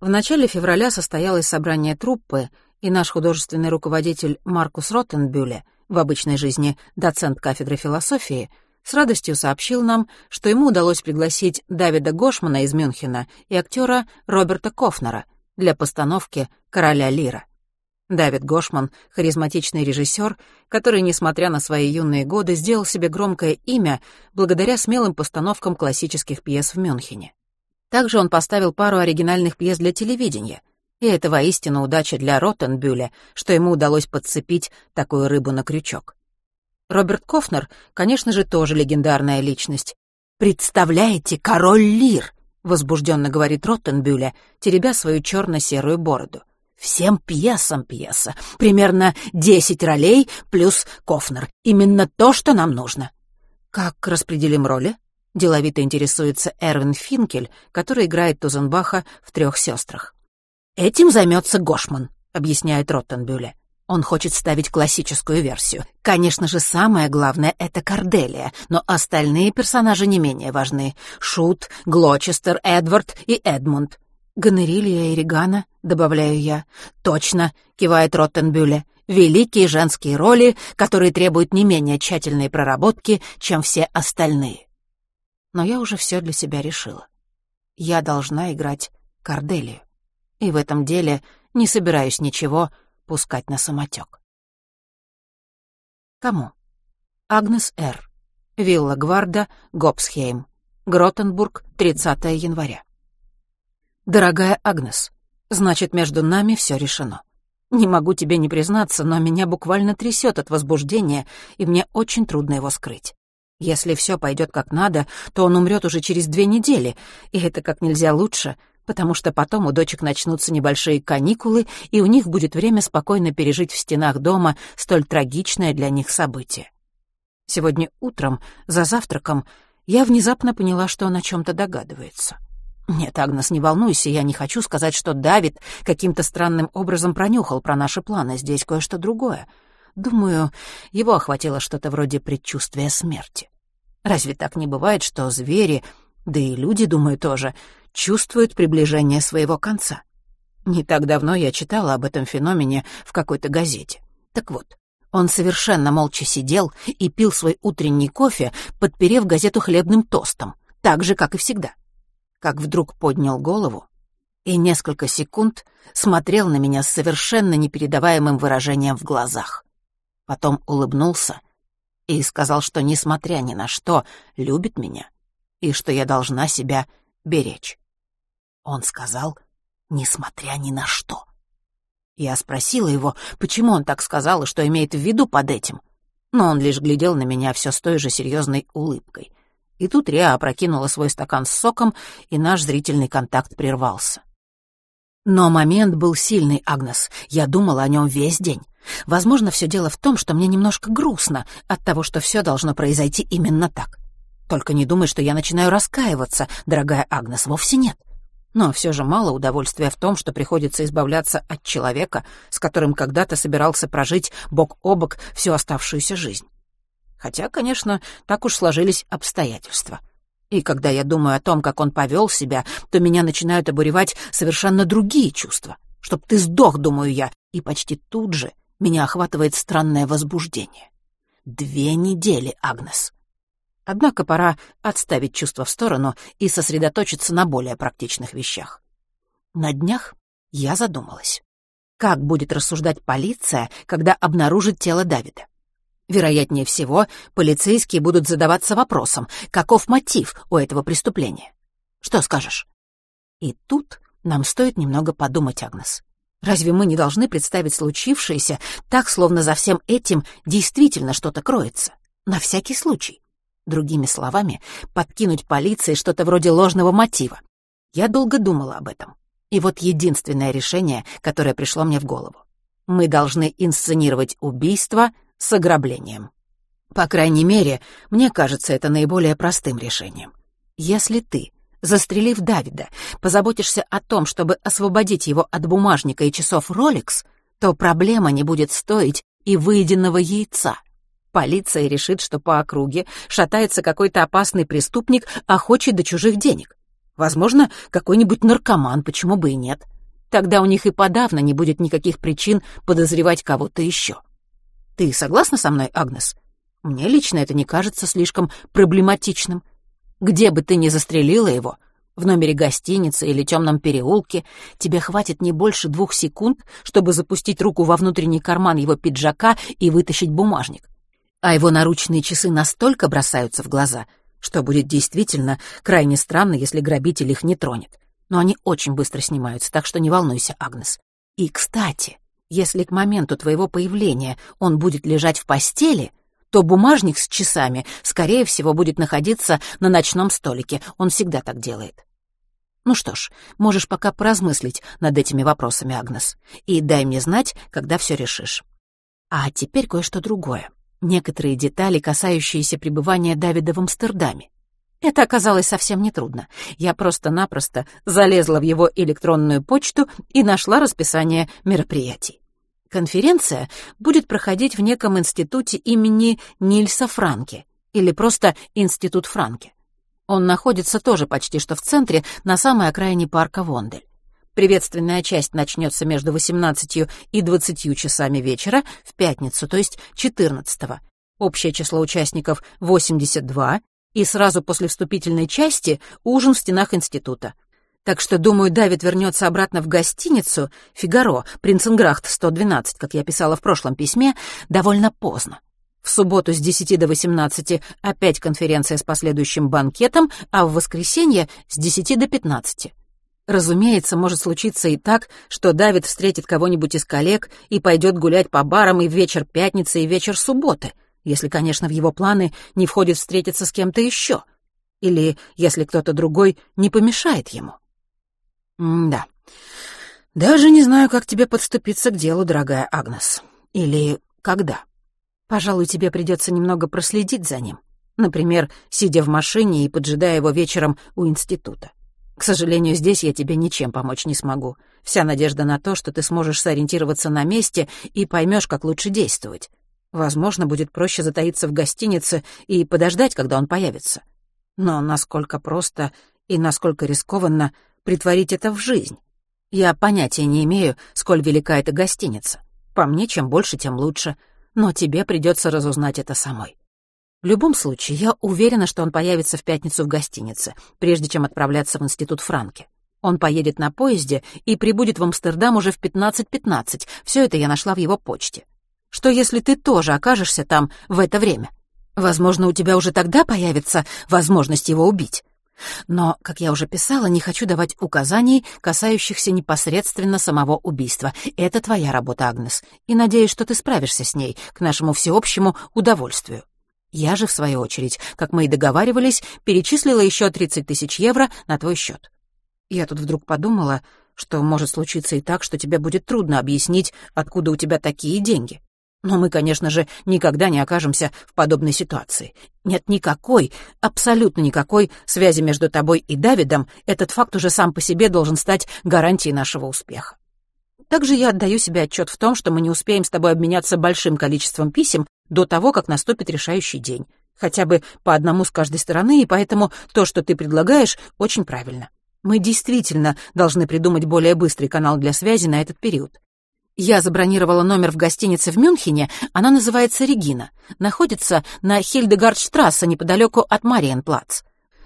В начале февраля состоялось собрание труппы, и наш художественный руководитель Маркус Роттенбюле, в обычной жизни доцент кафедры философии, с радостью сообщил нам, что ему удалось пригласить Давида Гошмана из Мюнхена и актера Роберта Кофнера для постановки «Короля Лира». Давид Гошман — харизматичный режиссер, который, несмотря на свои юные годы, сделал себе громкое имя благодаря смелым постановкам классических пьес в Мюнхене. Также он поставил пару оригинальных пьес для телевидения, и это воистину удача для Роттенбюля, что ему удалось подцепить такую рыбу на крючок. Роберт Кофнер, конечно же, тоже легендарная личность. «Представляете, король Лир!» — возбужденно говорит Роттенбюля, теребя свою черно-серую бороду. Всем пьесам пьеса. Примерно десять ролей плюс Кофнер. Именно то, что нам нужно. Как распределим роли? Деловито интересуется Эрвин Финкель, который играет Тузенбаха в «Трех сестрах». «Этим займется Гошман», — объясняет Роттенбюле. Он хочет ставить классическую версию. Конечно же, самое главное — это Корделия, но остальные персонажи не менее важны. Шут, Глочестер, Эдвард и Эдмунд. «Гонорилья и Регана», — добавляю я. «Точно», — кивает Роттенбюле. «Великие женские роли, которые требуют не менее тщательной проработки, чем все остальные». Но я уже все для себя решила. Я должна играть Корделию. И в этом деле не собираюсь ничего пускать на самотек. Кому? Агнес Р. Вилла Гварда, Гопсхейм. Гротенбург, 30 января. Дорогая Агнес, значит, между нами все решено. Не могу тебе не признаться, но меня буквально трясет от возбуждения, и мне очень трудно его скрыть. Если все пойдет как надо, то он умрет уже через две недели, и это как нельзя лучше, потому что потом у дочек начнутся небольшие каникулы, и у них будет время спокойно пережить в стенах дома столь трагичное для них событие. Сегодня утром, за завтраком, я внезапно поняла, что он о чем-то догадывается. Нет, Агнес, не волнуйся, я не хочу сказать, что Давид каким-то странным образом пронюхал про наши планы, здесь кое-что другое. Думаю, его охватило что-то вроде предчувствия смерти. Разве так не бывает, что звери, да и люди, думаю, тоже, чувствуют приближение своего конца? Не так давно я читала об этом феномене в какой-то газете. Так вот, он совершенно молча сидел и пил свой утренний кофе, подперев газету хлебным тостом, так же, как и всегда — как вдруг поднял голову и несколько секунд смотрел на меня с совершенно непередаваемым выражением в глазах. Потом улыбнулся и сказал, что, несмотря ни на что, любит меня и что я должна себя беречь. Он сказал, несмотря ни на что. Я спросила его, почему он так сказал и что имеет в виду под этим, но он лишь глядел на меня все с той же серьезной улыбкой. И тут Риа опрокинула свой стакан с соком, и наш зрительный контакт прервался. Но момент был сильный, Агнес. Я думала о нем весь день. Возможно, все дело в том, что мне немножко грустно от того, что все должно произойти именно так. Только не думай, что я начинаю раскаиваться, дорогая Агнес, вовсе нет. Но все же мало удовольствия в том, что приходится избавляться от человека, с которым когда-то собирался прожить бок о бок всю оставшуюся жизнь. Хотя, конечно, так уж сложились обстоятельства. И когда я думаю о том, как он повел себя, то меня начинают обуревать совершенно другие чувства. Чтоб ты сдох, думаю я, и почти тут же меня охватывает странное возбуждение. Две недели, Агнес. Однако пора отставить чувства в сторону и сосредоточиться на более практичных вещах. На днях я задумалась. Как будет рассуждать полиция, когда обнаружит тело Давида? Вероятнее всего, полицейские будут задаваться вопросом, каков мотив у этого преступления. Что скажешь? И тут нам стоит немного подумать, Агнес. Разве мы не должны представить случившееся так, словно за всем этим действительно что-то кроется? На всякий случай. Другими словами, подкинуть полиции что-то вроде ложного мотива. Я долго думала об этом. И вот единственное решение, которое пришло мне в голову. Мы должны инсценировать убийство — с ограблением. По крайней мере, мне кажется это наиболее простым решением. Если ты, застрелив Давида, позаботишься о том, чтобы освободить его от бумажника и часов Rolex, то проблема не будет стоить и выеденного яйца. Полиция решит, что по округе шатается какой-то опасный преступник, охочий до чужих денег. Возможно, какой-нибудь наркоман, почему бы и нет. Тогда у них и подавно не будет никаких причин подозревать кого-то еще. Ты согласна со мной, Агнес? Мне лично это не кажется слишком проблематичным. Где бы ты ни застрелила его, в номере гостиницы или темном переулке, тебе хватит не больше двух секунд, чтобы запустить руку во внутренний карман его пиджака и вытащить бумажник. А его наручные часы настолько бросаются в глаза, что будет действительно крайне странно, если грабитель их не тронет. Но они очень быстро снимаются, так что не волнуйся, Агнес. И, кстати, если к моменту твоего появления он будет лежать в постели, то бумажник с часами, скорее всего, будет находиться на ночном столике. Он всегда так делает. Ну что ж, можешь пока поразмыслить над этими вопросами, Агнес, и дай мне знать, когда все решишь. А теперь кое-что другое. Некоторые детали, касающиеся пребывания Давида в Амстердаме. Это оказалось совсем нетрудно. Я просто-напросто залезла в его электронную почту и нашла расписание мероприятий. Конференция будет проходить в неком институте имени Нильса Франке или просто Институт Франке. Он находится тоже почти что в центре, на самой окраине парка Вондель. Приветственная часть начнется между 18 и 20 часами вечера в пятницу, то есть 14 -го. Общее число участников — 82, и сразу после вступительной части ужин в стенах института. Так что, думаю, Давид вернется обратно в гостиницу «Фигаро», Принценграхт, 112, как я писала в прошлом письме, довольно поздно. В субботу с 10 до 18 опять конференция с последующим банкетом, а в воскресенье с 10 до 15. Разумеется, может случиться и так, что Давид встретит кого-нибудь из коллег и пойдет гулять по барам и в вечер пятницы, и вечер субботы, если, конечно, в его планы не входит встретиться с кем-то еще. Или если кто-то другой не помешает ему. М да. Даже не знаю, как тебе подступиться к делу, дорогая Агнес. Или когда. Пожалуй, тебе придется немного проследить за ним. Например, сидя в машине и поджидая его вечером у института. К сожалению, здесь я тебе ничем помочь не смогу. Вся надежда на то, что ты сможешь сориентироваться на месте и поймешь, как лучше действовать. Возможно, будет проще затаиться в гостинице и подождать, когда он появится. Но насколько просто и насколько рискованно притворить это в жизнь? Я понятия не имею, сколь велика эта гостиница. По мне, чем больше, тем лучше. Но тебе придется разузнать это самой. В любом случае, я уверена, что он появится в пятницу в гостинице, прежде чем отправляться в институт Франки. Он поедет на поезде и прибудет в Амстердам уже в 15.15. .15. Все это я нашла в его почте. Что если ты тоже окажешься там в это время? Возможно, у тебя уже тогда появится возможность его убить. Но, как я уже писала, не хочу давать указаний, касающихся непосредственно самого убийства. Это твоя работа, Агнес, и надеюсь, что ты справишься с ней к нашему всеобщему удовольствию. Я же, в свою очередь, как мы и договаривались, перечислила еще 30 тысяч евро на твой счет. Я тут вдруг подумала, что может случиться и так, что тебе будет трудно объяснить, откуда у тебя такие деньги. Но мы, конечно же, никогда не окажемся в подобной ситуации. Нет никакой, абсолютно никакой связи между тобой и Давидом. Этот факт уже сам по себе должен стать гарантией нашего успеха. Также я отдаю себе отчет в том, что мы не успеем с тобой обменяться большим количеством писем до того, как наступит решающий день. Хотя бы по одному с каждой стороны, и поэтому то, что ты предлагаешь, очень правильно. Мы действительно должны придумать более быстрый канал для связи на этот период. Я забронировала номер в гостинице в Мюнхене, она называется «Регина», находится на Хильдегардштрассе неподалеку от Мариенплац.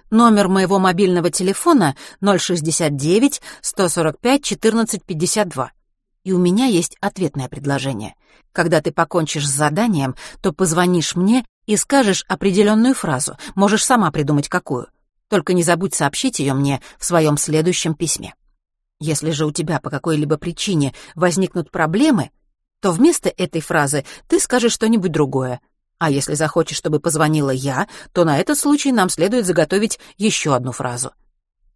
Номер моего мобильного телефона 069 145 14 52. И у меня есть ответное предложение. Когда ты покончишь с заданием, то позвонишь мне и скажешь определенную фразу, можешь сама придумать какую. Только не забудь сообщить ее мне в своем следующем письме. Если же у тебя по какой-либо причине возникнут проблемы, то вместо этой фразы ты скажешь что-нибудь другое. А если захочешь, чтобы позвонила я, то на этот случай нам следует заготовить еще одну фразу.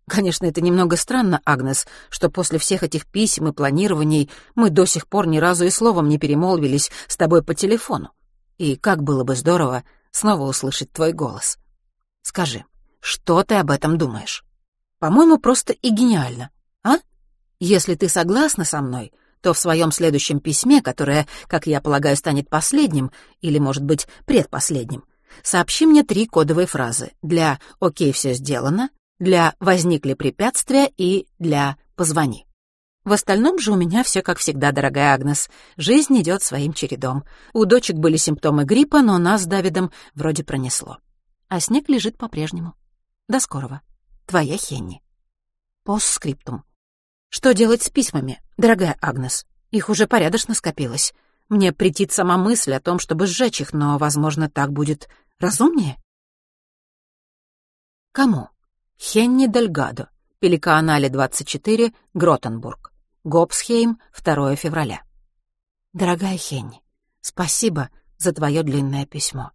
Конечно, это немного странно, Агнес, что после всех этих писем и планирований мы до сих пор ни разу и словом не перемолвились с тобой по телефону. И как было бы здорово снова услышать твой голос. Скажи, что ты об этом думаешь? По-моему, просто и гениально, а? Если ты согласна со мной, то в своем следующем письме, которое, как я полагаю, станет последним, или, может быть, предпоследним, сообщи мне три кодовые фразы для «Окей, все сделано», для «возникли препятствия» и для «позвони». В остальном же у меня все как всегда, дорогая Агнес. Жизнь идет своим чередом. У дочек были симптомы гриппа, но нас с Давидом вроде пронесло. А снег лежит по-прежнему. До скорого. Твоя Хенни. Постскриптум. Что делать с письмами, дорогая Агнес? Их уже порядочно скопилось. Мне претит сама мысль о том, чтобы сжечь их, но, возможно, так будет разумнее. Кому? Хенни Дельгадо, Пеликаанале 24, Гротенбург. Гобсхейм, 2 февраля. Дорогая Хенни, спасибо за твое длинное письмо.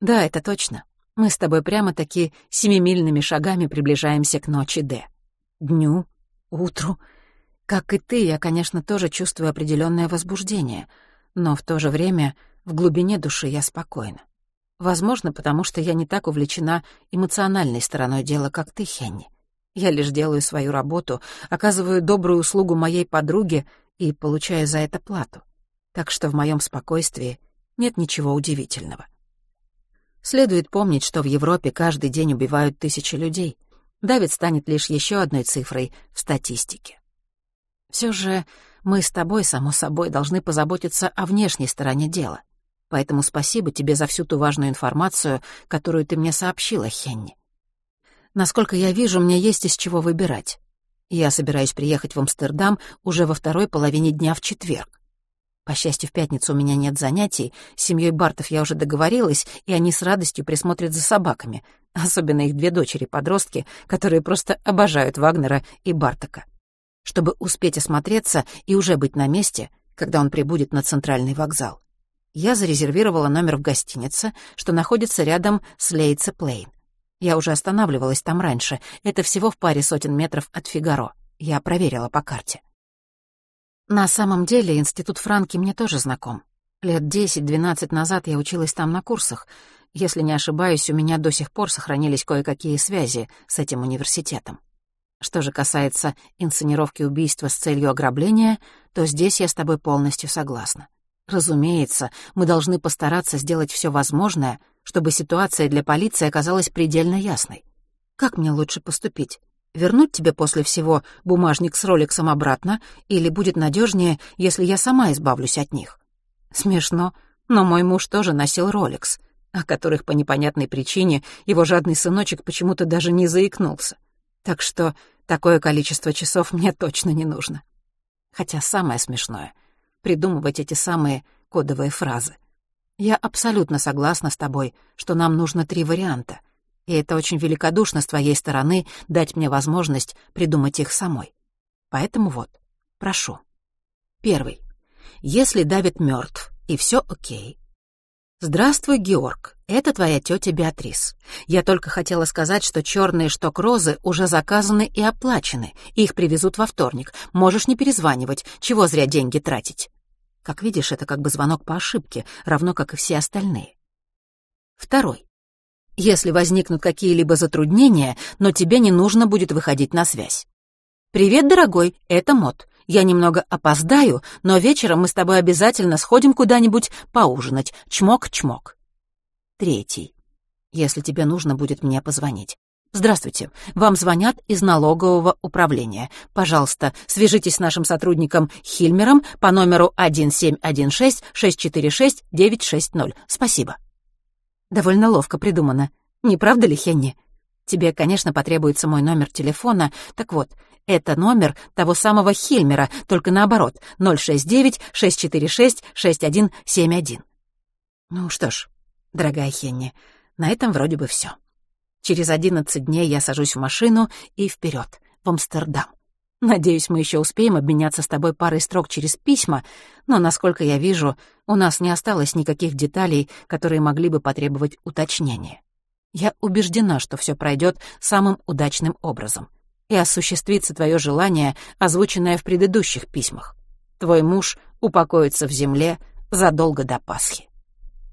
Да, это точно. Мы с тобой прямо-таки семимильными шагами приближаемся к ночи Д. Дню, утру. Как и ты, я, конечно, тоже чувствую определенное возбуждение, но в то же время в глубине души я спокойна. Возможно, потому что я не так увлечена эмоциональной стороной дела, как ты, Хенни. Я лишь делаю свою работу, оказываю добрую услугу моей подруге и получаю за это плату. Так что в моем спокойствии нет ничего удивительного. Следует помнить, что в Европе каждый день убивают тысячи людей. Давид станет лишь еще одной цифрой в статистике. Все же мы с тобой, само собой, должны позаботиться о внешней стороне дела — Поэтому спасибо тебе за всю ту важную информацию, которую ты мне сообщила, Хенни. Насколько я вижу, мне есть из чего выбирать. Я собираюсь приехать в Амстердам уже во второй половине дня в четверг. По счастью, в пятницу у меня нет занятий, с семьей Бартов я уже договорилась, и они с радостью присмотрят за собаками, особенно их две дочери-подростки, которые просто обожают Вагнера и Бартака. Чтобы успеть осмотреться и уже быть на месте, когда он прибудет на центральный вокзал. Я зарезервировала номер в гостинице, что находится рядом с Лейце Плейн. Я уже останавливалась там раньше, это всего в паре сотен метров от Фигаро. Я проверила по карте. На самом деле институт Франки мне тоже знаком. Лет 10-12 назад я училась там на курсах. Если не ошибаюсь, у меня до сих пор сохранились кое-какие связи с этим университетом. Что же касается инсценировки убийства с целью ограбления, то здесь я с тобой полностью согласна. Разумеется, мы должны постараться сделать все возможное, чтобы ситуация для полиции оказалась предельно ясной. Как мне лучше поступить? Вернуть тебе после всего бумажник с роликсом обратно, или будет надежнее, если я сама избавлюсь от них? Смешно, но мой муж тоже носил роликс, о которых по непонятной причине его жадный сыночек почему-то даже не заикнулся. Так что такое количество часов мне точно не нужно. Хотя самое смешное — придумывать эти самые кодовые фразы. Я абсолютно согласна с тобой, что нам нужно три варианта — и это очень великодушно с твоей стороны дать мне возможность придумать их самой. Поэтому вот, прошу. Первый. Если Давид мертв и все окей. Здравствуй, Георг. Это твоя тетя Беатрис. Я только хотела сказать, что черные шток-розы уже заказаны и оплачены. Их привезут во вторник. Можешь не перезванивать. Чего зря деньги тратить? Как видишь, это как бы звонок по ошибке, равно как и все остальные. Второй. Если возникнут какие-либо затруднения, но тебе не нужно будет выходить на связь. «Привет, дорогой, это Мот. Я немного опоздаю, но вечером мы с тобой обязательно сходим куда-нибудь поужинать. Чмок-чмок». Третий. Если тебе нужно будет мне позвонить. «Здравствуйте. Вам звонят из налогового управления. Пожалуйста, свяжитесь с нашим сотрудником Хильмером по номеру 1716-646-960. Спасибо». Довольно ловко придумано. Не правда ли, Хенни? Тебе, конечно, потребуется мой номер телефона. Так вот, это номер того самого Хильмера, только наоборот, 069-646-6171. Ну что ж, дорогая Хенни, на этом вроде бы все. Через одиннадцать дней я сажусь в машину и вперед в Амстердам. Надеюсь, мы еще успеем обменяться с тобой парой строк через письма, но, насколько я вижу, у нас не осталось никаких деталей, которые могли бы потребовать уточнения. Я убеждена, что все пройдет самым удачным образом. И осуществится твое желание, озвученное в предыдущих письмах. Твой муж упокоится в земле задолго до Пасхи.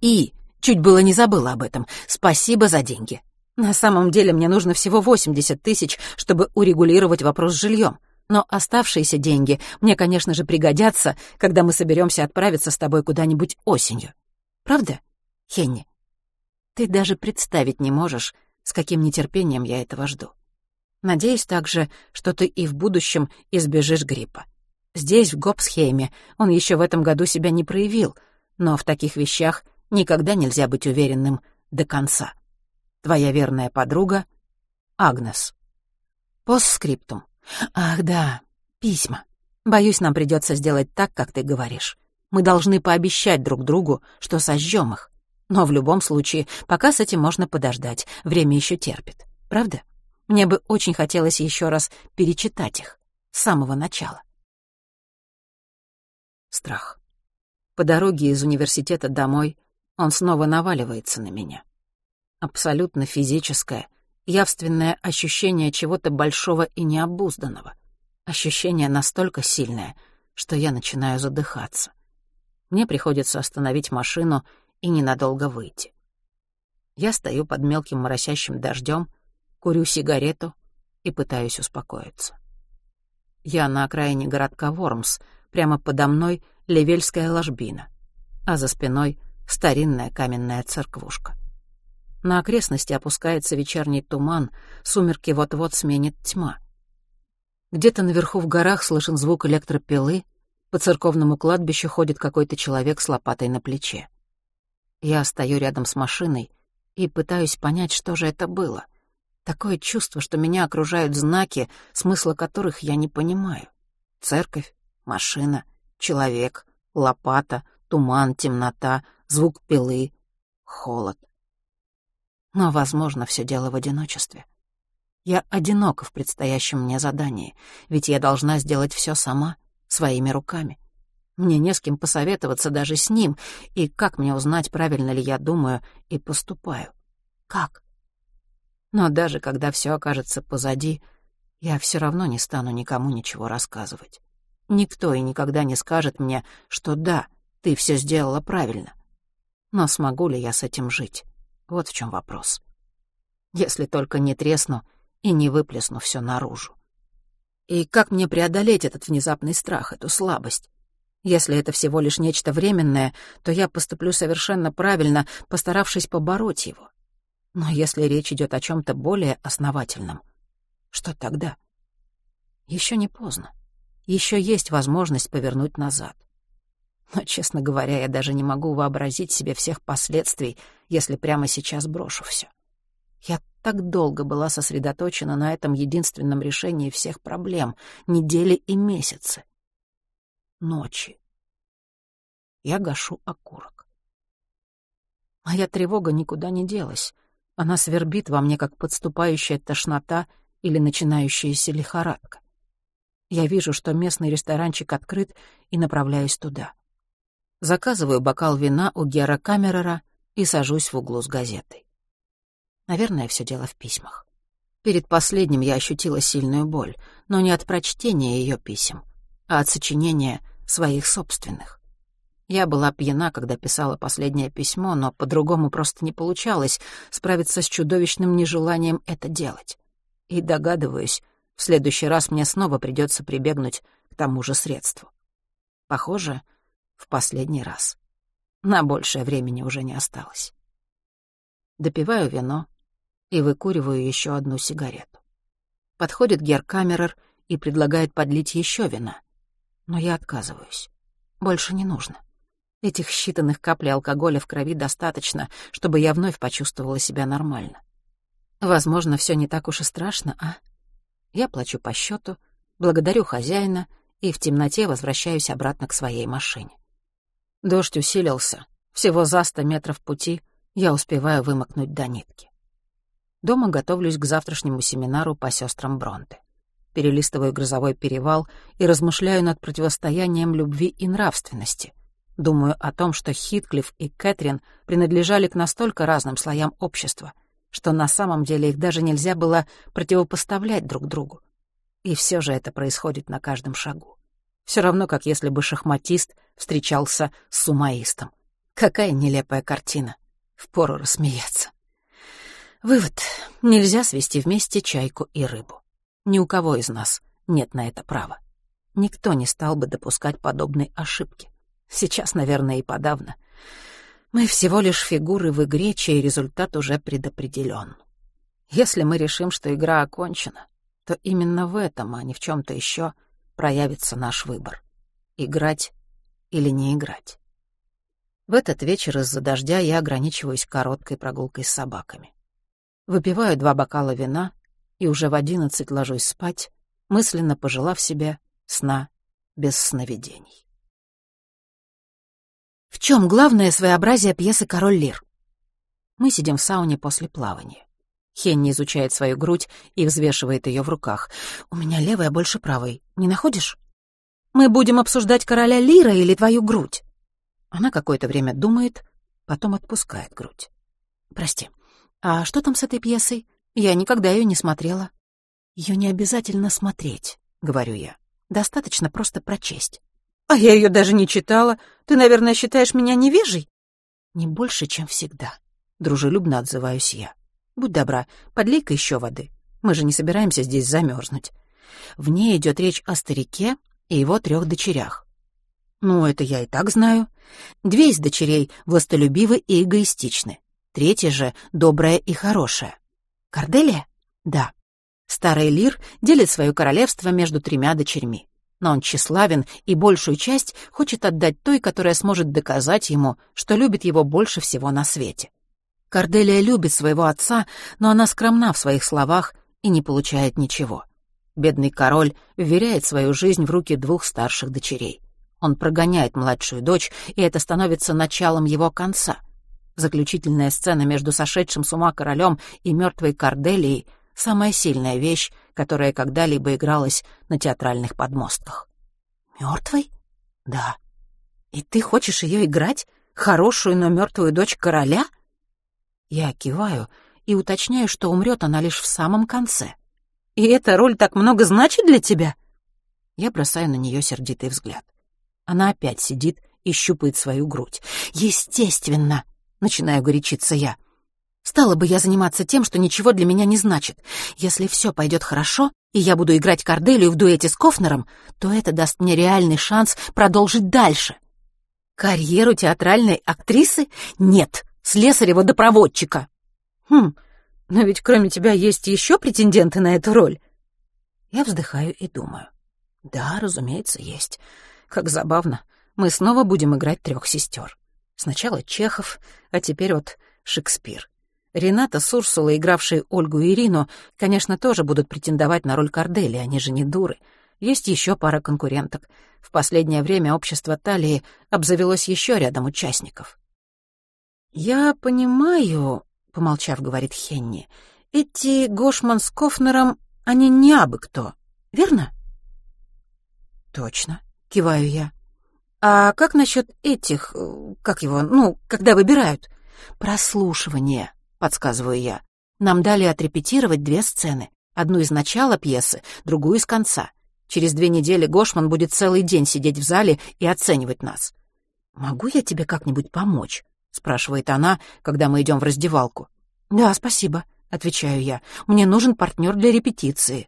И, чуть было не забыла об этом, спасибо за деньги. На самом деле мне нужно всего 80 тысяч, чтобы урегулировать вопрос с жильем. Но оставшиеся деньги мне, конечно же, пригодятся, когда мы соберемся отправиться с тобой куда-нибудь осенью. Правда, Хенни? Ты даже представить не можешь, с каким нетерпением я этого жду. Надеюсь также, что ты и в будущем избежишь гриппа. Здесь, в Гопсхейме, он еще в этом году себя не проявил, но в таких вещах никогда нельзя быть уверенным до конца. Твоя верная подруга Агнес. Постскриптум. «Ах да, письма. Боюсь, нам придется сделать так, как ты говоришь. Мы должны пообещать друг другу, что сожжем их. Но в любом случае, пока с этим можно подождать, время еще терпит. Правда? Мне бы очень хотелось еще раз перечитать их с самого начала. Страх. По дороге из университета домой он снова наваливается на меня. Абсолютно физическое, явственное ощущение чего-то большого и необузданного. Ощущение настолько сильное, что я начинаю задыхаться. Мне приходится остановить машину и ненадолго выйти. Я стою под мелким моросящим дождем, курю сигарету и пытаюсь успокоиться. Я на окраине городка Вормс, прямо подо мной Левельская ложбина, а за спиной старинная каменная церквушка. На окрестности опускается вечерний туман, сумерки вот-вот сменит тьма. Где-то наверху в горах слышен звук электропилы, по церковному кладбищу ходит какой-то человек с лопатой на плече. Я стою рядом с машиной и пытаюсь понять, что же это было. Такое чувство, что меня окружают знаки, смысла которых я не понимаю. Церковь, машина, человек, лопата, туман, темнота, звук пилы, холод. Но, возможно, все дело в одиночестве. Я одинока в предстоящем мне задании, ведь я должна сделать все сама, своими руками. Мне не с кем посоветоваться даже с ним, и как мне узнать, правильно ли я думаю и поступаю? Как? Но даже когда все окажется позади, я все равно не стану никому ничего рассказывать. Никто и никогда не скажет мне, что да, ты все сделала правильно. Но смогу ли я с этим жить? Вот в чем вопрос. Если только не тресну и не выплесну все наружу. И как мне преодолеть этот внезапный страх, эту слабость? Если это всего лишь нечто временное, то я поступлю совершенно правильно, постаравшись побороть его. Но если речь идет о чем-то более основательном, что тогда? Еще не поздно. Еще есть возможность повернуть назад. Но, честно говоря, я даже не могу вообразить себе всех последствий, если прямо сейчас брошу все. Я так долго была сосредоточена на этом единственном решении всех проблем, недели и месяцы. Ночи. Я гашу окурок. Моя тревога никуда не делась. Она свербит во мне, как подступающая тошнота или начинающаяся лихорадка. Я вижу, что местный ресторанчик открыт, и направляюсь туда. Заказываю бокал вина у Гера Камерера и сажусь в углу с газетой. Наверное, все дело в письмах. Перед последним я ощутила сильную боль, но не от прочтения ее писем, а от сочинения своих собственных. Я была пьяна, когда писала последнее письмо, но по-другому просто не получалось справиться с чудовищным нежеланием это делать. И догадываюсь, в следующий раз мне снова придется прибегнуть к тому же средству. Похоже, в последний раз. На большее времени уже не осталось. Допиваю вино и выкуриваю еще одну сигарету. Подходит Гер Камерер и предлагает подлить еще вина. Но я отказываюсь. Больше не нужно. Этих считанных каплей алкоголя в крови достаточно, чтобы я вновь почувствовала себя нормально. Возможно, все не так уж и страшно, а? Я плачу по счету, благодарю хозяина и в темноте возвращаюсь обратно к своей машине. Дождь усилился. Всего за сто метров пути я успеваю вымокнуть до нитки. Дома готовлюсь к завтрашнему семинару по сестрам Бронте. Перелистываю грозовой перевал и размышляю над противостоянием любви и нравственности. Думаю о том, что Хитклифф и Кэтрин принадлежали к настолько разным слоям общества, что на самом деле их даже нельзя было противопоставлять друг другу. И все же это происходит на каждом шагу. Все равно, как если бы шахматист встречался с сумаистом. Какая нелепая картина. Впору рассмеяться. Вывод. Нельзя свести вместе чайку и рыбу. Ни у кого из нас нет на это права. Никто не стал бы допускать подобной ошибки. Сейчас, наверное, и подавно. Мы всего лишь фигуры в игре, чей результат уже предопределен. Если мы решим, что игра окончена, то именно в этом, а не в чем-то еще, проявится наш выбор — играть или не играть. В этот вечер из-за дождя я ограничиваюсь короткой прогулкой с собаками. Выпиваю два бокала вина и уже в одиннадцать ложусь спать, мысленно пожелав себе сна без сновидений. В чем главное своеобразие пьесы «Король Лир»? Мы сидим в сауне после плавания. Хенни изучает свою грудь и взвешивает ее в руках. «У меня левая больше правой. Не находишь?» «Мы будем обсуждать короля Лира или твою грудь?» Она какое-то время думает, потом отпускает грудь. «Прости, «А что там с этой пьесой? Я никогда ее не смотрела». Ее не обязательно смотреть», — говорю я. «Достаточно просто прочесть». «А я ее даже не читала. Ты, наверное, считаешь меня невежей?» «Не больше, чем всегда», — дружелюбно отзываюсь я. «Будь добра, подлей-ка еще воды. Мы же не собираемся здесь замерзнуть. В ней идет речь о старике и его трех дочерях. Ну, это я и так знаю. Две из дочерей властолюбивы и эгоистичны. Третья же — добрая и хорошая. Корделия? Да. Старый Лир делит свое королевство между тремя дочерьми. Но он тщеславен и большую часть хочет отдать той, которая сможет доказать ему, что любит его больше всего на свете. Корделия любит своего отца, но она скромна в своих словах и не получает ничего. Бедный король вверяет свою жизнь в руки двух старших дочерей. Он прогоняет младшую дочь, и это становится началом его конца. Заключительная сцена между сошедшим с ума королем и мертвой Корделией — самая сильная вещь, которая когда-либо игралась на театральных подмостках. Мертвой? Да. И ты хочешь ее играть? Хорошую, но мертвую дочь короля? Я киваю и уточняю, что умрет она лишь в самом конце. И эта роль так много значит для тебя? Я бросаю на нее сердитый взгляд. Она опять сидит и щупает свою грудь. «Естественно!» — начинаю горячиться я. «Стала бы я заниматься тем, что ничего для меня не значит. Если все пойдет хорошо, и я буду играть Корделию в дуэте с Кофнером, то это даст мне реальный шанс продолжить дальше. Карьеру театральной актрисы? Нет, слесарева-допроводчика. Хм, но ведь кроме тебя есть еще претенденты на эту роль. Я вздыхаю и думаю. Да, разумеется, есть. Как забавно. Мы снова будем играть трех сестер. Сначала Чехов, а теперь вот Шекспир. Рената с Урсулой, игравшие Ольгу и Ирину, конечно, тоже будут претендовать на роль Кордели, они же не дуры. Есть еще пара конкуренток. В последнее время общество Талии обзавелось еще рядом участников. «Я понимаю», — помолчав, говорит Хенни, — «эти Гошман с Кофнером, они не абы кто, верно?» «Точно», киваю я. А как насчет этих, э, как его, ну, когда выбирают? Прослушивание, подсказываю я. Нам дали отрепетировать две сцены. Одну из начала пьесы, другую из конца. Через две недели Гошман будет целый день сидеть в зале и оценивать нас. «Могу я тебе как-нибудь помочь?» — спрашивает она, когда мы идем в раздевалку. «Да, спасибо», — отвечаю я. «Мне нужен партнер для репетиции».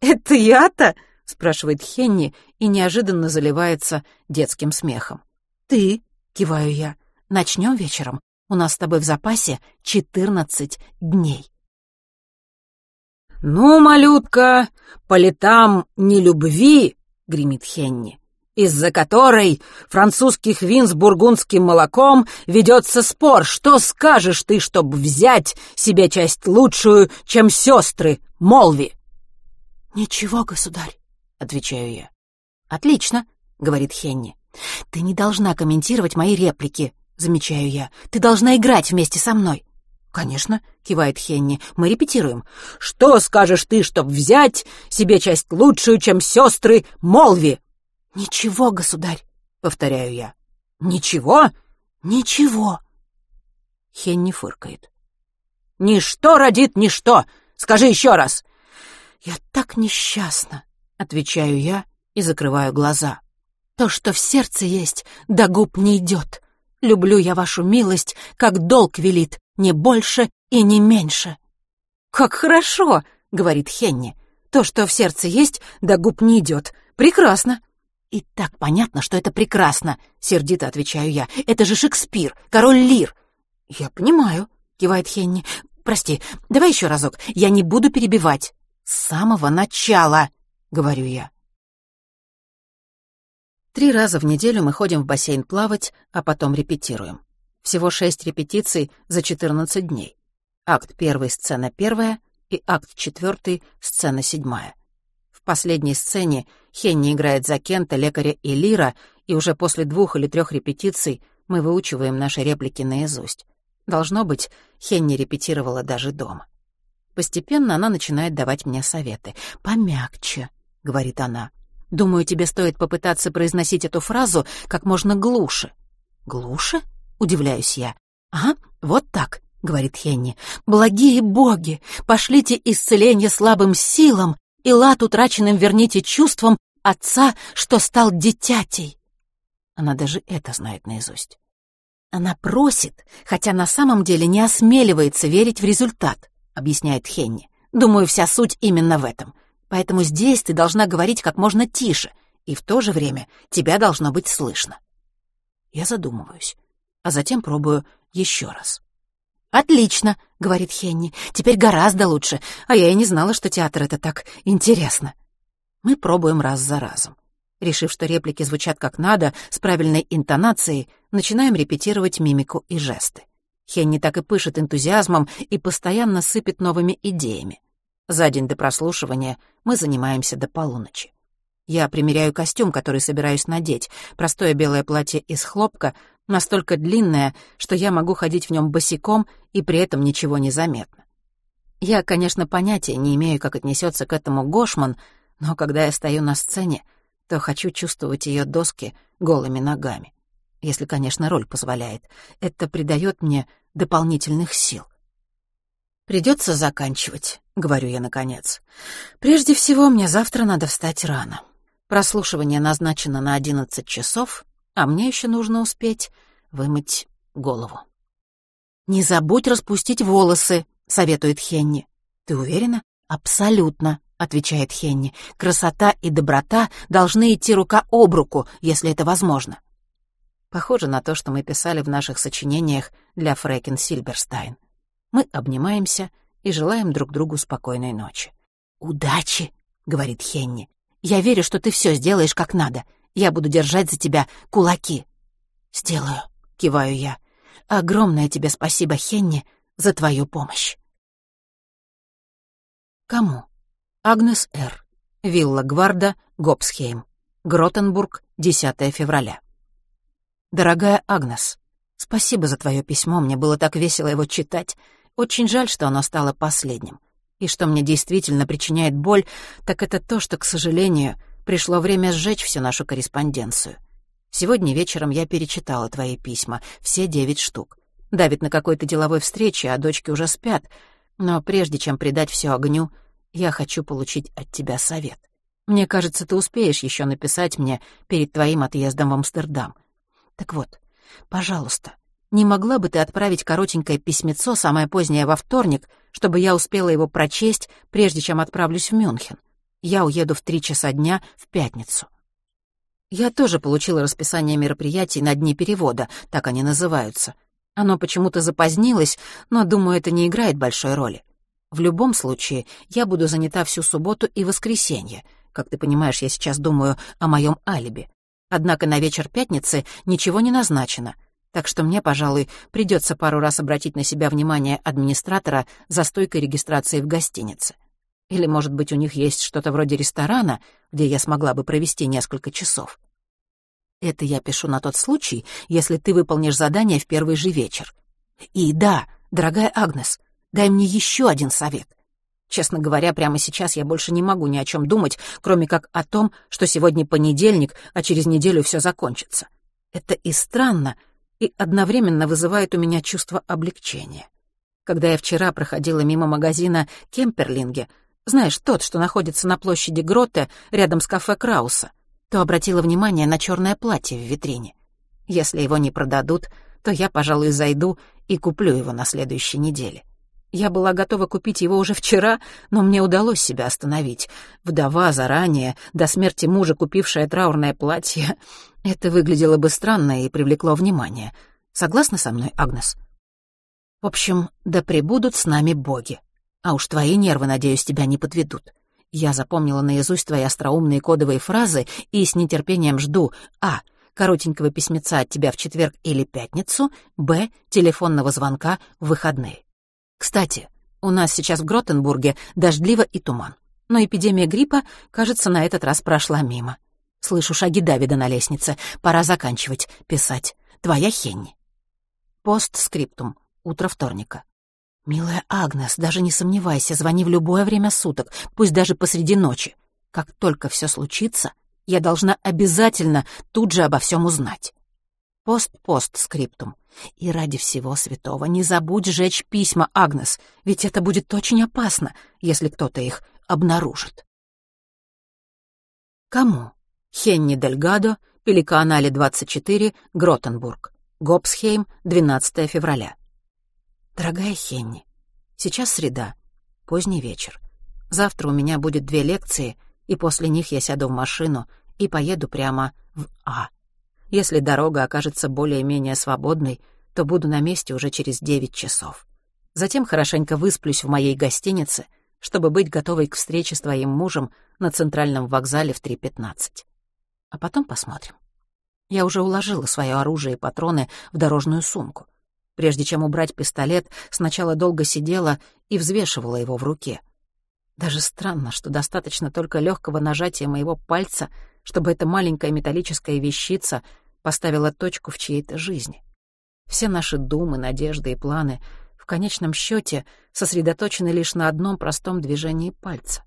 «Это я-то?» — спрашивает Хенни и неожиданно заливается детским смехом. «Ты?» — киваю я. «Начнем вечером. У нас с тобой в запасе четырнадцать дней». «Ну, малютка, по летам нелюбви», — гремит Хенни, «из-за которой французских вин с бургундским молоком ведется спор. Что скажешь ты, чтобы взять себе часть лучшую, чем сестры, Молви?» «Ничего, государь», — отвечаю я. «Отлично», — говорит Хенни. «Ты не должна комментировать мои реплики», — замечаю я. «Ты должна играть вместе со мной». «Конечно», — кивает Хенни, — «мы репетируем». «Что скажешь ты, чтоб взять себе часть лучшую, чем сестры Молви?» «Ничего, государь», — повторяю я. «Ничего?» «Ничего». Хенни фыркает. «Ничто родит ничто! Скажи еще раз!» «Я так несчастна!» Отвечаю я и закрываю глаза. То, что в сердце есть, до губ не идет. Люблю я вашу милость, как долг велит, не больше и не меньше. «Как хорошо!» — говорит Хенни. «То, что в сердце есть, до губ не идет. Прекрасно!» «И так понятно, что это прекрасно!» — сердито отвечаю я. «Это же Шекспир, король Лир!» «Я понимаю», — кивает Хенни. «Прости, давай еще разок. Я не буду перебивать. С самого начала!» — говорю я. Три раза в неделю мы ходим в бассейн плавать, а потом репетируем. Всего шесть репетиций за 14 дней. Акт первый, сцена первая, и акт четвертый, сцена седьмая. В последней сцене Хенни играет за Кента, лекаря и Лира, и уже после двух или трех репетиций мы выучиваем наши реплики наизусть. Должно быть, Хенни репетировала даже дома. Постепенно она начинает давать мне советы. «Помягче, — говорит она. «Думаю, тебе стоит попытаться произносить эту фразу как можно глуше». «Глуше?» — удивляюсь я. «Ага, вот так», — говорит Хенни. «Благие боги, пошлите исцеление слабым силам и лад утраченным верните чувствам отца, что стал дитятей». Она даже это знает наизусть. Она просит, хотя на самом деле не осмеливается верить в результат, объясняет Хенни. Думаю, вся суть именно в этом — Поэтому здесь ты должна говорить как можно тише, и в то же время тебя должно быть слышно. Я задумываюсь, а затем пробую еще раз. «Отлично», — говорит Хенни, — «теперь гораздо лучше, а я и не знала, что театр — это так интересно». Мы пробуем раз за разом. Решив, что реплики звучат как надо, с правильной интонацией, начинаем репетировать мимику и жесты. Хенни так и пышет энтузиазмом и постоянно сыпет новыми идеями. За день до прослушивания мы занимаемся до полуночи. Я примеряю костюм, который собираюсь надеть. Простое белое платье из хлопка, настолько длинное, что я могу ходить в нем босиком, и при этом ничего не заметно. Я, конечно, понятия не имею, как отнесется к этому Гошман, но когда я стою на сцене, то хочу чувствовать ее доски голыми ногами. Если, конечно, роль позволяет. Это придает мне дополнительных сил. Придется заканчивать, говорю я наконец. Прежде всего, мне завтра надо встать рано. Прослушивание назначено на одиннадцать часов, а мне еще нужно успеть вымыть голову. «Не забудь распустить волосы», — советует Хенни. «Ты уверена?» «Абсолютно», — отвечает Хенни. «Красота и доброта должны идти рука об руку, если это возможно». Похоже на то, что мы писали в наших сочинениях для Фрэкин Сильберстайн. Мы обнимаемся и желаем друг другу спокойной ночи. «Удачи!» — говорит Хенни. «Я верю, что ты все сделаешь как надо. Я буду держать за тебя кулаки». «Сделаю», — киваю я. «Огромное тебе спасибо, Хенни, за твою помощь». Кому? Агнес Р. Вилла Гварда, Гопсхейм. Гротенбург, 10 февраля. Дорогая Агнес, спасибо за твое письмо, мне было так весело его читать. Очень жаль, что оно стало последним. И что мне действительно причиняет боль, так это то, что, к сожалению, пришло время сжечь всю нашу корреспонденцию. Сегодня вечером я перечитала твои письма, все девять штук. Давит на какой-то деловой встрече, а дочки уже спят. Но прежде чем придать все огню, я хочу получить от тебя совет. Мне кажется, ты успеешь еще написать мне перед твоим отъездом в Амстердам. Так вот, пожалуйста, не могла бы ты отправить коротенькое письмецо, самое позднее во вторник, чтобы я успела его прочесть, прежде чем отправлюсь в Мюнхен? Я уеду в три часа дня в пятницу. Я тоже получила расписание мероприятий на дни перевода, так они называются. Оно почему-то запозднилось, но, думаю, это не играет большой роли. В любом случае, я буду занята всю субботу и воскресенье. Как ты понимаешь, я сейчас думаю о моем алиби. Однако на вечер пятницы ничего не назначено — так что мне, пожалуй, придется пару раз обратить на себя внимание администратора за стойкой регистрации в гостинице. Или, может быть, у них есть что-то вроде ресторана, где я смогла бы провести несколько часов. Это я пишу на тот случай, если ты выполнишь задание в первый же вечер. И да, дорогая Агнес, дай мне еще один совет. Честно говоря, прямо сейчас я больше не могу ни о чем думать, кроме как о том, что сегодня понедельник, а через неделю все закончится. Это и странно, и одновременно вызывает у меня чувство облегчения. Когда я вчера проходила мимо магазина «Кемперлинге», знаешь, тот, что находится на площади Гроте рядом с кафе Крауса, то обратила внимание на черное платье в витрине. Если его не продадут, то я, пожалуй, зайду и куплю его на следующей неделе. Я была готова купить его уже вчера, но мне удалось себя остановить. Вдова заранее, до смерти мужа, купившая траурное платье. Это выглядело бы странно и привлекло внимание. Согласна со мной, Агнес? В общем, да пребудут с нами боги. А уж твои нервы, надеюсь, тебя не подведут. Я запомнила наизусть твои остроумные кодовые фразы и с нетерпением жду а. коротенького письмеца от тебя в четверг или пятницу, б. телефонного звонка в выходные. Кстати, у нас сейчас в Гротенбурге дождливо и туман. Но эпидемия гриппа, кажется, на этот раз прошла мимо. Слышу шаги Давида на лестнице. Пора заканчивать, писать. Твоя Хенни. Постскриптум. Утро вторника. «Милая Агнес, даже не сомневайся, звони в любое время суток, пусть даже посреди ночи. Как только все случится, я должна обязательно тут же обо всем узнать. Пост-постскриптум. И ради всего святого не забудь сжечь письма, Агнес, ведь это будет очень опасно, если кто-то их обнаружит. Кому? Хенни Дельгадо, Пеликанале 24, Гротенбург. Гопсхейм, 12 февраля. Дорогая Хенни, сейчас среда, поздний вечер. Завтра у меня будет две лекции, и после них я сяду в машину и поеду прямо в А. Если дорога окажется более-менее свободной, то буду на месте уже через девять часов. Затем хорошенько высплюсь в моей гостинице, чтобы быть готовой к встрече с твоим мужем на центральном вокзале в 3.15. А потом посмотрим. Я уже уложила свое оружие и патроны в дорожную сумку. Прежде чем убрать пистолет, сначала долго сидела и взвешивала его в руке. Даже странно, что достаточно только легкого нажатия моего пальца, чтобы эта маленькая металлическая вещица поставила точку в чьей-то жизни. Все наши думы, надежды и планы в конечном счете сосредоточены лишь на одном простом движении пальца.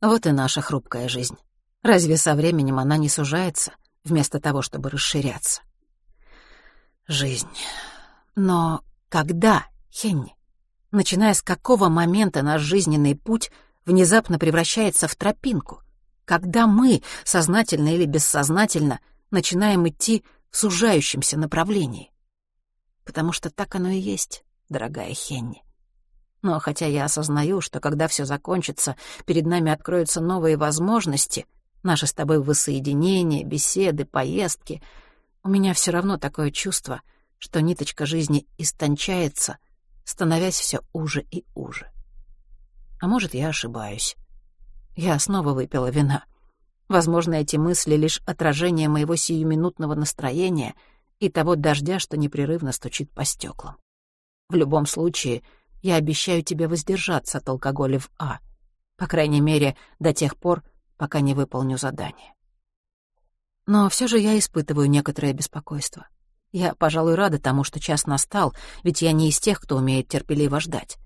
Вот и наша хрупкая жизнь. Разве со временем она не сужается, вместо того, чтобы расширяться? Жизнь. Но когда, Хенни? Начиная с какого момента наш жизненный путь внезапно превращается в тропинку, когда мы, сознательно или бессознательно, начинаем идти в сужающемся направлении. Потому что так оно и есть, дорогая Хенни. Но хотя я осознаю, что когда все закончится, перед нами откроются новые возможности, наши с тобой воссоединения, беседы, поездки, у меня все равно такое чувство, что ниточка жизни истончается, становясь все уже и уже. А может, я ошибаюсь. Я снова выпила вина. Возможно, эти мысли — лишь отражение моего сиюминутного настроения и того дождя, что непрерывно стучит по стеклам. В любом случае, я обещаю тебе воздержаться от алкоголя в А, по крайней мере, до тех пор, пока не выполню задание. Но все же я испытываю некоторое беспокойство. Я, пожалуй, рада тому, что час настал, ведь я не из тех, кто умеет терпеливо ждать.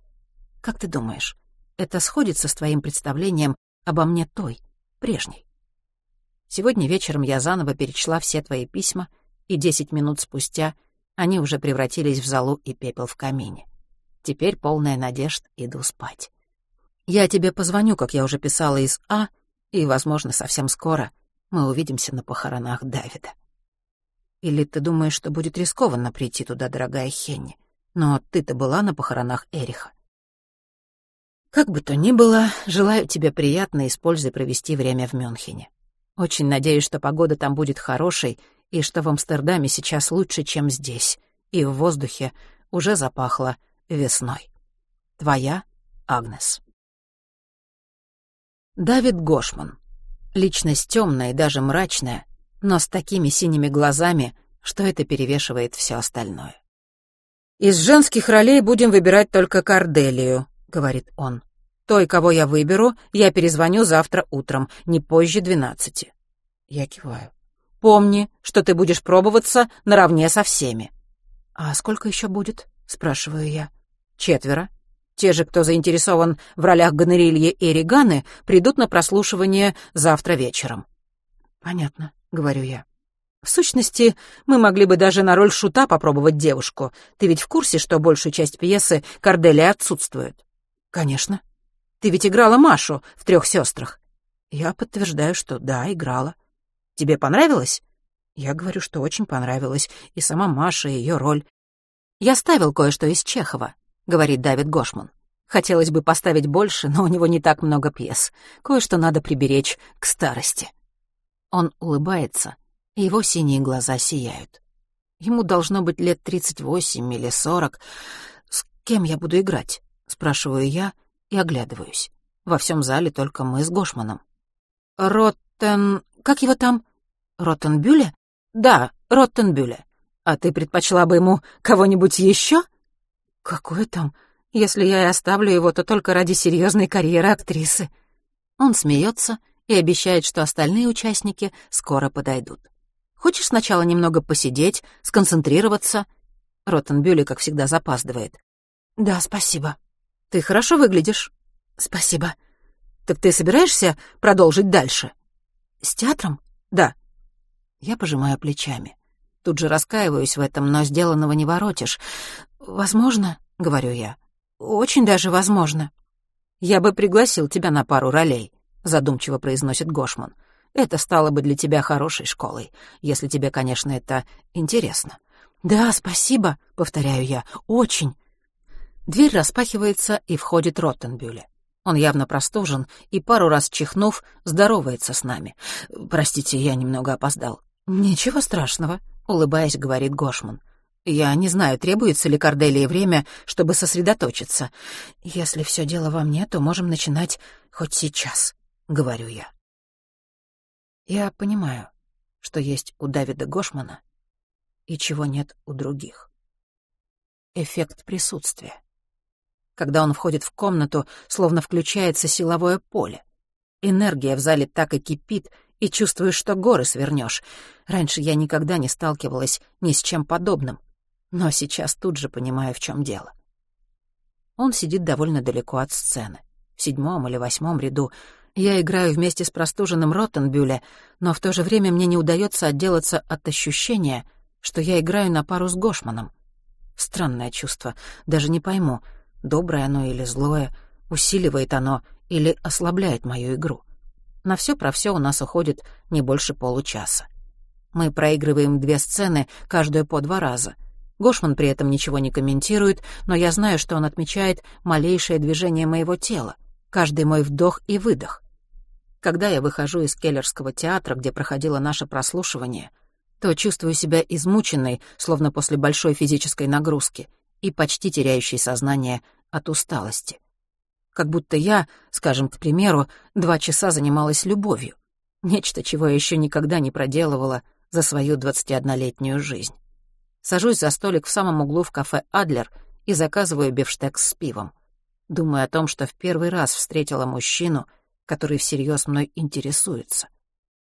Как ты думаешь, это сходится с твоим представлением обо мне той, прежней. Сегодня вечером я заново перечла все твои письма, и десять минут спустя они уже превратились в золу и пепел в камине. Теперь полная надежд иду спать. Я тебе позвоню, как я уже писала из А, и, возможно, совсем скоро мы увидимся на похоронах Давида. Или ты думаешь, что будет рискованно прийти туда, дорогая Хенни? Но ты-то была на похоронах Эриха. Как бы то ни было, желаю тебе приятно и с пользой провести время в Мюнхене. Очень надеюсь, что погода там будет хорошей, и что в Амстердаме сейчас лучше, чем здесь, и в воздухе уже запахло весной. Твоя Агнес. Давид Гошман. Личность темная и даже мрачная, но с такими синими глазами, что это перевешивает все остальное. «Из женских ролей будем выбирать только Корделию», — говорит он. Той, кого я выберу, я перезвоню завтра утром, не позже двенадцати. Я киваю. Помни, что ты будешь пробоваться наравне со всеми. А сколько еще будет? Спрашиваю я. Четверо. Те же, кто заинтересован в ролях Гонорильи и Реганы, придут на прослушивание завтра вечером. Понятно, говорю я. В сущности, мы могли бы даже на роль шута попробовать девушку. Ты ведь в курсе, что большую часть пьесы Корделия отсутствует? Конечно. Ты ведь играла Машу в трех сестрах. Я подтверждаю, что да, играла. Тебе понравилось? Я говорю, что очень понравилось, и сама Маша, и ее роль. Я ставил кое-что из Чехова, говорит Давид Гошман. Хотелось бы поставить больше, но у него не так много пьес. Кое-что надо приберечь к старости. Он улыбается, и его синие глаза сияют. Ему должно быть лет тридцать восемь или сорок. С кем я буду играть? Спрашиваю я, — и оглядываюсь. Во всем зале только мы с Гошманом. «Роттен... как его там? Роттенбюле?» «Да, Роттенбюле. А ты предпочла бы ему кого-нибудь еще?» «Какое там? Если я и оставлю его, то только ради серьезной карьеры актрисы». Он смеется и обещает, что остальные участники скоро подойдут. «Хочешь сначала немного посидеть, сконцентрироваться?» Роттенбюле, как всегда, запаздывает. «Да, спасибо». Ты хорошо выглядишь. Спасибо. Так ты собираешься продолжить дальше? С театром? Да. Я пожимаю плечами. Тут же раскаиваюсь в этом, но сделанного не воротишь. Возможно, говорю я. Очень даже возможно. Я бы пригласил тебя на пару ролей, задумчиво произносит Гошман. Это стало бы для тебя хорошей школой, если тебе, конечно, это интересно. Да, спасибо, повторяю я. Очень. Дверь распахивается, и входит Роттенбюле. Он явно простужен и, пару раз чихнув, здоровается с нами. «Простите, я немного опоздал». «Ничего страшного», — улыбаясь, говорит Гошман. «Я не знаю, требуется ли Корделии время, чтобы сосредоточиться. Если все дело во мне, то можем начинать хоть сейчас», — говорю я. Я понимаю, что есть у Давида Гошмана и чего нет у других. Эффект присутствия. Когда он входит в комнату, словно включается силовое поле. Энергия в зале так и кипит, и чувствуешь, что горы свернешь. Раньше я никогда не сталкивалась ни с чем подобным, но сейчас тут же понимаю, в чем дело. Он сидит довольно далеко от сцены, в седьмом или восьмом ряду. Я играю вместе с простуженным Роттенбюле, но в то же время мне не удается отделаться от ощущения, что я играю на пару с Гошманом. Странное чувство, даже не пойму, доброе оно или злое, усиливает оно или ослабляет мою игру. На все про все у нас уходит не больше получаса. Мы проигрываем две сцены, каждую по два раза — Гошман при этом ничего не комментирует, но я знаю, что он отмечает малейшее движение моего тела, каждый мой вдох и выдох. Когда я выхожу из Келлерского театра, где проходило наше прослушивание, то чувствую себя измученной, словно после большой физической нагрузки, и почти теряющей сознание от усталости. Как будто я, скажем, к примеру, два часа занималась любовью. Нечто, чего я еще никогда не проделывала за свою 21-летнюю жизнь. Сажусь за столик в самом углу в кафе «Адлер» и заказываю бифштекс с пивом. Думаю о том, что в первый раз встретила мужчину, который всерьез мной интересуется,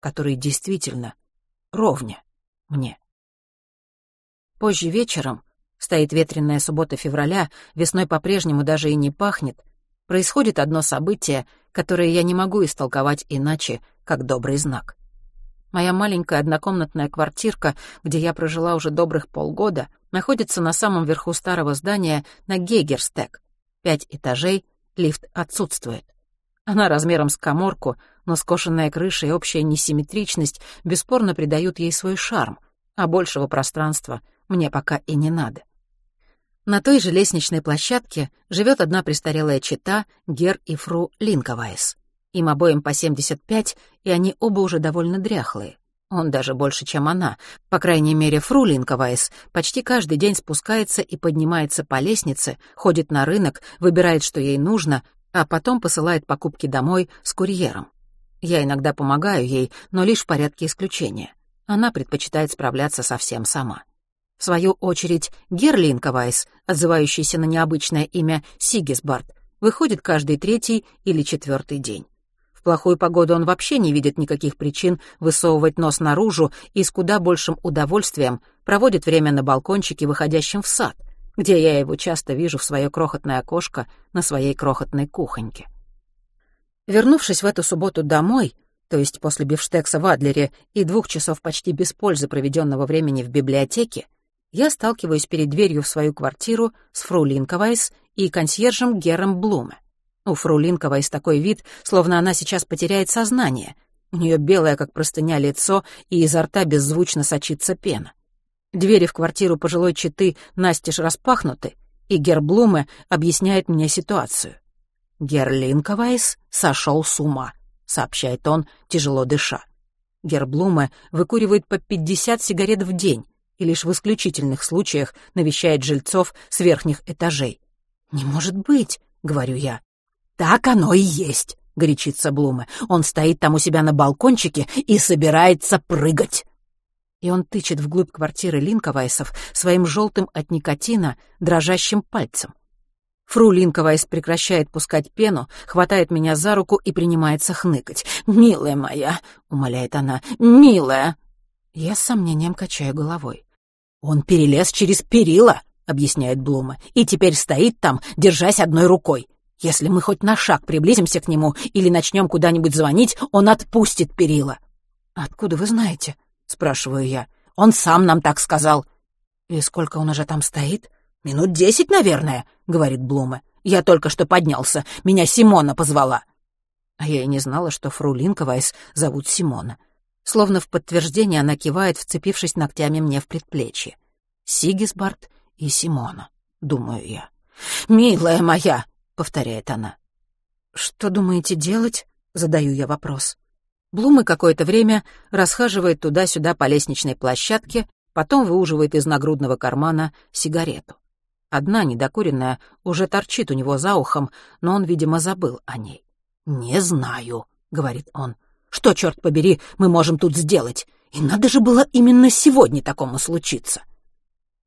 который действительно ровня мне. Позже вечером, стоит ветреная суббота февраля, весной по-прежнему даже и не пахнет, происходит одно событие, которое я не могу истолковать иначе, как добрый знак. Моя маленькая однокомнатная квартирка, где я прожила уже добрых полгода, находится на самом верху старого здания на Гейгерстек. Пять этажей, лифт отсутствует. Она размером с коморку, но скошенная крыша и общая несимметричность бесспорно придают ей свой шарм, а большего пространства мне пока и не надо. На той же лестничной площадке живет одна престарелая чита Гер и Фру Линковайс. Им обоим по 75, и они оба уже довольно дряхлые. Он даже больше, чем она. По крайней мере, Фру Линковайс почти каждый день спускается и поднимается по лестнице, ходит на рынок, выбирает, что ей нужно, а потом посылает покупки домой с курьером. Я иногда помогаю ей, но лишь в порядке исключения. Она предпочитает справляться совсем сама. В свою очередь, Герлинковайс, отзывающийся на необычное имя Сигисбард, выходит каждый третий или четвертый день. В плохую погоду он вообще не видит никаких причин высовывать нос наружу и с куда большим удовольствием проводит время на балкончике, выходящем в сад, где я его часто вижу в свое крохотное окошко на своей крохотной кухоньке. Вернувшись в эту субботу домой, то есть после бифштекса в Адлере и двух часов почти без пользы проведенного времени в библиотеке, я сталкиваюсь перед дверью в свою квартиру с фру Линковайс и консьержем Гером Блуме. У фру Линковой такой вид, словно она сейчас потеряет сознание. У нее белое, как простыня, лицо, и изо рта беззвучно сочится пена. Двери в квартиру пожилой четы настежь распахнуты, и Герблуме объясняет мне ситуацию. «Гер Линковайс сошел с ума», — сообщает он, тяжело дыша. Герблуме выкуривает по 50 сигарет в день и лишь в исключительных случаях навещает жильцов с верхних этажей. «Не может быть», — говорю я. «Так оно и есть», — горячится Блуме. «Он стоит там у себя на балкончике и собирается прыгать». И он тычет вглубь квартиры Линковайсов своим желтым от никотина дрожащим пальцем. Фру Линковайс прекращает пускать пену, хватает меня за руку и принимается хныкать. «Милая моя», — умоляет она, — «милая». Я с сомнением качаю головой. «Он перелез через перила», — объясняет Блума, «и теперь стоит там, держась одной рукой. Если мы хоть на шаг приблизимся к нему или начнем куда-нибудь звонить, он отпустит перила». «Откуда вы знаете?» — спрашиваю я. «Он сам нам так сказал». «И сколько он уже там стоит?» «Минут десять, наверное», — говорит Блуме. «Я только что поднялся. Меня Симона позвала». А я и не знала, что фру Линковайс зовут Симона. Словно в подтверждение она кивает, вцепившись ногтями мне в предплечье. Сигисбард и Симона, думаю я. «Милая моя!» — повторяет она. «Что думаете делать?» — задаю я вопрос. Блумы какое-то время расхаживает туда-сюда по лестничной площадке, потом выуживает из нагрудного кармана сигарету. Одна, недокуренная, уже торчит у него за ухом, но он, видимо, забыл о ней. «Не знаю», — говорит он. «Что, черт побери, мы можем тут сделать? И надо же было именно сегодня такому случиться».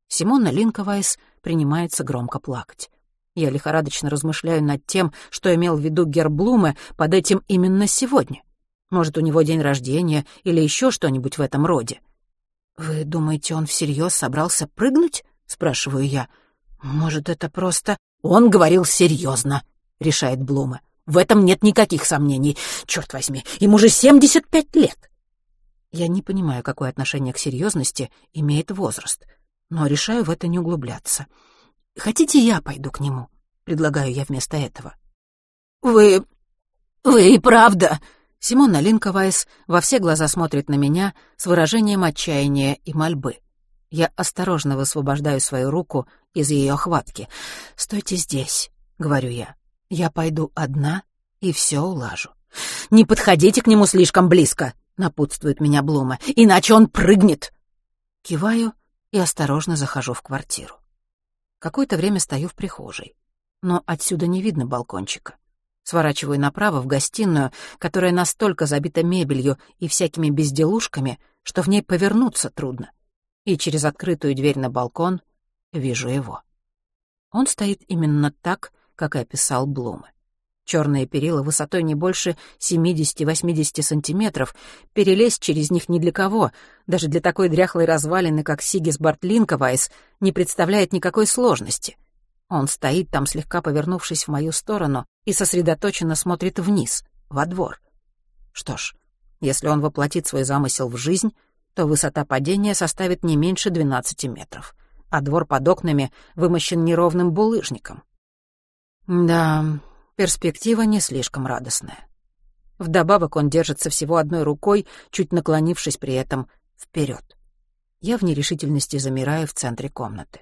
Симона Линковайс принимается громко плакать. Я лихорадочно размышляю над тем, что имел в виду Герблуме под этим именно сегодня. Может, у него день рождения или еще что-нибудь в этом роде. «Вы думаете, он всерьез собрался прыгнуть?» — спрашиваю я. «Может, это просто...» «Он говорил серьезно», — решает Блума. «В этом нет никаких сомнений. Черт возьми, ему же 75 лет!» Я не понимаю, какое отношение к серьезности имеет возраст, но решаю в это не углубляться. «Хотите, я пойду к нему?» — предлагаю я вместо этого. «Вы... вы и правда...» Симона Линковайс во все глаза смотрит на меня с выражением отчаяния и мольбы. Я осторожно высвобождаю свою руку из ее охватки. «Стойте здесь», — говорю я. «Я пойду одна и все улажу». «Не подходите к нему слишком близко», — напутствует меня Блума, «иначе он прыгнет». Киваю и осторожно захожу в квартиру. Какое-то время стою в прихожей, но отсюда не видно балкончика. Сворачиваю направо в гостиную, которая настолько забита мебелью и всякими безделушками, что в ней повернуться трудно и через открытую дверь на балкон вижу его. Он стоит именно так, как и описал Блумы. Черные перила высотой не больше 70-80 сантиметров, перелезть через них ни для кого, даже для такой дряхлой развалины, как Сигисбарт Линковайс, не представляет никакой сложности. Он стоит там, слегка повернувшись в мою сторону, и сосредоточенно смотрит вниз, во двор. Что ж, если он воплотит свой замысел в жизнь, то высота падения составит не меньше 12 метров, а двор под окнами вымощен неровным булыжником. Да, перспектива не слишком радостная. Вдобавок он держится всего одной рукой, чуть наклонившись при этом вперед. Я в нерешительности замираю в центре комнаты.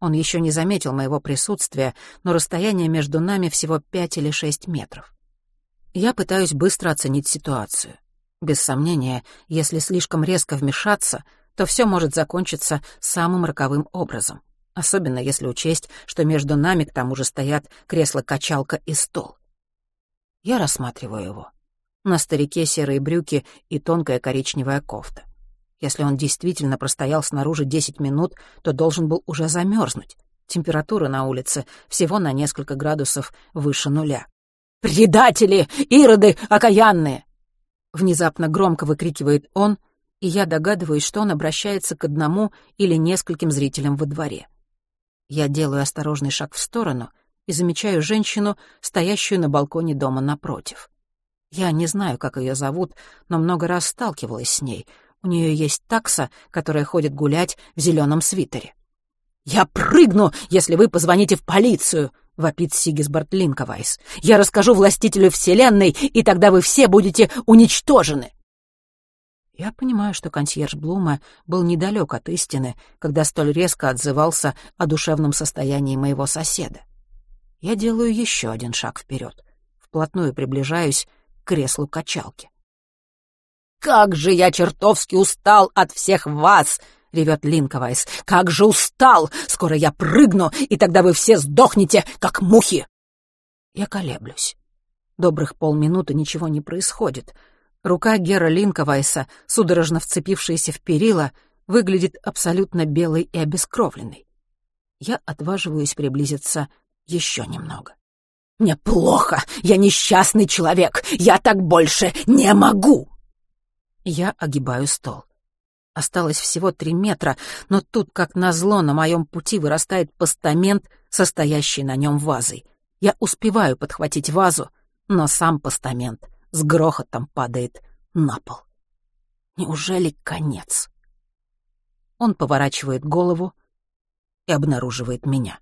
Он еще не заметил моего присутствия, но расстояние между нами всего пять или шесть метров. Я пытаюсь быстро оценить ситуацию. Без сомнения, если слишком резко вмешаться, то все может закончиться самым роковым образом, особенно если учесть, что между нами к тому же стоят кресло-качалка и стол. Я рассматриваю его. На старике серые брюки и тонкая коричневая кофта. Если он действительно простоял снаружи 10 минут, то должен был уже замерзнуть. Температура на улице всего на несколько градусов выше нуля. «Предатели! Ироды окаянные!» Внезапно громко выкрикивает он, и я догадываюсь, что он обращается к одному или нескольким зрителям во дворе. Я делаю осторожный шаг в сторону и замечаю женщину, стоящую на балконе дома напротив. Я не знаю, как ее зовут, но много раз сталкивалась с ней. У нее есть такса, которая ходит гулять в зеленом свитере. «Я прыгну, если вы позвоните в полицию!» — вопит Сигисбард Линковайс. «Я расскажу властителю Вселенной, и тогда вы все будете уничтожены!» Я понимаю, что консьерж Блума был недалек от истины, когда столь резко отзывался о душевном состоянии моего соседа. Я делаю еще один шаг вперед, вплотную приближаюсь к креслу качалки. «Как же я чертовски устал от всех вас!» — ревет Линковайс. «Как же устал! Скоро я прыгну, и тогда вы все сдохнете, как мухи!» Я колеблюсь. Добрых полминуты ничего не происходит. Рука Гера Линковайса, судорожно вцепившаяся в перила, выглядит абсолютно белой и обескровленной. Я отваживаюсь приблизиться еще немного. «Мне плохо! Я несчастный человек! Я так больше не могу!» Я огибаю стол. Осталось всего три метра, но тут, как назло, на моем пути вырастает постамент, состоящий на нем вазой. Я успеваю подхватить вазу, но сам постамент с грохотом падает на пол. Неужели конец? Он поворачивает голову и обнаруживает меня.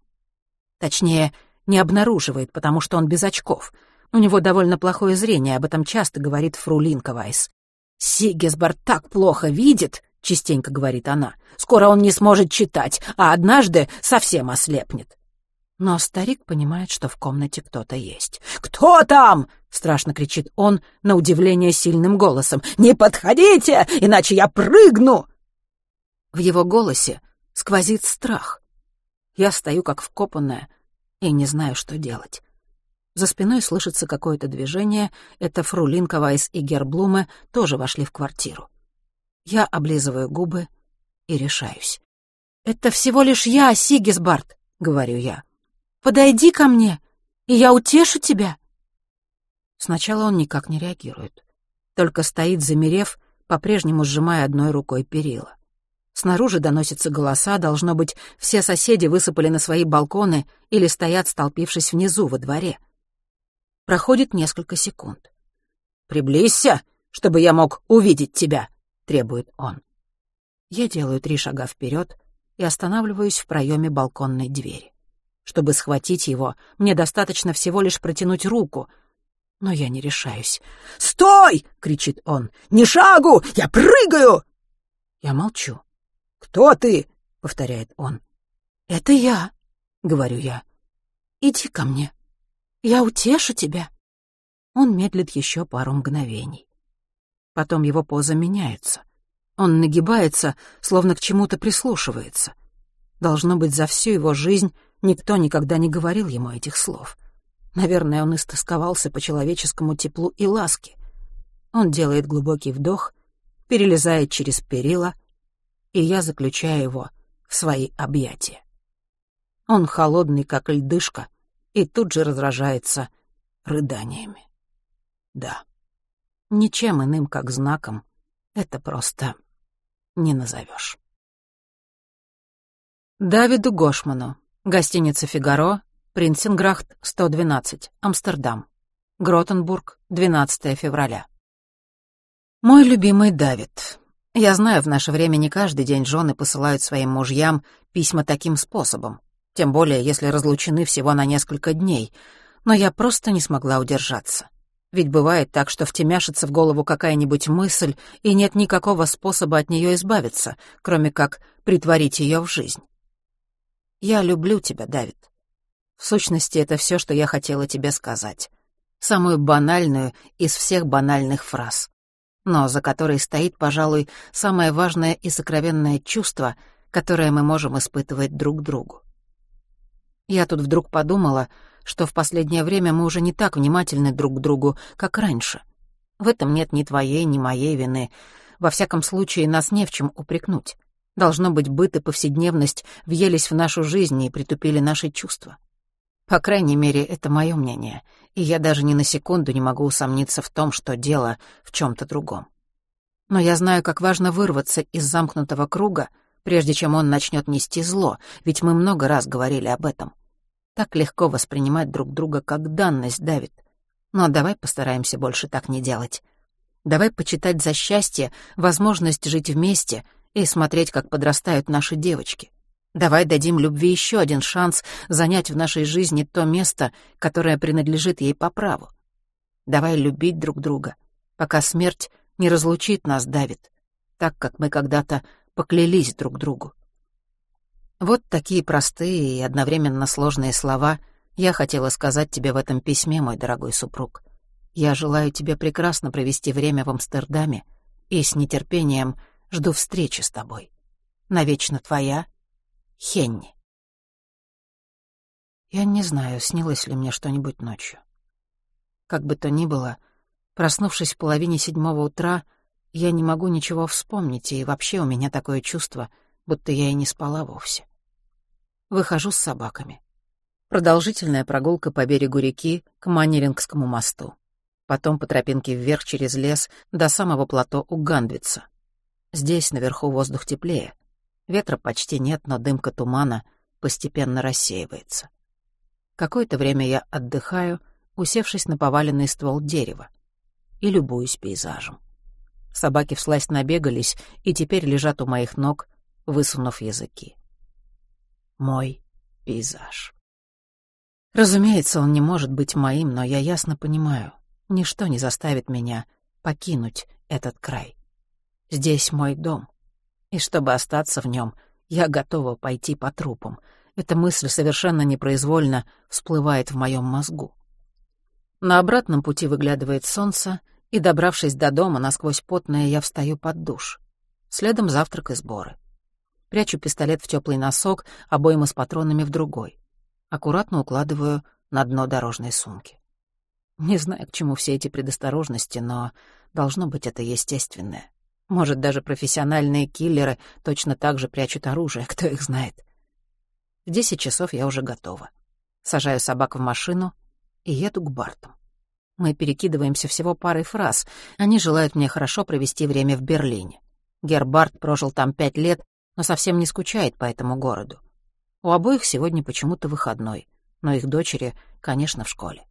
Точнее, не обнаруживает, потому что он без очков. У него довольно плохое зрение, об этом часто говорит фру Линковайс. Сигесбард так плохо видит, — частенько говорит она. «Скоро он не сможет читать, а однажды совсем ослепнет». Но старик понимает, что в комнате кто-то есть. «Кто там?» — страшно кричит он, на удивление сильным голосом. «Не подходите, иначе я прыгну!» В его голосе сквозит страх. Я стою как вкопанная и не знаю, что делать. За спиной слышится какое-то движение. Это фру Линковайс и Герблуме тоже вошли в квартиру. Я облизываю губы и решаюсь. «Это всего лишь я, Сигисбард», — говорю я. подойди ко мне, и я утешу тебя». Сначала он никак не реагирует, только стоит, замерев, по-прежнему сжимая одной рукой перила. Снаружи доносятся голоса, должно быть, все соседи высыпали на свои балконы или стоят, столпившись внизу, во дворе. Проходит несколько секунд. «Приблизься, чтобы я мог увидеть тебя», — требует он. Я делаю три шага вперед и останавливаюсь в проеме балконной двери. Чтобы схватить его, мне достаточно всего лишь протянуть руку, но я не решаюсь. «Стой!» — кричит он. «Не шагу! Я прыгаю!» Я молчу. «Кто ты?» — повторяет он. «Это я», — говорю я. «Иди ко мне. Я утешу тебя». Он медлит еще пару мгновений. Потом его поза меняется. Он нагибается, словно к чему-то прислушивается. Должно быть, за всю его жизнь никто никогда не говорил ему этих слов. Наверное, он истосковался по человеческому теплу и ласке. Он делает глубокий вдох, перелезает через перила, и я заключаю его в свои объятия. Он холодный, как льдышка, и тут же раздражается рыданиями. Да, ничем иным, как знаком, это просто не назовешь. Давиду Гошману. Гостиница «Фигаро», Принцинграхт, 112, Амстердам. Гротенбург, 12 февраля. Мой любимый Давид. Я знаю, в наше время не каждый день жены посылают своим мужьям письма таким способом, тем более если разлучены всего на несколько дней, но я просто не смогла удержаться. Ведь бывает так, что втемяшится в голову какая-нибудь мысль, и нет никакого способа от нее избавиться, кроме как притворить ее в жизнь. Я люблю тебя, Давид. В сущности, это все, что я хотела тебе сказать. Самую банальную из всех банальных фраз. Но за которой стоит, пожалуй, самое важное и сокровенное чувство, которое мы можем испытывать друг другу. Я тут вдруг подумала, что в последнее время мы уже не так внимательны друг к другу, как раньше. В этом нет ни твоей, ни моей вины. Во всяком случае, нас не в чем упрекнуть. Должно быть, быт и повседневность въелись в нашу жизнь и притупили наши чувства. По крайней мере, это мое мнение, и я даже ни на секунду не могу усомниться в том, что дело в чем-то другом. Но я знаю, как важно вырваться из замкнутого круга, прежде чем он начнет нести зло, ведь мы много раз говорили об этом. Так легко воспринимать друг друга как данность, Давид. Но давай постараемся больше так не делать. Давай почитать за счастье, возможность жить вместе и смотреть, как подрастают наши девочки. Давай дадим любви еще один шанс занять в нашей жизни то место, которое принадлежит ей по праву. Давай любить друг друга, пока смерть не разлучит нас, Давид, так, как мы когда-то поклялись друг другу. Вот такие простые и одновременно сложные слова я хотела сказать тебе в этом письме, мой дорогой супруг. Я желаю тебе прекрасно провести время в Амстердаме и с нетерпением жду встречи с тобой. Навечно твоя Хенни. Я не знаю, снилось ли мне что-нибудь ночью. Как бы то ни было, проснувшись в половине седьмого утра, я не могу ничего вспомнить, и вообще у меня такое чувство, будто я и не спала вовсе. Выхожу с собаками. Продолжительная прогулка по берегу реки к Маннерингскому мосту. Потом по тропинке вверх через лес до самого плато у Гандвица. Здесь, наверху, воздух теплее. Ветра почти нет, но дымка тумана постепенно рассеивается. Какое-то время я отдыхаю, усевшись на поваленный ствол дерева, и любуюсь пейзажем. Собаки всласть набегались и теперь лежат у моих ног, высунув языки. Мой пейзаж. Разумеется, он не может быть моим, но я ясно понимаю, ничто не заставит меня покинуть этот край. Здесь мой дом, и чтобы остаться в нем, я готова пойти по трупам. Эта мысль совершенно непроизвольно всплывает в моем мозгу. На обратном пути выглядывает солнце, и, добравшись до дома, насквозь потная, я встаю под душ. Следом завтрак и сборы. Прячу пистолет в теплый носок, обойма с патронами в другой. Аккуратно укладываю на дно дорожной сумки. Не знаю, к чему все эти предосторожности, но должно быть это естественное. Может, даже профессиональные киллеры точно так же прячут оружие, кто их знает. В десять часов я уже готова. Сажаю собак в машину и еду к Бартам. Мы перекидываемся всего парой фраз. Они желают мне хорошо провести время в Берлине. Гербарт прожил там пять лет, но совсем не скучает по этому городу. У обоих сегодня почему-то выходной, но их дочери, конечно, в школе.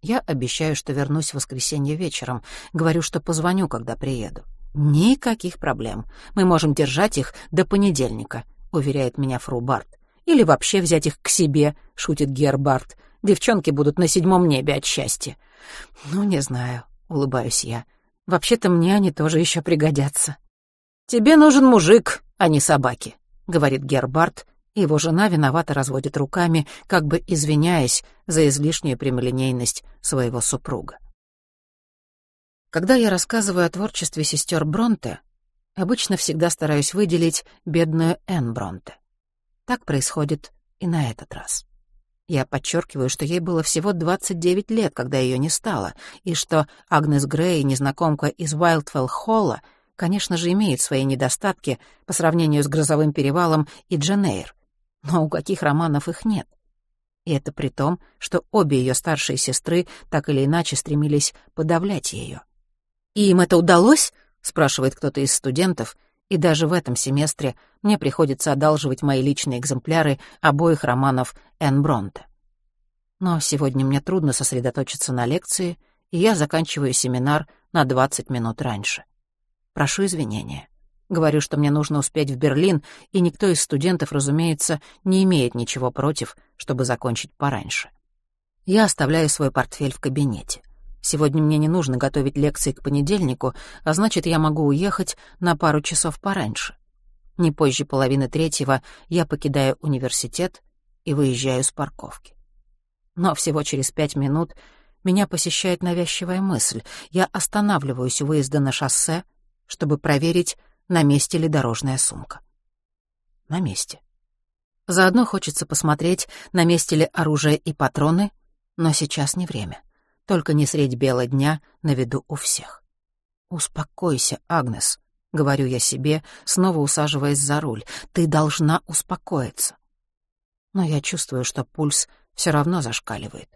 Я обещаю, что вернусь в воскресенье вечером. Говорю, что позвоню, когда приеду. Никаких проблем. Мы можем держать их до понедельника, уверяет меня фру Барт. Или вообще взять их к себе, шутит Гербарт. Девчонки будут на седьмом небе от счастья. Ну, не знаю, улыбаюсь я. Вообще-то мне они тоже еще пригодятся. Тебе нужен мужик, а не собаки, говорит Гербарт его жена виновато разводит руками, как бы извиняясь за излишнюю прямолинейность своего супруга. Когда я рассказываю о творчестве сестер Бронте, обычно всегда стараюсь выделить бедную Энн Бронте. Так происходит и на этот раз. Я подчеркиваю, что ей было всего 29 лет, когда ее не стало, и что Агнес Грей, незнакомка из Уайлдфелл-Холла, конечно же, имеет свои недостатки по сравнению с «Грозовым перевалом» и «Дженейр», но у каких романов их нет? И это при том, что обе ее старшие сестры так или иначе стремились подавлять ее. «И им это удалось?» — спрашивает кто-то из студентов, и даже в этом семестре мне приходится одалживать мои личные экземпляры обоих романов Энн Бронте. Но сегодня мне трудно сосредоточиться на лекции, и я заканчиваю семинар на 20 минут раньше. Прошу извинения. Говорю, что мне нужно успеть в Берлин, и никто из студентов, разумеется, не имеет ничего против, чтобы закончить пораньше. Я оставляю свой портфель в кабинете. Сегодня мне не нужно готовить лекции к понедельнику, а значит, я могу уехать на пару часов пораньше. Не позже половины третьего я покидаю университет и выезжаю с парковки. Но всего через пять минут меня посещает навязчивая мысль. Я останавливаюсь у выезда на шоссе, чтобы проверить, на месте ли дорожная сумка. На месте. Заодно хочется посмотреть, на месте ли оружие и патроны, но сейчас не время. Только не средь бела дня на виду у всех. «Успокойся, Агнес», — говорю я себе, снова усаживаясь за руль. «Ты должна успокоиться». Но я чувствую, что пульс все равно зашкаливает.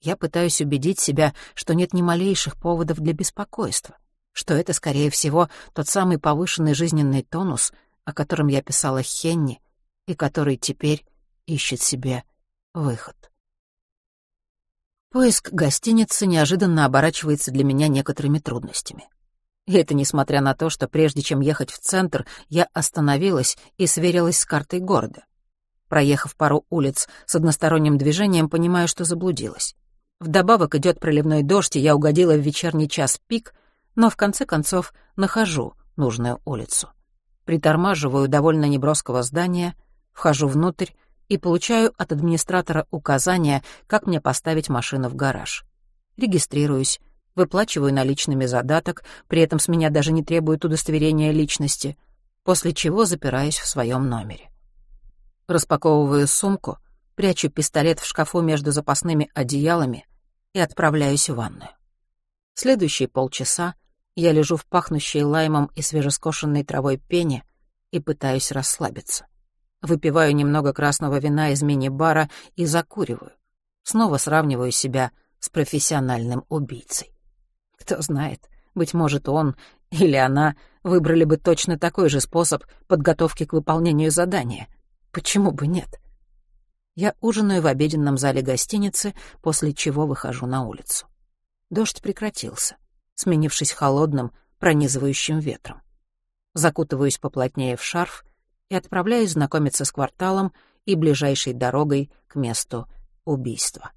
Я пытаюсь убедить себя, что нет ни малейших поводов для беспокойства что это, скорее всего, тот самый повышенный жизненный тонус, о котором я писала Хенни, и который теперь ищет себе выход. Поиск гостиницы неожиданно оборачивается для меня некоторыми трудностями. И это несмотря на то, что прежде чем ехать в центр, я остановилась и сверилась с картой города. Проехав пару улиц с односторонним движением, понимаю, что заблудилась. Вдобавок идет проливной дождь, и я угодила в вечерний час пик, но в конце концов нахожу нужную улицу. Притормаживаю довольно неброского здания, вхожу внутрь и получаю от администратора указания, как мне поставить машину в гараж. Регистрируюсь, выплачиваю наличными задаток, при этом с меня даже не требуют удостоверения личности, после чего запираюсь в своем номере. Распаковываю сумку, прячу пистолет в шкафу между запасными одеялами и отправляюсь в ванную. Следующие полчаса я лежу в пахнущей лаймом и свежескошенной травой пене и пытаюсь расслабиться. Выпиваю немного красного вина из мини-бара и закуриваю. Снова сравниваю себя с профессиональным убийцей. Кто знает, быть может, он или она выбрали бы точно такой же способ подготовки к выполнению задания. Почему бы нет? Я ужинаю в обеденном зале гостиницы, после чего выхожу на улицу. Дождь прекратился сменившись холодным, пронизывающим ветром. Закутываюсь поплотнее в шарф и отправляюсь знакомиться с кварталом и ближайшей дорогой к месту убийства.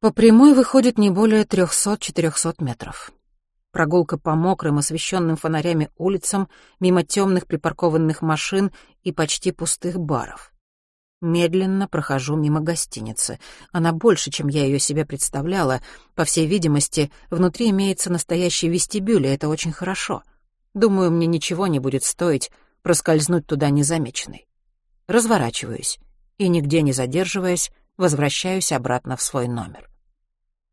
По прямой выходит не более 300-400 метров. Прогулка по мокрым, освещенным фонарями улицам, мимо темных припаркованных машин и почти пустых баров. Медленно прохожу мимо гостиницы. Она больше, чем я ее себе представляла. По всей видимости, внутри имеется настоящий вестибюль, и это очень хорошо. Думаю, мне ничего не будет стоить проскользнуть туда незамеченной. Разворачиваюсь и, нигде не задерживаясь, возвращаюсь обратно в свой номер.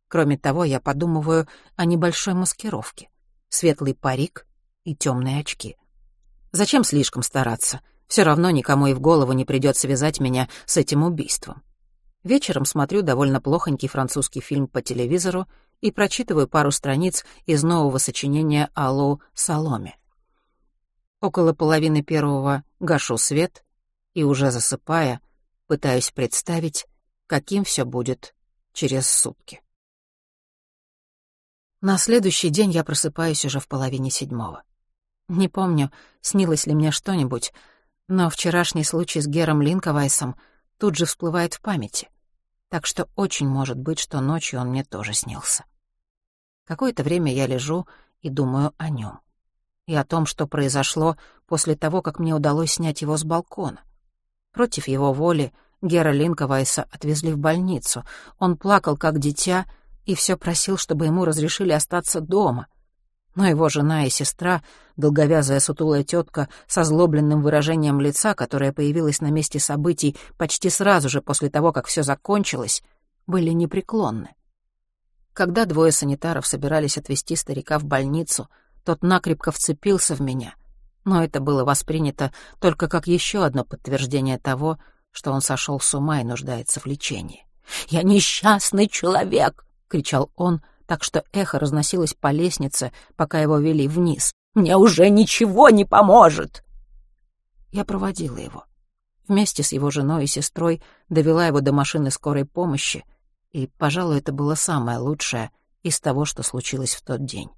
Кроме того, я подумываю о небольшой маскировке. Светлый парик и темные очки. Зачем слишком стараться? Все равно никому и в голову не придет связать меня с этим убийством. Вечером смотрю довольно плохонький французский фильм по телевизору и прочитываю пару страниц из нового сочинения Алло Саломе. Около половины первого гашу свет и, уже засыпая, пытаюсь представить, каким все будет через сутки. На следующий день я просыпаюсь уже в половине седьмого. Не помню, снилось ли мне что-нибудь, но вчерашний случай с Гером Линковайсом тут же всплывает в памяти, так что очень может быть, что ночью он мне тоже снился. Какое-то время я лежу и думаю о нем. И о том, что произошло после того, как мне удалось снять его с балкона. Против его воли Гера Линковайса отвезли в больницу. Он плакал, как дитя, и все просил, чтобы ему разрешили остаться дома. Но его жена и сестра, долговязая сутулая тетка с озлобленным выражением лица, которая появилась на месте событий почти сразу же после того, как все закончилось, были непреклонны. Когда двое санитаров собирались отвезти старика в больницу, тот накрепко вцепился в меня, но это было воспринято только как еще одно подтверждение того, что он сошел с ума и нуждается в лечении. «Я несчастный человек!» — кричал он, так что эхо разносилось по лестнице, пока его вели вниз. «Мне уже ничего не поможет!» Я проводила его. Вместе с его женой и сестрой довела его до машины скорой помощи — и, пожалуй, это было самое лучшее из того, что случилось в тот день.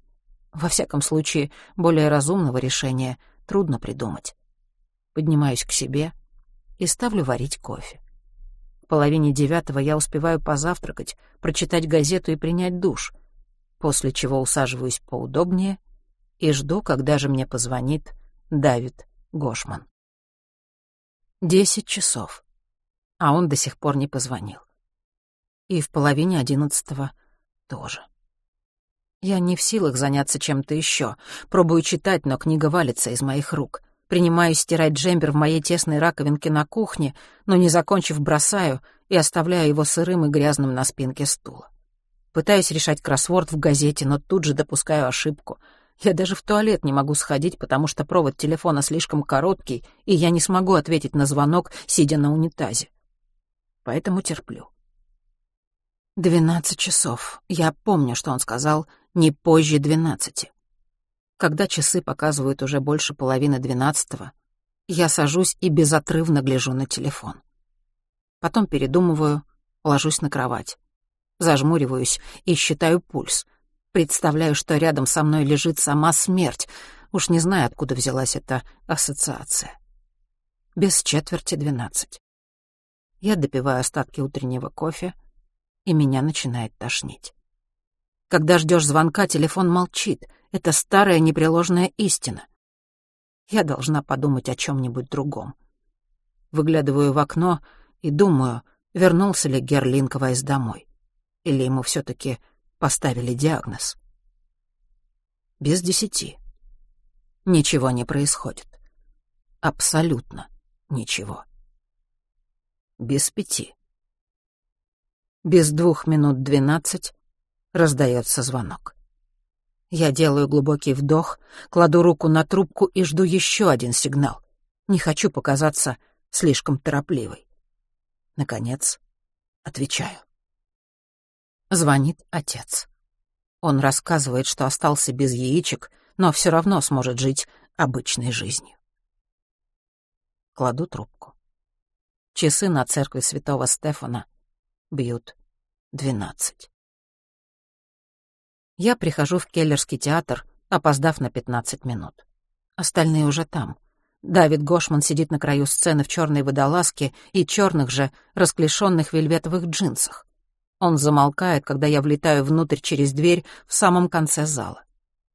Во всяком случае, более разумного решения трудно придумать. Поднимаюсь к себе и ставлю варить кофе. Половине девятого я успеваю позавтракать, прочитать газету и принять душ, после чего усаживаюсь поудобнее и жду, когда же мне позвонит Давид Гошман. Десять часов, а он до сих пор не позвонил и в половине одиннадцатого тоже. Я не в силах заняться чем-то еще. Пробую читать, но книга валится из моих рук. Принимаю стирать джемпер в моей тесной раковинке на кухне, но, не закончив, бросаю и оставляю его сырым и грязным на спинке стула. Пытаюсь решать кроссворд в газете, но тут же допускаю ошибку. Я даже в туалет не могу сходить, потому что провод телефона слишком короткий, и я не смогу ответить на звонок, сидя на унитазе. Поэтому терплю. Двенадцать часов. Я помню, что он сказал «не позже двенадцати». Когда часы показывают уже больше половины двенадцатого, я сажусь и безотрывно гляжу на телефон. Потом передумываю, ложусь на кровать. Зажмуриваюсь и считаю пульс. Представляю, что рядом со мной лежит сама смерть. Уж не знаю, откуда взялась эта ассоциация. Без четверти двенадцать. Я допиваю остатки утреннего кофе — и меня начинает тошнить. Когда ждешь звонка, телефон молчит. Это старая непреложная истина. Я должна подумать о чем-нибудь другом. Выглядываю в окно и думаю, вернулся ли Герлинковайс домой. Или ему все-таки поставили диагноз. Без десяти. Ничего не происходит. Абсолютно ничего. Без пяти. Без двух минут двенадцать раздается звонок. Я делаю глубокий вдох, кладу руку на трубку и жду еще один сигнал. Не хочу показаться слишком торопливой. Наконец, отвечаю. Звонит отец. Он рассказывает, что остался без яичек, но все равно сможет жить обычной жизнью. Кладу трубку. Часы на церкви святого Стефана бьют двенадцать. Я прихожу в Келлерский театр, опоздав на пятнадцать минут. Остальные уже там. Давид Гошман сидит на краю сцены в черной водолазке и черных же, расклешенных вельветовых джинсах. Он замолкает, когда я влетаю внутрь через дверь в самом конце зала.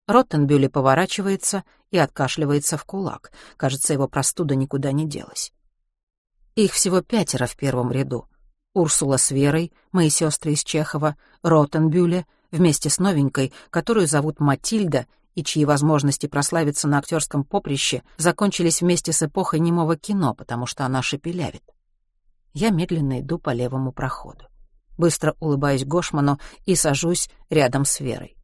Роттенбюли поворачивается и откашливается в кулак. Кажется, его простуда никуда не делась. Их всего пятеро в первом ряду. Урсула с Верой, мои сестры из Чехова, Ротенбюле, вместе с новенькой, которую зовут Матильда, и чьи возможности прославиться на актерском поприще закончились вместе с эпохой немого кино, потому что она шепелявит. Я медленно иду по левому проходу. Быстро улыбаюсь Гошману и сажусь рядом с Верой.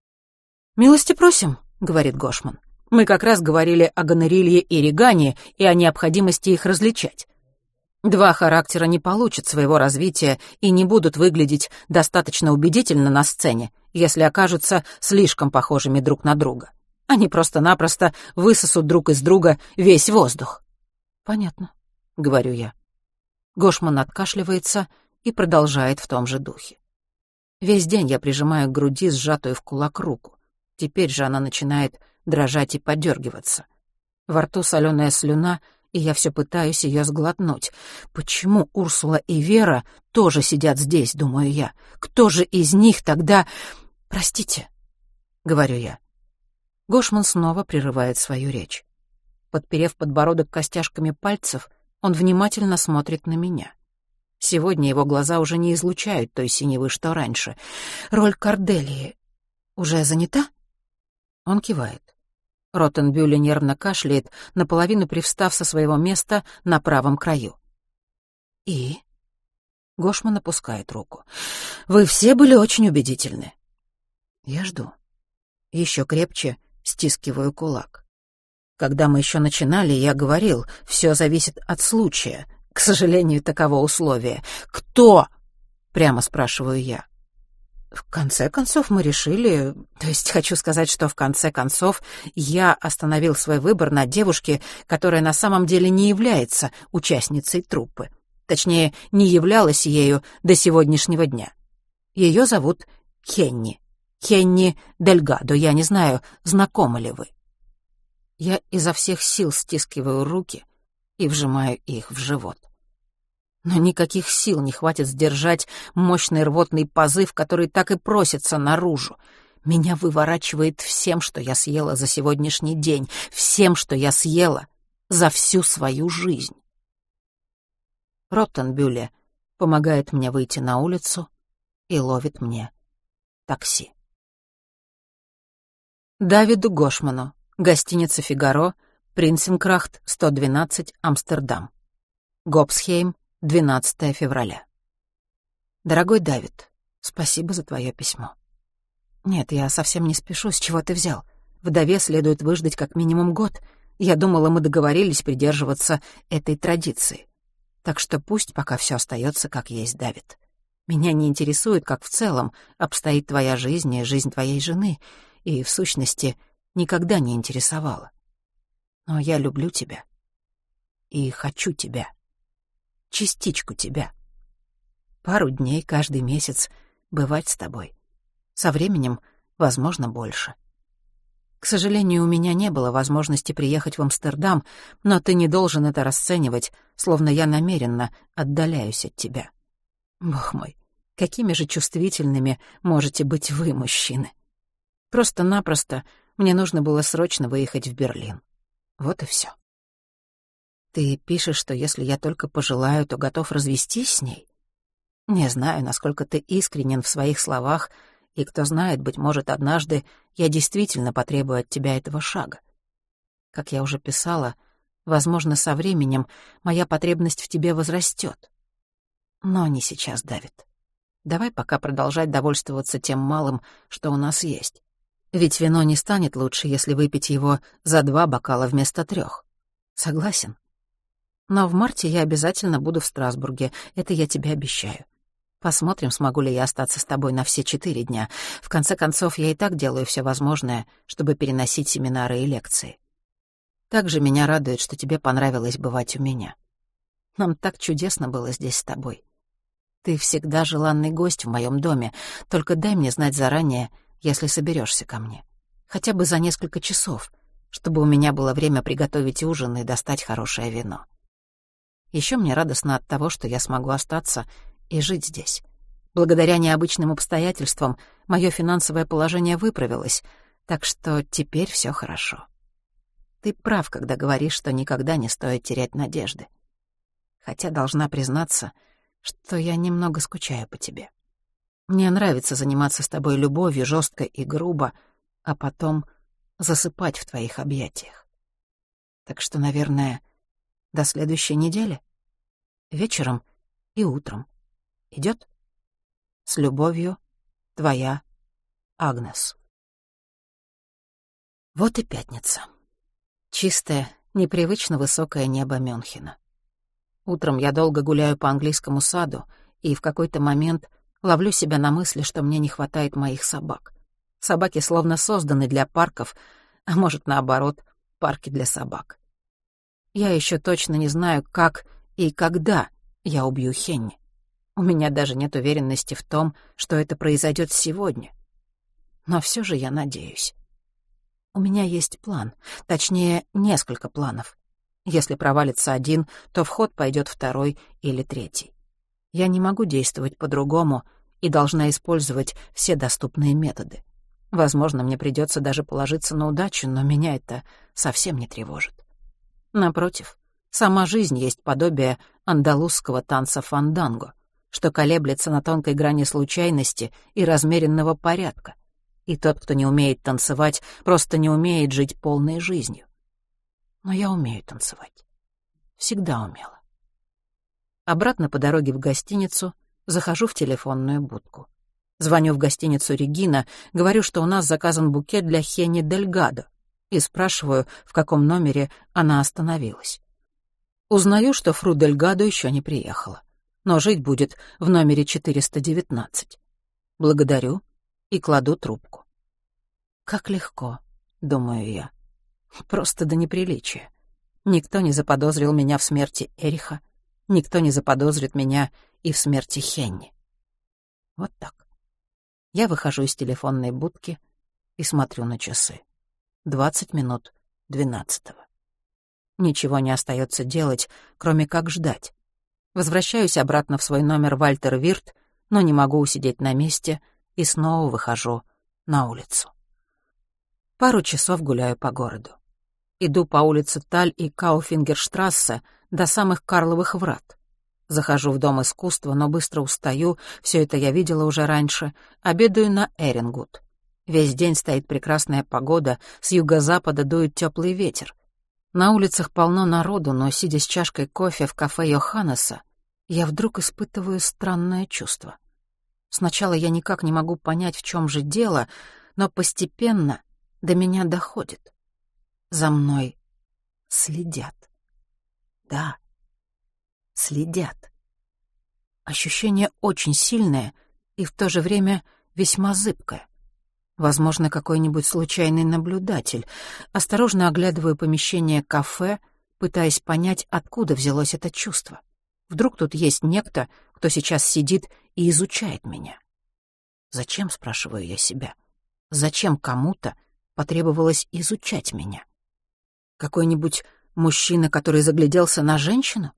«Милости просим», — говорит Гошман. Мы как раз говорили о гонорилье и регане и о необходимости их различать. Два характера не получат своего развития и не будут выглядеть достаточно убедительно на сцене, если окажутся слишком похожими друг на друга. Они просто-напросто высосут друг из друга весь воздух. «Понятно», — говорю я. Гошман откашливается и продолжает в том же духе. Весь день я прижимаю к груди сжатую в кулак руку. Теперь же она начинает дрожать и подергиваться. Во рту соленая слюна, и я все пытаюсь ее сглотнуть. Почему Урсула и Вера тоже сидят здесь, думаю я? Кто же из них тогда... Простите, — говорю я. Гошман снова прерывает свою речь. Подперев подбородок костяшками пальцев, он внимательно смотрит на меня. Сегодня его глаза уже не излучают той синевы, что раньше. Роль Корделии уже занята? Он кивает. Роттенбюле нервно кашляет, наполовину привстав со своего места на правом краю. «И?» Гошман опускает руку. «Вы все были очень убедительны». Я жду. Еще крепче стискиваю кулак. Когда мы еще начинали, я говорил, все зависит от случая. К сожалению, таково условие. «Кто?» — прямо спрашиваю я. В конце концов мы решили, то есть хочу сказать, что в конце концов я остановил свой выбор на девушке, которая на самом деле не является участницей труппы. Точнее, не являлась ею до сегодняшнего дня. Ее зовут Хенни. Хенни Дельгадо, я не знаю, знакомы ли вы. Я изо всех сил стискиваю руки и вжимаю их в живот но никаких сил не хватит сдержать мощный рвотный позыв, который так и просится наружу. Меня выворачивает всем, что я съела за сегодняшний день, всем, что я съела за всю свою жизнь. Роттенбюле помогает мне выйти на улицу и ловит мне такси. Давиду Гошману, гостиница «Фигаро», Принценкрахт, 112, Амстердам. Гопсхейм, 12 февраля. Дорогой Давид, спасибо за твое письмо. Нет, я совсем не спешу, с чего ты взял? Вдове следует выждать как минимум год. Я думала, мы договорились придерживаться этой традиции. Так что пусть пока все остается как есть, Давид. Меня не интересует, как в целом обстоит твоя жизнь и жизнь твоей жены, и, в сущности, никогда не интересовала. Но я люблю тебя и хочу тебя частичку тебя. Пару дней каждый месяц бывать с тобой. Со временем, возможно, больше. К сожалению, у меня не было возможности приехать в Амстердам, но ты не должен это расценивать, словно я намеренно отдаляюсь от тебя. Бог мой, какими же чувствительными можете быть вы, мужчины? Просто-напросто мне нужно было срочно выехать в Берлин. Вот и все. Ты пишешь, что если я только пожелаю, то готов развестись с ней? Не знаю, насколько ты искренен в своих словах, и кто знает, быть может, однажды я действительно потребую от тебя этого шага. Как я уже писала, возможно, со временем моя потребность в тебе возрастет. Но не сейчас, Давид. Давай пока продолжать довольствоваться тем малым, что у нас есть. Ведь вино не станет лучше, если выпить его за два бокала вместо трех. Согласен? Но в марте я обязательно буду в Страсбурге, это я тебе обещаю. Посмотрим, смогу ли я остаться с тобой на все четыре дня. В конце концов, я и так делаю все возможное, чтобы переносить семинары и лекции. Также меня радует, что тебе понравилось бывать у меня. Нам так чудесно было здесь с тобой. Ты всегда желанный гость в моем доме, только дай мне знать заранее, если соберешься ко мне. Хотя бы за несколько часов, чтобы у меня было время приготовить ужин и достать хорошее вино. Еще мне радостно от того, что я смогу остаться и жить здесь. Благодаря необычным обстоятельствам мое финансовое положение выправилось, так что теперь все хорошо. Ты прав, когда говоришь, что никогда не стоит терять надежды. Хотя должна признаться, что я немного скучаю по тебе. Мне нравится заниматься с тобой любовью жестко и грубо, а потом засыпать в твоих объятиях. Так что, наверное, до следующей недели. Вечером и утром. Идет? С любовью, твоя Агнес. Вот и пятница. чистое, непривычно высокое небо Мюнхена. Утром я долго гуляю по английскому саду, и в какой-то момент ловлю себя на мысли, что мне не хватает моих собак. Собаки словно созданы для парков, а может, наоборот, парки для собак. Я еще точно не знаю, как и когда я убью Хенни. У меня даже нет уверенности в том, что это произойдет сегодня. Но все же я надеюсь. У меня есть план, точнее, несколько планов. Если провалится один, то в ход пойдет второй или третий. Я не могу действовать по-другому и должна использовать все доступные методы. Возможно, мне придется даже положиться на удачу, но меня это совсем не тревожит. Напротив, сама жизнь есть подобие андалузского танца фанданго, что колеблется на тонкой грани случайности и размеренного порядка. И тот, кто не умеет танцевать, просто не умеет жить полной жизнью. Но я умею танцевать. Всегда умела. Обратно по дороге в гостиницу захожу в телефонную будку. Звоню в гостиницу «Регина», говорю, что у нас заказан букет для Хенни Дельгадо, и спрашиваю, в каком номере она остановилась. Узнаю, что Фру Дельгадо еще не приехала, но жить будет в номере 419. Благодарю и кладу трубку. Как легко, думаю я. Просто до неприличия. Никто не заподозрил меня в смерти Эриха, никто не заподозрит меня и в смерти Хенни. Вот так. Я выхожу из телефонной будки и смотрю на часы. Двадцать минут двенадцатого. Ничего не остается делать, кроме как ждать. Возвращаюсь обратно в свой номер Вальтер Вирт, но не могу усидеть на месте и снова выхожу на улицу. Пару часов гуляю по городу. Иду по улице Таль и Кауфингерштрассе до самых Карловых врат. Захожу в Дом искусства, но быстро устаю, все это я видела уже раньше, обедаю на Эрингут. Весь день стоит прекрасная погода, с юго-запада дует теплый ветер. На улицах полно народу, но, сидя с чашкой кофе в кафе Йоханнеса, я вдруг испытываю странное чувство. Сначала я никак не могу понять, в чем же дело, но постепенно до меня доходит. За мной следят. Да, следят. Ощущение очень сильное и в то же время весьма зыбкое. Возможно, какой-нибудь случайный наблюдатель. Осторожно оглядываю помещение кафе, пытаясь понять, откуда взялось это чувство. Вдруг тут есть некто, кто сейчас сидит и изучает меня. Зачем, спрашиваю я себя? Зачем кому-то потребовалось изучать меня? Какой-нибудь мужчина, который загляделся на женщину?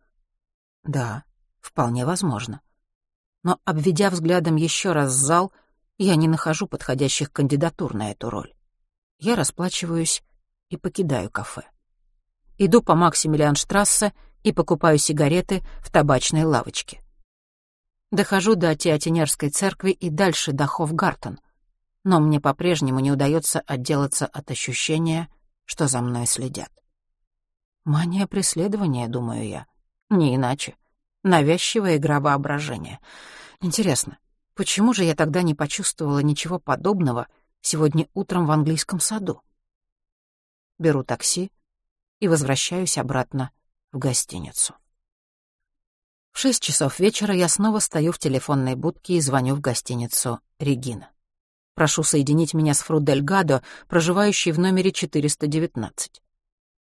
Да, вполне возможно. Но, обведя взглядом еще раз зал, я не нахожу подходящих кандидатур на эту роль. Я расплачиваюсь и покидаю кафе. Иду по Максимилианштрассе и покупаю сигареты в табачной лавочке. Дохожу до Театинерской церкви и дальше до Хофгартен — но мне по-прежнему не удается отделаться от ощущения, что за мной следят. Мания преследования, думаю я. Не иначе. Навязчивая игра воображения. Интересно, почему же я тогда не почувствовала ничего подобного сегодня утром в английском саду? Беру такси и возвращаюсь обратно в гостиницу. В шесть часов вечера я снова стою в телефонной будке и звоню в гостиницу «Регина». Прошу соединить меня с Фру Гадо, проживающей в номере 419.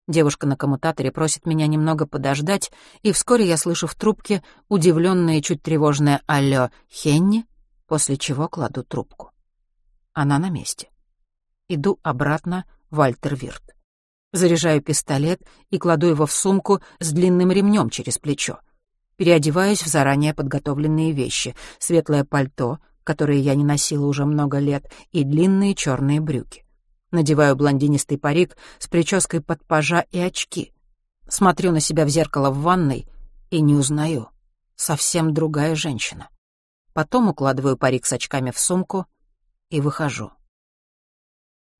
Девушка на коммутаторе просит меня немного подождать, и вскоре я слышу в трубке удивленное чуть тревожное «Алло, Хенни?», после чего кладу трубку. Она на месте. Иду обратно в Альтервирт. Заряжаю пистолет и кладу его в сумку с длинным ремнем через плечо. Переодеваюсь в заранее подготовленные вещи — светлое пальто, которые я не носила уже много лет, и длинные черные брюки. Надеваю блондинистый парик с прической под пажа и очки. Смотрю на себя в зеркало в ванной и не узнаю. Совсем другая женщина. Потом укладываю парик с очками в сумку и выхожу.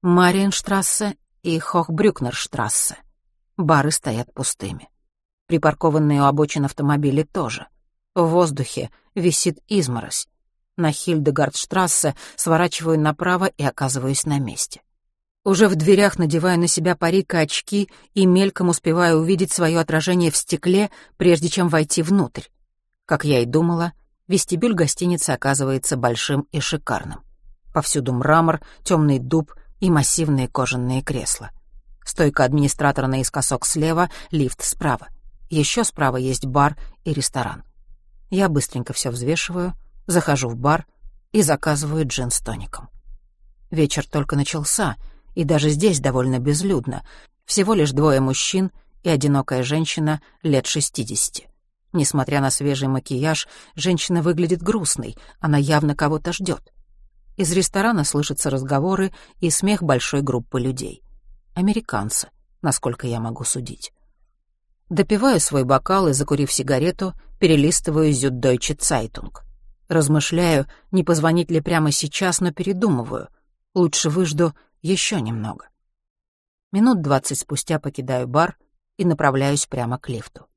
Мариенштрассе и Хохбрюкнерштрассе. Бары стоят пустыми. Припаркованные у обочин автомобили тоже. В воздухе висит изморозь. На Хильдегардштрассе сворачиваю направо и оказываюсь на месте. Уже в дверях надеваю на себя парик и очки и мельком успеваю увидеть свое отражение в стекле, прежде чем войти внутрь. Как я и думала, вестибюль гостиницы оказывается большим и шикарным. Повсюду мрамор, темный дуб и массивные кожаные кресла. Стойка администратора наискосок слева, лифт справа. Еще справа есть бар и ресторан. Я быстренько все взвешиваю, захожу в бар и заказываю джин с тоником. Вечер только начался, и даже здесь довольно безлюдно. Всего лишь двое мужчин и одинокая женщина лет шестидесяти. Несмотря на свежий макияж, женщина выглядит грустной, она явно кого-то ждет. Из ресторана слышатся разговоры и смех большой группы людей. Американцы, насколько я могу судить. Допиваю свой бокал и, закурив сигарету, перелистываю «Зюддойче Цайтунг». Размышляю, не позвонить ли прямо сейчас, но передумываю. Лучше выжду еще немного. Минут двадцать спустя покидаю бар и направляюсь прямо к лифту.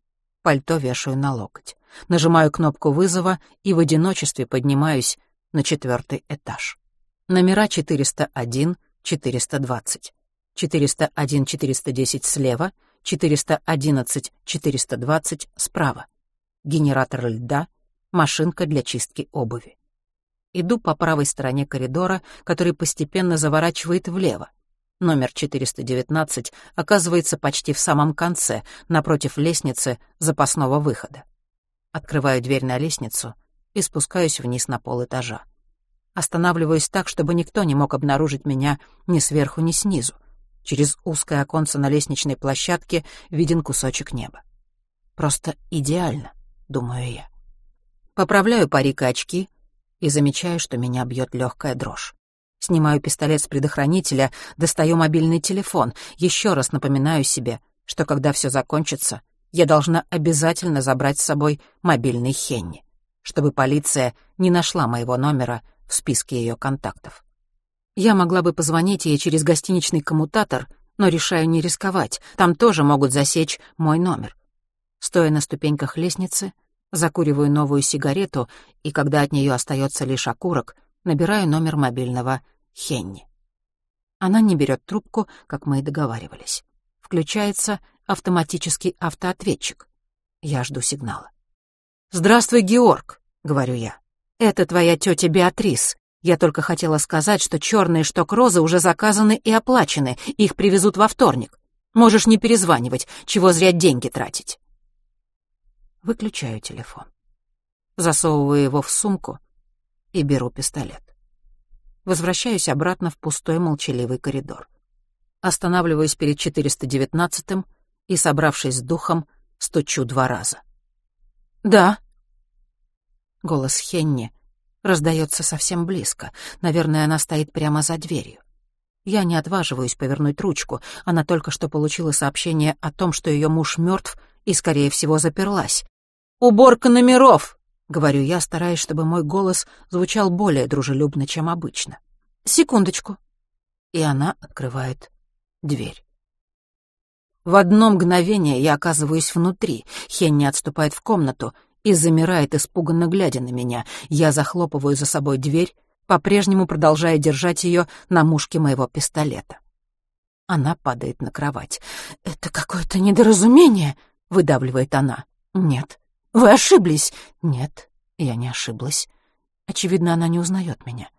Пальто вешаю на локоть. Нажимаю кнопку вызова и в одиночестве поднимаюсь на четвертый этаж. Номера 401, 420. 401-410 слева, 411-420 справа. Генератор льда, машинка для чистки обуви. Иду по правой стороне коридора, который постепенно заворачивает влево. Номер 419 оказывается почти в самом конце, напротив лестницы запасного выхода. Открываю дверь на лестницу и спускаюсь вниз на пол этажа. Останавливаюсь так, чтобы никто не мог обнаружить меня ни сверху, ни снизу. Через узкое оконце на лестничной площадке виден кусочек неба. Просто идеально, думаю я. Поправляю парик и очки и замечаю, что меня бьет легкая дрожь. Снимаю пистолет с предохранителя, достаю мобильный телефон, еще раз напоминаю себе, что когда все закончится, я должна обязательно забрать с собой мобильный Хенни, чтобы полиция не нашла моего номера в списке ее контактов. Я могла бы позвонить ей через гостиничный коммутатор, но решаю не рисковать. Там тоже могут засечь мой номер. Стоя на ступеньках лестницы, закуриваю новую сигарету, и когда от нее остается лишь окурок, набираю номер мобильного Хенни. Она не берет трубку, как мы и договаривались. Включается автоматический автоответчик. Я жду сигнала. «Здравствуй, Георг», — говорю я. «Это твоя тетя Беатрис. Я только хотела сказать, что черные шток-розы уже заказаны и оплачены, их привезут во вторник. Можешь не перезванивать, чего зря деньги тратить. Выключаю телефон. Засовываю его в сумку и беру пистолет. Возвращаюсь обратно в пустой молчаливый коридор. Останавливаюсь перед 419-м и, собравшись с духом, стучу два раза. «Да». Голос Хенни раздается совсем близко. Наверное, она стоит прямо за дверью. Я не отваживаюсь повернуть ручку. Она только что получила сообщение о том, что ее муж мертв и, скорее всего, заперлась. «Уборка номеров!» — говорю я, стараясь, чтобы мой голос звучал более дружелюбно, чем обычно. «Секундочку». И она открывает дверь. В одно мгновение я оказываюсь внутри. Хенни отступает в комнату — и замирает, испуганно глядя на меня. Я захлопываю за собой дверь, по-прежнему продолжая держать ее на мушке моего пистолета. Она падает на кровать. «Это какое-то недоразумение», — выдавливает она. «Нет». «Вы ошиблись». «Нет, я не ошиблась». Очевидно, она не узнает меня.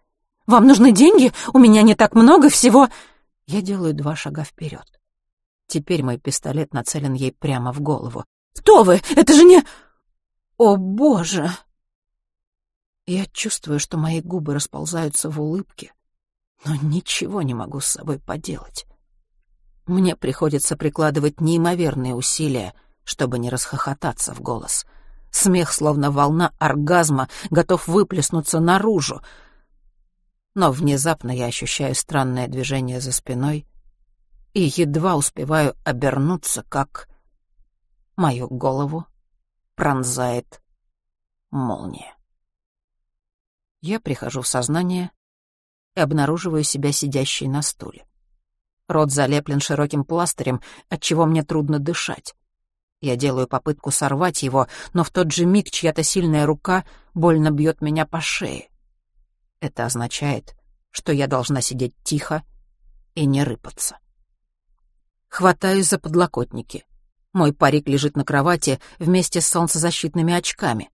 «Вам нужны деньги? У меня не так много всего...» Я делаю два шага вперед. Теперь мой пистолет нацелен ей прямо в голову. «Кто вы? Это же не...» «О, Боже!» Я чувствую, что мои губы расползаются в улыбке, но ничего не могу с собой поделать. Мне приходится прикладывать неимоверные усилия, чтобы не расхохотаться в голос. Смех, словно волна оргазма, готов выплеснуться наружу. Но внезапно я ощущаю странное движение за спиной и едва успеваю обернуться, как мою голову пронзает молния. Я прихожу в сознание и обнаруживаю себя сидящей на стуле. Рот залеплен широким пластырем, отчего мне трудно дышать. Я делаю попытку сорвать его, но в тот же миг чья-то сильная рука больно бьет меня по шее. Это означает, что я должна сидеть тихо и не рыпаться. Хватаюсь за подлокотники. Мой парик лежит на кровати вместе с солнцезащитными очками.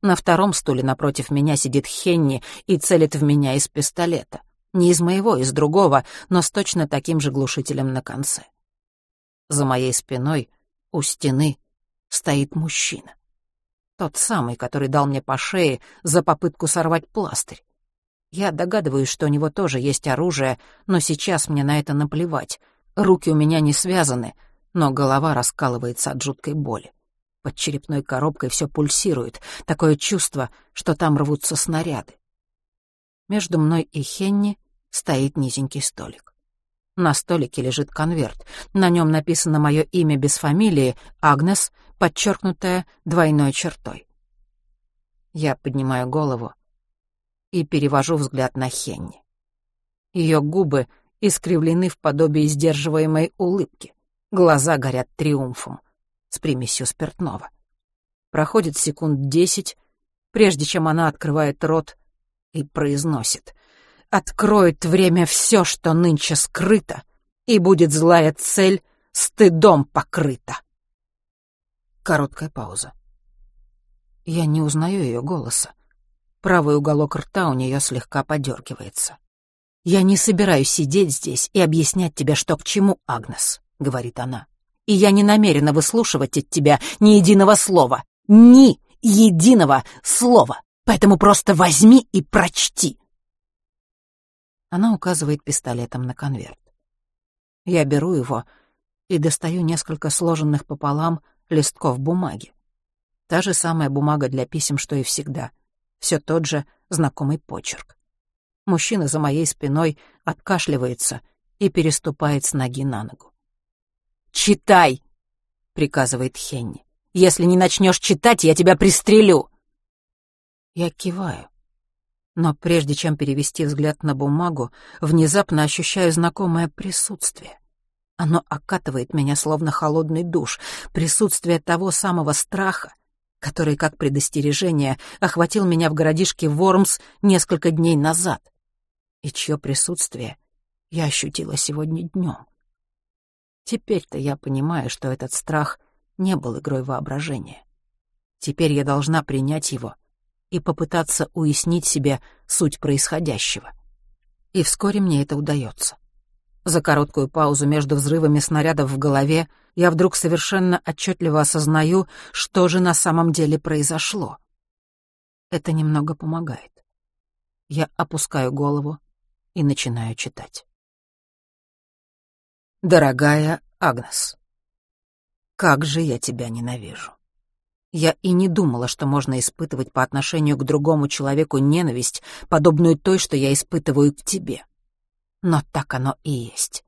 На втором стуле напротив меня сидит Хенни и целит в меня из пистолета. Не из моего, из другого, но с точно таким же глушителем на конце. За моей спиной, у стены, стоит мужчина. Тот самый, который дал мне по шее за попытку сорвать пластырь. Я догадываюсь, что у него тоже есть оружие, но сейчас мне на это наплевать. Руки у меня не связаны, но голова раскалывается от жуткой боли. Под черепной коробкой все пульсирует, такое чувство, что там рвутся снаряды. Между мной и Хенни стоит низенький столик. На столике лежит конверт. На нем написано мое имя без фамилии, Агнес, подчеркнутое двойной чертой. Я поднимаю голову и перевожу взгляд на Хенни. Ее губы искривлены в подобии сдерживаемой улыбки. Глаза горят триумфом с примесью спиртного. Проходит секунд десять, прежде чем она открывает рот и произносит. «Откроет время все, что нынче скрыто, и будет злая цель стыдом покрыта». Короткая пауза. Я не узнаю ее голоса. Правый уголок рта у нее слегка подергивается. «Я не собираюсь сидеть здесь и объяснять тебе, что к чему, Агнес», — говорит она. «И я не намерена выслушивать от тебя ни единого слова. Ни единого слова. Поэтому просто возьми и прочти». Она указывает пистолетом на конверт. Я беру его и достаю несколько сложенных пополам листков бумаги. Та же самая бумага для писем, что и всегда. Все тот же знакомый почерк. Мужчина за моей спиной откашливается и переступает с ноги на ногу. «Читай!» — приказывает Хенни. «Если не начнешь читать, я тебя пристрелю!» Я киваю. Но прежде чем перевести взгляд на бумагу, внезапно ощущаю знакомое присутствие. Оно окатывает меня словно холодный душ, присутствие того самого страха, который, как предостережение, охватил меня в городишке Вормс несколько дней назад, и чье присутствие я ощутила сегодня днем. Теперь-то я понимаю, что этот страх не был игрой воображения. Теперь я должна принять его и попытаться уяснить себе суть происходящего. И вскоре мне это удается. За короткую паузу между взрывами снарядов в голове я вдруг совершенно отчетливо осознаю, что же на самом деле произошло. Это немного помогает. Я опускаю голову и начинаю читать. «Дорогая Агнес, как же я тебя ненавижу. Я и не думала, что можно испытывать по отношению к другому человеку ненависть, подобную той, что я испытываю к тебе. Но так оно и есть.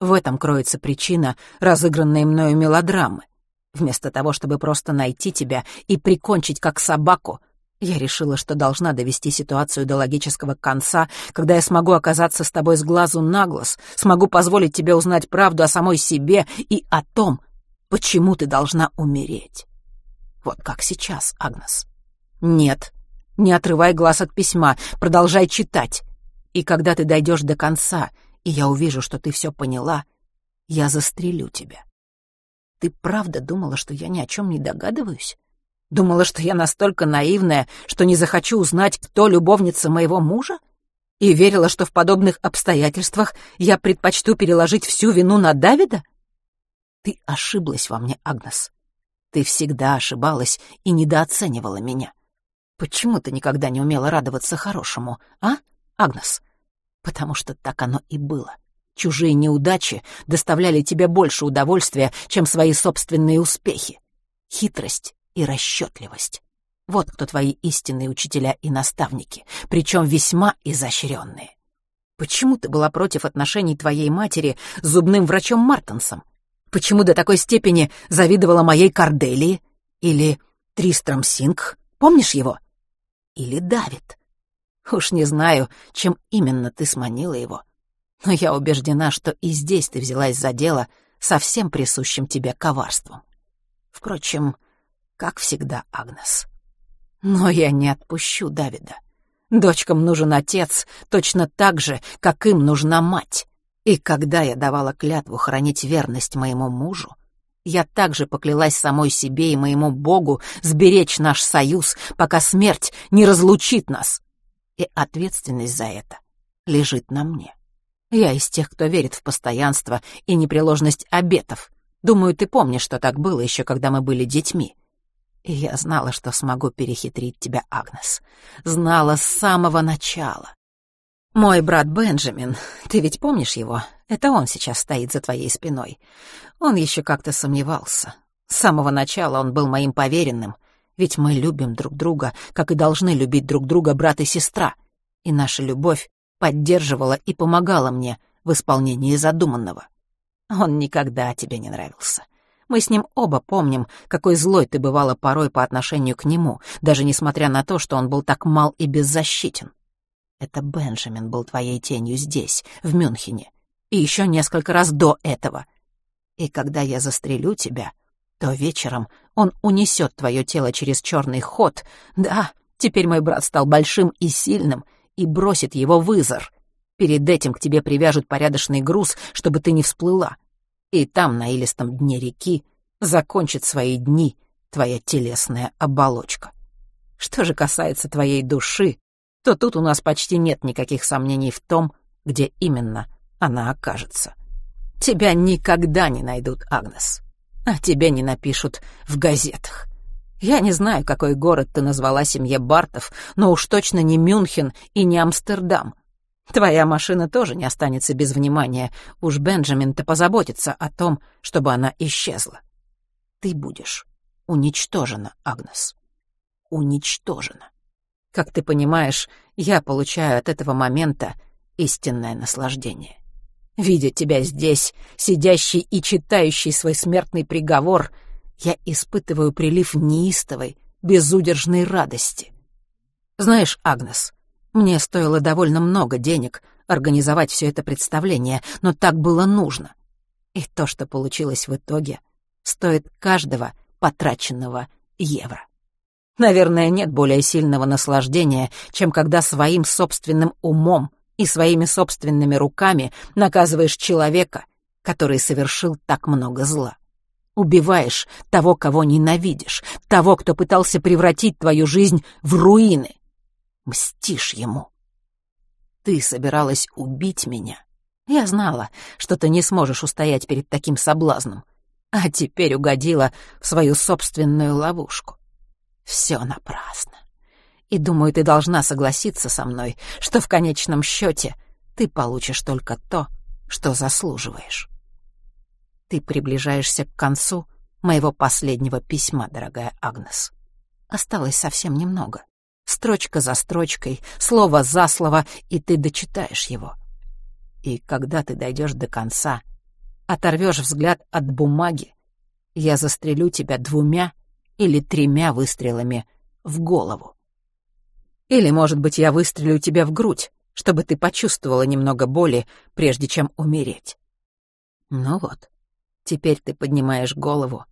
В этом кроется причина разыгранной мною мелодрамы. Вместо того, чтобы просто найти тебя и прикончить как собаку, я решила, что должна довести ситуацию до логического конца, когда я смогу оказаться с тобой с глазу на глаз, смогу позволить тебе узнать правду о самой себе и о том, почему ты должна умереть. Вот как сейчас, Агнес. Нет, не отрывай глаз от письма, продолжай читать. И когда ты дойдешь до конца, и я увижу, что ты все поняла, я застрелю тебя. Ты правда думала, что я ни о чем не догадываюсь? Думала, что я настолько наивная, что не захочу узнать, кто любовница моего мужа? И верила, что в подобных обстоятельствах я предпочту переложить всю вину на Давида? Ты ошиблась во мне, Агнес. Ты всегда ошибалась и недооценивала меня. Почему ты никогда не умела радоваться хорошему, а, Агнес? потому что так оно и было. Чужие неудачи доставляли тебе больше удовольствия, чем свои собственные успехи. Хитрость и расчетливость. Вот кто твои истинные учителя и наставники, причем весьма изощренные. Почему ты была против отношений твоей матери с зубным врачом Мартенсом? Почему до такой степени завидовала моей Корделии? Или Тристром Сингх, помнишь его? Или Давид? Уж не знаю, чем именно ты сманила его, но я убеждена, что и здесь ты взялась за дело совсем присущим тебе коварством. Впрочем, как всегда, Агнес. Но я не отпущу Давида. Дочкам нужен отец точно так же, как им нужна мать. И когда я давала клятву хранить верность моему мужу, я также поклялась самой себе и моему Богу сберечь наш союз, пока смерть не разлучит нас. И ответственность за это лежит на мне. Я из тех, кто верит в постоянство и непреложность обетов. Думаю, ты помнишь, что так было еще, когда мы были детьми. И я знала, что смогу перехитрить тебя, Агнес. Знала с самого начала. Мой брат Бенджамин, ты ведь помнишь его? Это он сейчас стоит за твоей спиной. Он еще как-то сомневался. С самого начала он был моим поверенным, ведь мы любим друг друга, как и должны любить друг друга брат и сестра. И наша любовь поддерживала и помогала мне в исполнении задуманного. Он никогда тебе не нравился. Мы с ним оба помним, какой злой ты бывала порой по отношению к нему, даже несмотря на то, что он был так мал и беззащитен. Это Бенджамин был твоей тенью здесь, в Мюнхене, и еще несколько раз до этого. И когда я застрелю тебя, то вечером он унесет твое тело через черный ход. Да, теперь мой брат стал большим и сильным и бросит его в. Перед этим к тебе привяжут порядочный груз, чтобы ты не всплыла. И там, на илистом дне реки, закончит свои дни твоя телесная оболочка. Что же касается твоей души, то тут у нас почти нет никаких сомнений в том, где именно она окажется. Тебя никогда не найдут, Агнес. А тебе не напишут в газетах. Я не знаю, какой город ты назвала семье Бартов, но уж точно не Мюнхен и не Амстердам. Твоя машина тоже не останется без внимания. Уж Бенджамин-то позаботится о том, чтобы она исчезла. Ты будешь уничтожена, Агнес. Уничтожена. Как ты понимаешь, я получаю от этого момента истинное наслаждение. Видя тебя здесь, сидящий и читающий свой смертный приговор, я испытываю прилив неистовой, безудержной радости. Знаешь, Агнес, мне стоило довольно много денег организовать все это представление, но так было нужно. И то, что получилось в итоге, стоит каждого потраченного евро. Наверное, нет более сильного наслаждения, чем когда своим собственным умом и своими собственными руками наказываешь человека, который совершил так много зла. Убиваешь того, кого ненавидишь, того, кто пытался превратить твою жизнь в руины. Мстишь ему. Ты собиралась убить меня. Я знала, что ты не сможешь устоять перед таким соблазном, а теперь угодила в свою собственную ловушку. Все напрасно и думаю, ты должна согласиться со мной, что в конечном счете ты получишь только то, что заслуживаешь. Ты приближаешься к концу моего последнего письма, дорогая Агнес. Осталось совсем немного. Строчка за строчкой, слово за слово, и ты дочитаешь его. И когда ты дойдешь до конца, оторвешь взгляд от бумаги, я застрелю тебя двумя или тремя выстрелами в голову. Или, может быть, я выстрелю тебя в грудь, чтобы ты почувствовала немного боли, прежде чем умереть. Ну вот, теперь ты поднимаешь голову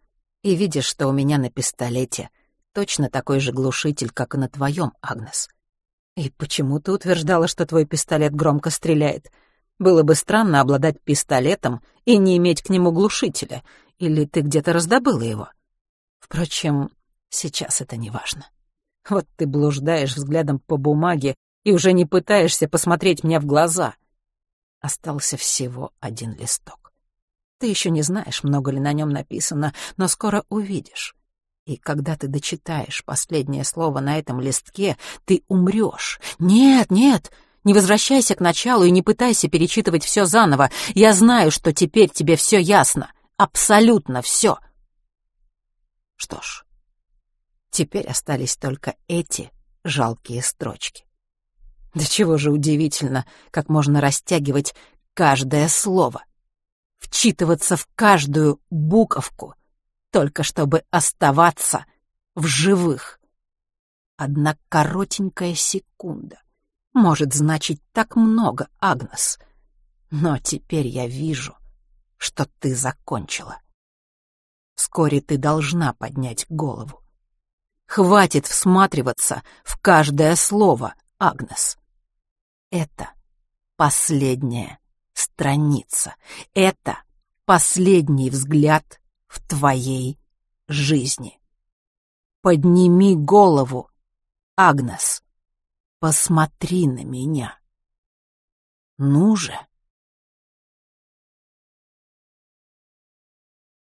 и видишь, что у меня на пистолете точно такой же глушитель, как и на твоем, Агнес. И почему ты утверждала, что твой пистолет громко стреляет? Было бы странно обладать пистолетом и не иметь к нему глушителя, или ты где-то раздобыла его. Впрочем, сейчас это не важно. Вот ты блуждаешь взглядом по бумаге и уже не пытаешься посмотреть мне в глаза. Остался всего один листок. Ты еще не знаешь, много ли на нем написано, но скоро увидишь. И когда ты дочитаешь последнее слово на этом листке, ты умрешь. Нет, нет, не возвращайся к началу и не пытайся перечитывать все заново. Я знаю, что теперь тебе все ясно. Абсолютно все. Что ж, Теперь остались только эти жалкие строчки. Да чего же удивительно, как можно растягивать каждое слово, вчитываться в каждую буковку, только чтобы оставаться в живых. Одна коротенькая секунда может значить так много, Агнес. Но теперь я вижу, что ты закончила. Вскоре ты должна поднять голову. Хватит всматриваться в каждое слово, Агнес. Это последняя страница. Это последний взгляд в твоей жизни. Подними голову, Агнес. Посмотри на меня. Ну же.